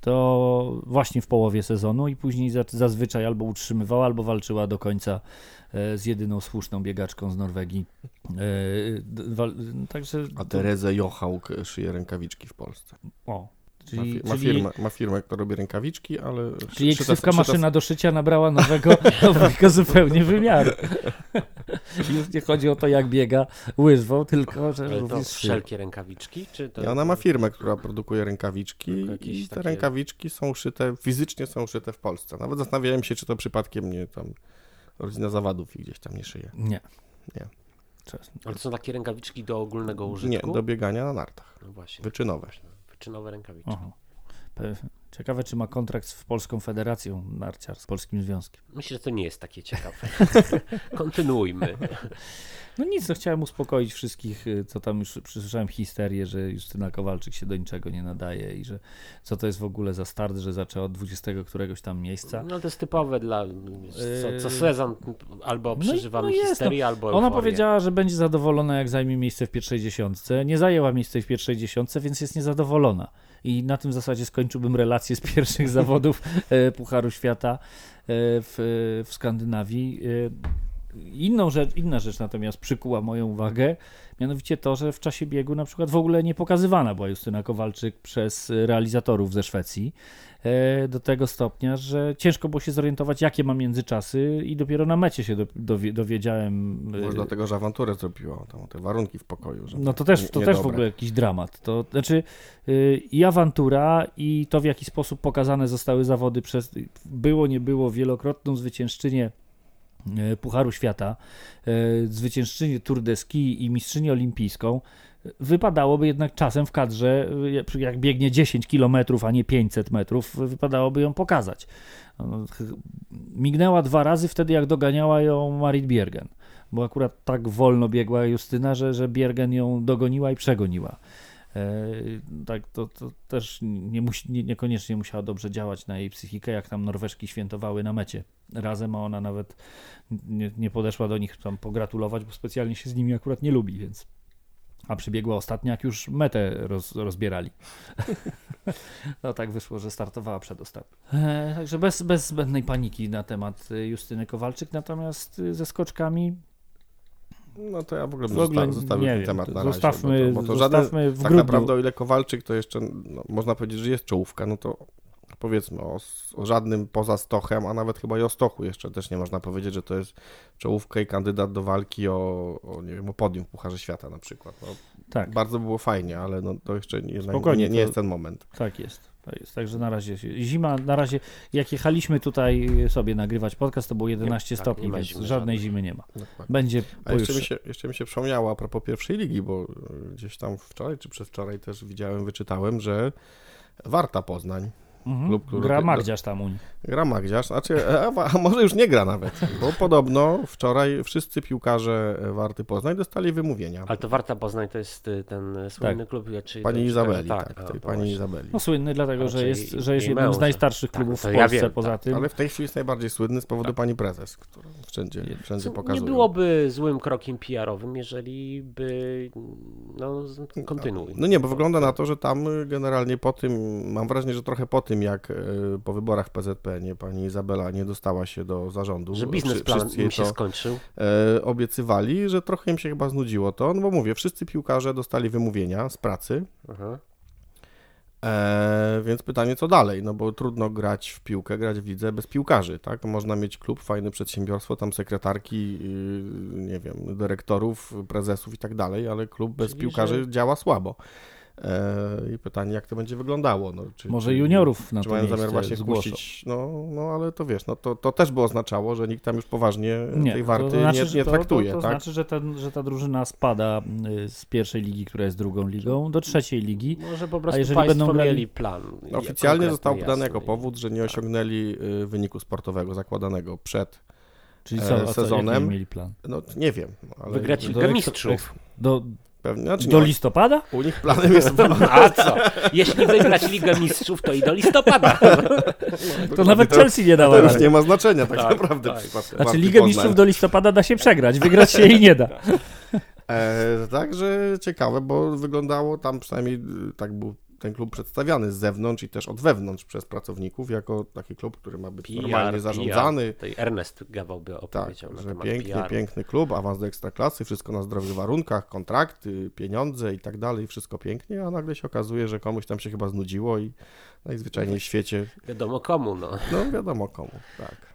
S3: to właśnie w połowie sezonu i później za- zazwyczaj albo utrzymywała, albo walczyła do końca z jedyną słuszną biegaczką z Norwegii. E, Także
S4: a Terezę Jochałk szyje rękawiczki w Polsce.
S3: o,
S4: Ma,
S3: czyli,
S4: fi- ma,
S3: czyli,
S4: firmę, ma firmę, która robi rękawiczki, ale...
S3: Czyli jej ksywka maszyna do szycia nabrała nowego, <laughs> nowego zupełnie wymiaru. <laughs> Już nie chodzi o to, jak biega łyżwą, tylko że
S2: Ale to wszelkie rękawiczki? Czy to...
S4: I ona ma firmę, która produkuje rękawiczki i te
S2: takie-
S4: rękawiczki są szyte, fizycznie są szyte w Polsce. Nawet zastanawiałem się, czy to przypadkiem nie tam rodzina zawadów i gdzieś tam nie szyje.
S3: Nie.
S4: Nie.
S2: Ale to są takie rękawiczki do ogólnego użytku?
S4: Nie, do biegania na nartach.
S2: No właśnie,
S4: Wyczynowe.
S2: wyczynowe rękawiczki.
S3: Aha. Ciekawe, czy ma kontrakt z Polską Federacją Narciarską, Polskim Związkiem.
S2: Myślę, że to nie jest takie ciekawe. <laughs> Kontynuujmy. <laughs>
S3: No nic, no chciałem uspokoić wszystkich, y, co tam już przysłyszałem histerię, że Justyna Kowalczyk się do niczego nie nadaje i że co to jest w ogóle za start, że zaczęła od 20 któregoś tam miejsca.
S2: No to jest typowe dla co, co sezon albo
S3: no
S2: przeżywamy
S3: no jest,
S2: histerię, albo
S3: Ona
S2: euforię.
S3: powiedziała, że będzie zadowolona, jak zajmie miejsce w pierwszej dziesiątce. Nie zajęła miejsca w pierwszej dziesiątce, więc jest niezadowolona. I na tym zasadzie skończyłbym relację z pierwszych <laughs> zawodów e, Pucharu Świata e, w, w Skandynawii. Inną rzecz, inna rzecz natomiast przykuła moją uwagę, mianowicie to, że w czasie biegu na przykład w ogóle nie pokazywana była Justyna Kowalczyk przez realizatorów ze Szwecji e, do tego stopnia, że ciężko było się zorientować, jakie ma międzyczasy i dopiero na mecie się do, dowie, dowiedziałem. e,
S4: Może dlatego, że awanturę zrobiła, tam te warunki w pokoju. Że
S3: No to też, to też w ogóle jakiś dramat. To znaczy y, i awantura, i to w jaki sposób pokazane zostały zawody przez było, nie było wielokrotną zwyciężczynię Pucharu Świata, y, zwyciężczynię Tour de Ski i mistrzynię olimpijską. Wypadałoby jednak czasem w kadrze, y, jak biegnie 10 km, a nie 500 metrów, wypadałoby ją pokazać. No, Mignęła dwa razy wtedy, jak doganiała ją Marit Biergen bo akurat tak wolno biegła Justyna, że, że Biergen ją dogoniła i przegoniła. E, tak, to, to też nie nie, niekoniecznie musiała dobrze działać na jej psychikę, jak tam Norweżki świętowały na mecie razem, a ona nawet nie, nie podeszła do nich tam pogratulować, bo specjalnie się z nimi akurat nie lubi, więc a przybiegła ostatnia, jak już metę roz, rozbierali. <laughs> no tak wyszło, że startowała przedostatnia. E, także bez, bez zbędnej paniki na temat Justyny Kowalczyk, natomiast ze skoczkami
S4: No to ja w ogóle bym
S3: w ogóle
S4: ten
S3: wiem,
S4: temat na
S3: zostawmy,
S4: razie. Bo to, bo to żaden,
S3: zostawmy w
S4: tak
S3: grudniu.
S4: naprawdę o ile Kowalczyk to jeszcze, no, można powiedzieć, że jest czołówka, no to powiedzmy o, o żadnym poza Stochem, a nawet chyba i o Stochu jeszcze też nie można powiedzieć, że to jest czołówka i kandydat do walki o, o nie wiem, o podium w Pucharze Świata na przykład. No,
S3: Tak,
S4: Bardzo było fajnie, ale no, to jeszcze nie, nie, nie jest ten moment.
S3: tak jest. Jest. Także na razie zima, na razie jak jechaliśmy tutaj sobie nagrywać podcast, to było 11
S2: Nie, tak,
S3: stopni,
S2: nie ma
S3: więc
S2: zimy
S3: żadnej zimy nie ma.
S4: Dokładnie.
S3: Będzie
S4: A jeszcze mi, się, jeszcze mi się przypomniało a propos pierwszej ligi, bo y, gdzieś tam wczoraj czy przedwczoraj też widziałem, wyczytałem, że Warta Poznań
S3: Mhm.
S4: klub, który
S3: Gra Magdziarz tam u nich.
S4: Gra Magdziarz, znaczy, a, a może już nie gra nawet, bo <laughs> podobno wczoraj wszyscy piłkarze Warty Poznań dostali wymówienia.
S2: Ale to Warta Poznań to jest y, ten słynny klub, ja, czy
S4: Pani
S2: czy-
S4: Izabeli, tak, tej
S2: no
S4: pani. Izabeli.
S3: No słynny dlatego, że jest, że jest jednym z najstarszych
S2: Tak,
S3: klubów
S2: to
S3: w
S2: ja
S3: Polsce
S2: wiem,
S3: poza
S2: tak,
S3: tym.
S4: Ale w tej chwili jest najbardziej słynny z powodu
S2: Tak.
S4: pani prezes, którą wszędzie, wszędzie pokazuje.
S2: nie byłoby złym krokiem PR-owym, jeżeli by. No, kontynuuj.
S4: No nie, bo wygląda na to, że tam generalnie po tym, mam wrażenie, że trochę po tym, jak y, po wyborach w PZPN pani Izabela nie dostała się do zarządu,
S2: Że biznesplan im się skończył.
S4: e, obiecywali, że trochę im się chyba znudziło to, no bo mówię, wszyscy piłkarze dostali wymówienia z pracy,
S2: Aha.
S4: e, więc pytanie co dalej, no bo trudno grać w piłkę, grać w lidze bez piłkarzy, tak? Można mieć klub, fajne przedsiębiorstwo, tam sekretarki, y, nie wiem, dyrektorów, prezesów i tak dalej, ale klub bez
S2: Czyli,
S4: piłkarzy
S2: że-
S4: działa słabo. E, I pytanie, jak to będzie wyglądało. No, czy,
S3: Może
S4: czy,
S3: juniorów na
S4: Czy
S3: to
S4: mają zamiar właśnie
S3: zgłoszą.
S4: spuścić? No, no ale to wiesz, no to, to też by oznaczało, że nikt tam już poważnie tej
S3: to
S4: warty
S3: znaczy,
S4: nie, nie
S3: to,
S4: traktuje,
S3: to, to
S4: tak?
S3: znaczy, że, ten, że ta drużyna spada y, z pierwszej ligi, która jest drugą ligą, do trzeciej ligi.
S2: Może po prostu
S3: jeżeli
S2: państwo
S3: będą grali-
S2: mieli plan.
S4: Oficjalnie
S2: konkretny,
S4: został podany jako powód, że nie osiągnęli y, wyniku sportowego zakładanego przed,
S3: Czyli
S4: E,
S3: co, a co
S4: sezonem.
S3: mieli plan?
S4: no nie wiem. Ale
S2: Wygrać
S3: do
S2: Ligę Mistrzów.
S3: Do,
S4: pewnie, znaczy
S3: do
S4: nie,
S3: listopada?
S4: u nich planem jest <laughs>
S2: A co? Jeśli wygrać Ligę Mistrzów, to i do listopada. <laughs>
S3: To nawet
S4: to,
S3: Chelsea nie
S4: to
S3: dała
S4: już
S3: rady.
S4: nie ma znaczenia tak,
S2: Tak,
S4: naprawdę.
S2: tak.
S4: przypadku
S3: Znaczy Ligę. Mistrzów do listopada da się przegrać, wygrać się jej nie da. <laughs>
S4: E, także ciekawe, bo wyglądało tam przynajmniej y, tak był ten klub przedstawiany z zewnątrz i też od wewnątrz przez pracowników jako taki klub, który ma być normalnie zarządzany.
S2: Tutaj Ernest Gawał by
S4: Tak,
S2: opowiedział na
S4: że
S2: temat
S4: piękny,
S2: PR.
S4: piękny klub, awans do ekstraklasy, wszystko na zdrowych warunkach, kontrakty, pieniądze i tak dalej, wszystko pięknie, a nagle się okazuje, że komuś tam się chyba znudziło i najzwyczajniej w świecie,
S2: Wiadomo komu, no.
S4: no wiadomo komu, tak.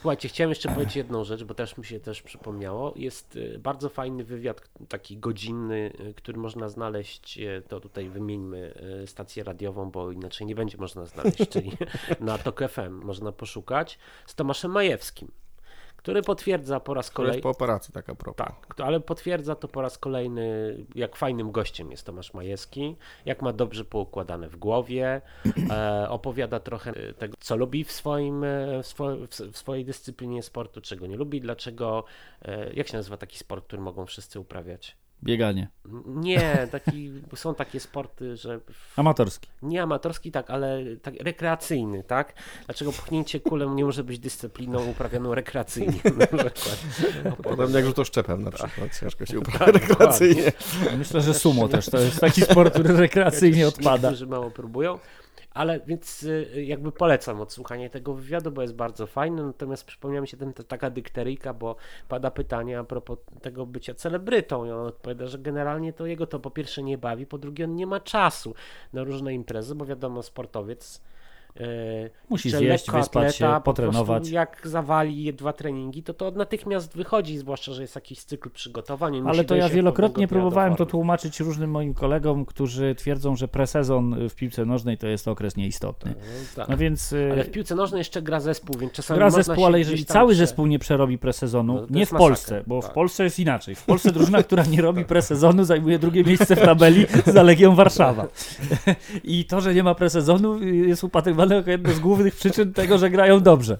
S2: Słuchajcie, chciałem jeszcze powiedzieć jedną rzecz, bo też mi się też przypomniało. Jest y, bardzo fajny wywiad, taki godzinny, y, który można znaleźć, y, to tutaj wymieńmy stację radiową, bo inaczej nie będzie można znaleźć, czyli <laughs> na TOK FM można poszukać, z Tomaszem Majewskim, który potwierdza po raz kolejny.
S4: po operacji taka propos.
S2: Tak, ale potwierdza to po raz kolejny, jak fajnym gościem jest Tomasz Majewski, jak ma dobrze poukładane w głowie, <clears throat> e, opowiada trochę e, tego, co lubi w, swoim, e, w, swo, w swojej dyscyplinie sportu, czego nie lubi, dlaczego, e, jak się nazywa taki sport, który mogą wszyscy uprawiać?
S3: Bieganie.
S2: Nie, taki, są takie sporty, że
S3: Amatorski.
S2: nie amatorski, tak, ale tak rekreacyjny, tak? Dlaczego pchnięcie kulem nie może być dyscypliną uprawianą rekreacyjnie? <laughs> Na przykład.
S4: Podobnie jak rzutoszczepem na przykład. Ciężko się uprawia
S2: Tak,
S4: rekreacyjnie.
S3: Myślę, że sumo też to jest taki sport, który rekreacyjnie odpada.
S2: Niektórzy mało próbują. Ale więc y, jakby polecam odsłuchanie tego wywiadu, bo jest bardzo fajny. Natomiast przypomniała mi się ten, ta, taka dykteryjka, bo pada pytanie a propos tego bycia celebrytą. I on odpowiada, że generalnie to jego to po pierwsze nie bawi, po drugie on nie ma czasu na różne imprezy, bo wiadomo, sportowiec. Y,
S3: Musi zjeść, wyspać się,
S2: po
S3: potrenować.
S2: prostu Jak zawali dwa treningi, to to natychmiast wychodzi, zwłaszcza, że jest jakiś cykl przygotowania.
S3: Ale to ja wielokrotnie próbowałem to tłumaczyć różnym moim kolegom, którzy twierdzą, że presezon w piłce nożnej to jest okres nieistotny.
S2: tak.
S3: No więc y,
S2: Ale w piłce nożnej jeszcze gra zespół, więc czasami
S3: gra zespół, ale jeżeli cały
S2: prze-
S3: zespół nie przerobi presezonu,
S2: No,
S3: nie w Polsce,
S2: masakra,
S3: bo
S2: tak.
S3: w Polsce jest inaczej. W Polsce drużyna, która nie robi presezonu zajmuje drugie miejsce w tabeli za Legią Warszawa. <laughs> I to, że nie ma presezonu jest upatrywane jako jedno z głównych przyczyn tego, że grają dobrze.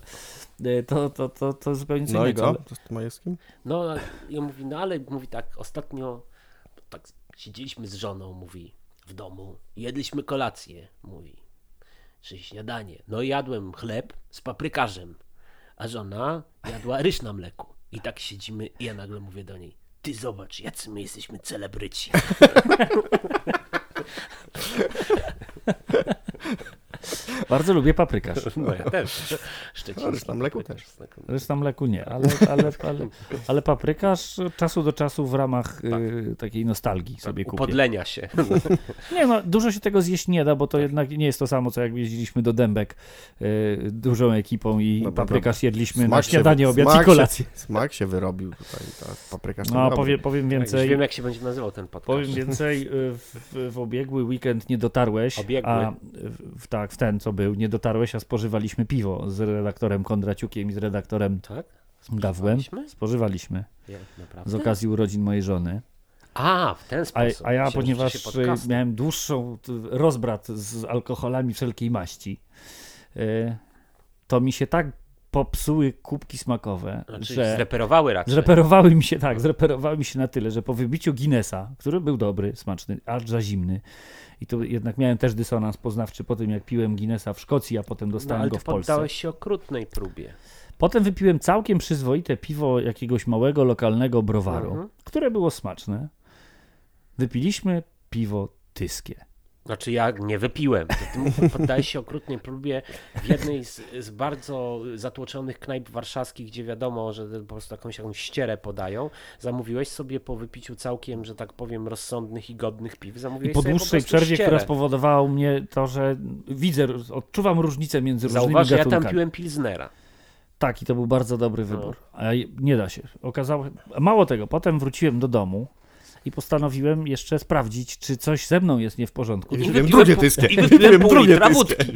S3: Y, To, to, to, to zupełnie co
S4: No i
S3: innego.
S4: co?
S3: ale-
S4: Co z tym Majewskim?
S2: No i on mówi, no ale mówi tak, ostatnio tak siedzieliśmy z żoną, mówi, w domu, jedliśmy kolację, mówi, czy śniadanie. No i jadłem chleb z paprykarzem, a żona jadła ryż na mleku. I tak siedzimy i ja nagle mówię do niej, ty zobacz, jacy my jesteśmy celebryci. <laughs>
S3: Bardzo lubię paprykarz.
S2: No ja też. Szczeciński
S4: ryż na mleku
S2: z taką-
S3: Zresztą mleku nie, ale, ale, ale, ale paprykarz od czasu do czasu w ramach y, takiej nostalgii sobie kupię.
S2: Upodlenia się.
S3: Nie no, dużo się tego zjeść nie da, bo to jednak nie jest to samo, co jak jeździliśmy do Dębek y, dużą ekipą i
S4: Dobra,
S3: paprykarz jedliśmy na
S4: Smak się-
S3: śniadanie, obiad
S4: smak
S3: i kolację.
S4: Się, smak się wyrobił tutaj. Ta paprykarz
S3: No, powiem, powiem
S2: Już
S3: więcej.
S2: wiem, jak się będzie nazywał ten podcast.
S3: Powiem więcej, y, w, w ubiegły weekend nie dotarłeś,
S2: Obiegły.
S3: a w, tak, w ten co był, nie dotarłeś, a spożywaliśmy piwo z redaktorem Kondraciukiem i z redaktorem
S2: Tak?
S3: Gawłem.
S2: Spożywaliśmy? Naprawdę?
S3: z okazji urodzin mojej żony.
S2: A, w ten
S3: A,
S2: sposób.
S3: a ja,
S2: Myślałem, że
S3: ponieważ miałem dłuższą rozbrat z alkoholami wszelkiej maści, y, to mi się tak popsuły kubki smakowe,
S2: Znaczy,
S3: że
S2: zreperowały raczej.
S3: zreperowały mi się tak, zreperowały mi się na tyle, że po wybiciu Guinnessa, który był dobry, smaczny, aż za zimny, i tu jednak miałem też dysonans poznawczy po tym, jak piłem Guinnessa w Szkocji, a potem
S2: no,
S3: dostałem
S2: ale
S3: go w Polsce.
S2: poddałeś się okrutnej próbie.
S3: Potem wypiłem całkiem przyzwoite piwo jakiegoś małego, lokalnego browaru,
S2: Mhm.
S3: które było smaczne. Wypiliśmy piwo tyskie.
S2: Znaczy ja nie wypiłem. Poddałeś się okrutnej próbie w jednej z, z bardzo zatłoczonych knajp warszawskich, gdzie wiadomo, że po prostu jakąś, jakąś ścierę podają. Zamówiłeś sobie po wypiciu całkiem, że tak powiem, rozsądnych i godnych piw.
S3: I
S2: Zamówiłeś
S3: po
S2: sobie po
S3: dłuższej
S2: prostu
S3: przerwie,
S2: ścierę.
S3: która spowodowała u mnie to, że widzę, odczuwam różnicę między różnymi
S2: Zauważ, że ja
S3: gatunkami.
S2: tam piłem pilsnera.
S3: Tak, i to był bardzo dobry
S2: No.
S3: wybór. A nie da się. Okazało Mało tego, potem wróciłem do domu i postanowiłem jeszcze sprawdzić, czy coś ze mną jest nie w porządku.
S4: I wypiłem drugie tyskie.
S2: I wypiłem pół
S4: drugie
S2: litra wódki.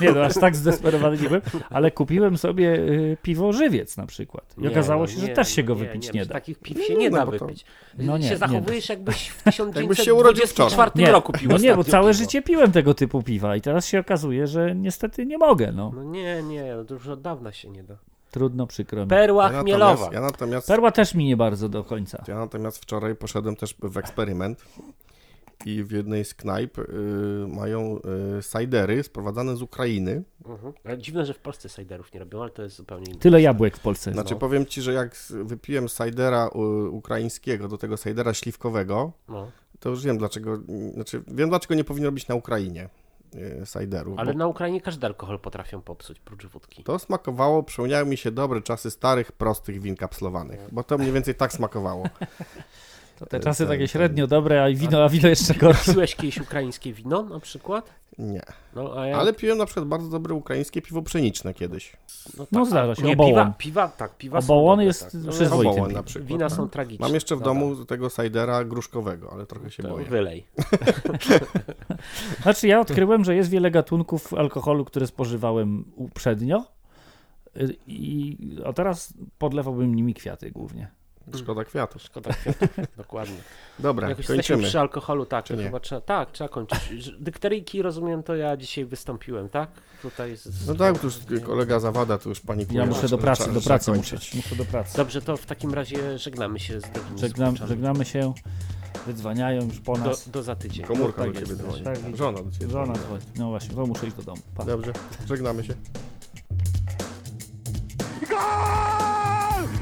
S3: Nie, no aż tak zdesperowany nie byłem, ale kupiłem sobie y, piwo żywiec na przykład. I
S2: Nie,
S3: okazało
S2: no
S3: się, że
S2: nie,
S3: też się
S2: no
S3: go
S2: nie,
S3: wypić
S2: nie,
S3: nie,
S2: nie
S3: da.
S2: Takich piw się
S4: Nie,
S2: nie
S4: no
S2: da wypić.
S3: No nie,
S2: się
S3: nie
S2: zachowujesz jakbyś w <laughs>
S4: Jakbyś się urodził wczoraj.
S2: 1924
S3: Nie,
S2: roku pił
S3: no nie, bo całe
S2: piwo.
S3: życie piłem tego typu piwa i teraz się okazuje, że niestety nie mogę, no.
S2: No nie, nie, no to już od dawna się nie da.
S3: Trudno, przykro mi.
S2: Perła
S4: Ja
S2: chmielowa.
S4: ja, natomiast,
S3: Perła też mi nie bardzo do końca.
S4: ja natomiast wczoraj poszedłem też w eksperyment i w jednej z knajp y, mają y, sajdery sprowadzane z Ukrainy.
S2: Mhm. Ale dziwne, że w Polsce sajderów nie robią, ale to jest zupełnie inne.
S3: Tyle jabłek w Polsce.
S4: Znaczy powiem Ci, że jak wypiłem sajdera ukraińskiego do tego sajdera śliwkowego,
S2: No.
S4: to już wiem dlaczego, znaczy wiem dlaczego nie powinno robić na Ukrainie sajderu.
S2: Ale na Ukrainie każdy alkohol potrafią popsuć, prócz wódki.
S4: To smakowało, przypomniały mi się dobre czasy starych, prostych win kapslowanych, bo to mniej więcej tak smakowało. <laughs>
S3: To te czasy takie średnio dobre, a wino, a wino jeszcze gorsze.
S2: Piłeś kiedyś ukraińskie wino na przykład?
S4: Nie.
S2: No, a ja...
S4: Ale piłem na przykład bardzo dobre ukraińskie piwo pszeniczne kiedyś.
S2: no,
S3: No
S2: tak.
S3: zdarza się,
S2: Nie,
S3: obołon.
S2: piwa, piwa, tak, piwa są
S3: Obołon
S2: dobre,
S3: jest
S2: tak. No,
S3: przyzwoitym
S4: Obołon na przykład.
S2: Wina
S4: no.
S2: są tragiczne.
S4: Mam jeszcze w
S2: Dobra.
S4: domu tego sajdera gruszkowego, ale trochę się
S2: To
S4: boję.
S2: Wylej. <laughs>
S3: Znaczy ja odkryłem, że jest wiele gatunków alkoholu, które spożywałem uprzednio y, i, a teraz podlewałbym nimi kwiaty głównie.
S4: Szkoda kwiatów.
S2: Szkoda kwiatów, <laughs> dokładnie.
S4: Dobra,
S2: Jak już jesteśmy
S4: kończymy.
S2: przy alkoholu, tak,
S4: Czy
S2: chyba trzeba, tak, trzeba kończyć. Dykteryjki, rozumiem, to ja dzisiaj wystąpiłem, tak? Tutaj z...
S4: No tak, tu już kolega Zawada tu już panikuje.
S3: Ja muszę do pracy, do pracy muszę.
S4: kończyć.
S3: Muszę do pracy.
S2: Dobrze, to w takim razie żegnamy się z drogimi
S3: Żegnam, żegnamy się, wydzwaniają już po
S2: Do,
S3: nas.
S2: do za tydzień.
S4: Komórka
S3: Tak
S4: do ciebie dzwoni.
S3: tak,
S4: Żona do ciebie
S3: Żona
S4: dzwoni.
S3: No właśnie, to muszę iść do domu. Pa.
S4: Dobrze, żegnamy się.
S5: Gol!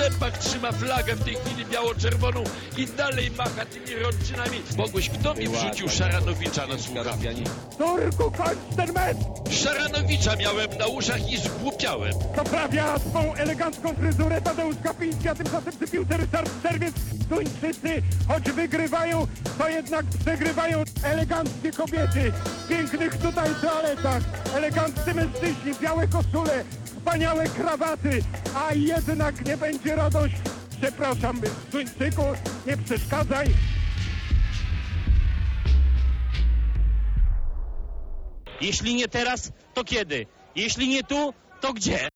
S6: Zębach trzyma flagę w tej chwili biało-czerwoną i dalej macha tymi rączynami. Mogłeś, kto mi wrzucił Szaranowicza na słuchawki?
S5: Turku, kończ ten mecz!
S6: Szaranowicza miałem na uszach i zgłupiałem.
S5: Poprawia swą elegancką fryzurę Tadeusz Kapiński, a tymczasem przy piłce Ryszard Czerwiec. Duńczycy, choć wygrywają, to jednak przegrywają eleganckie kobiety. W pięknych tutaj toaletach, eleganccy mężczyźni, białe koszule, wspaniałe krawaty, a jednak nie będzie radość. Przepraszam, Duńczyku, nie przeszkadzaj.
S7: Jeśli nie teraz, to kiedy? Jeśli nie tu, to gdzie?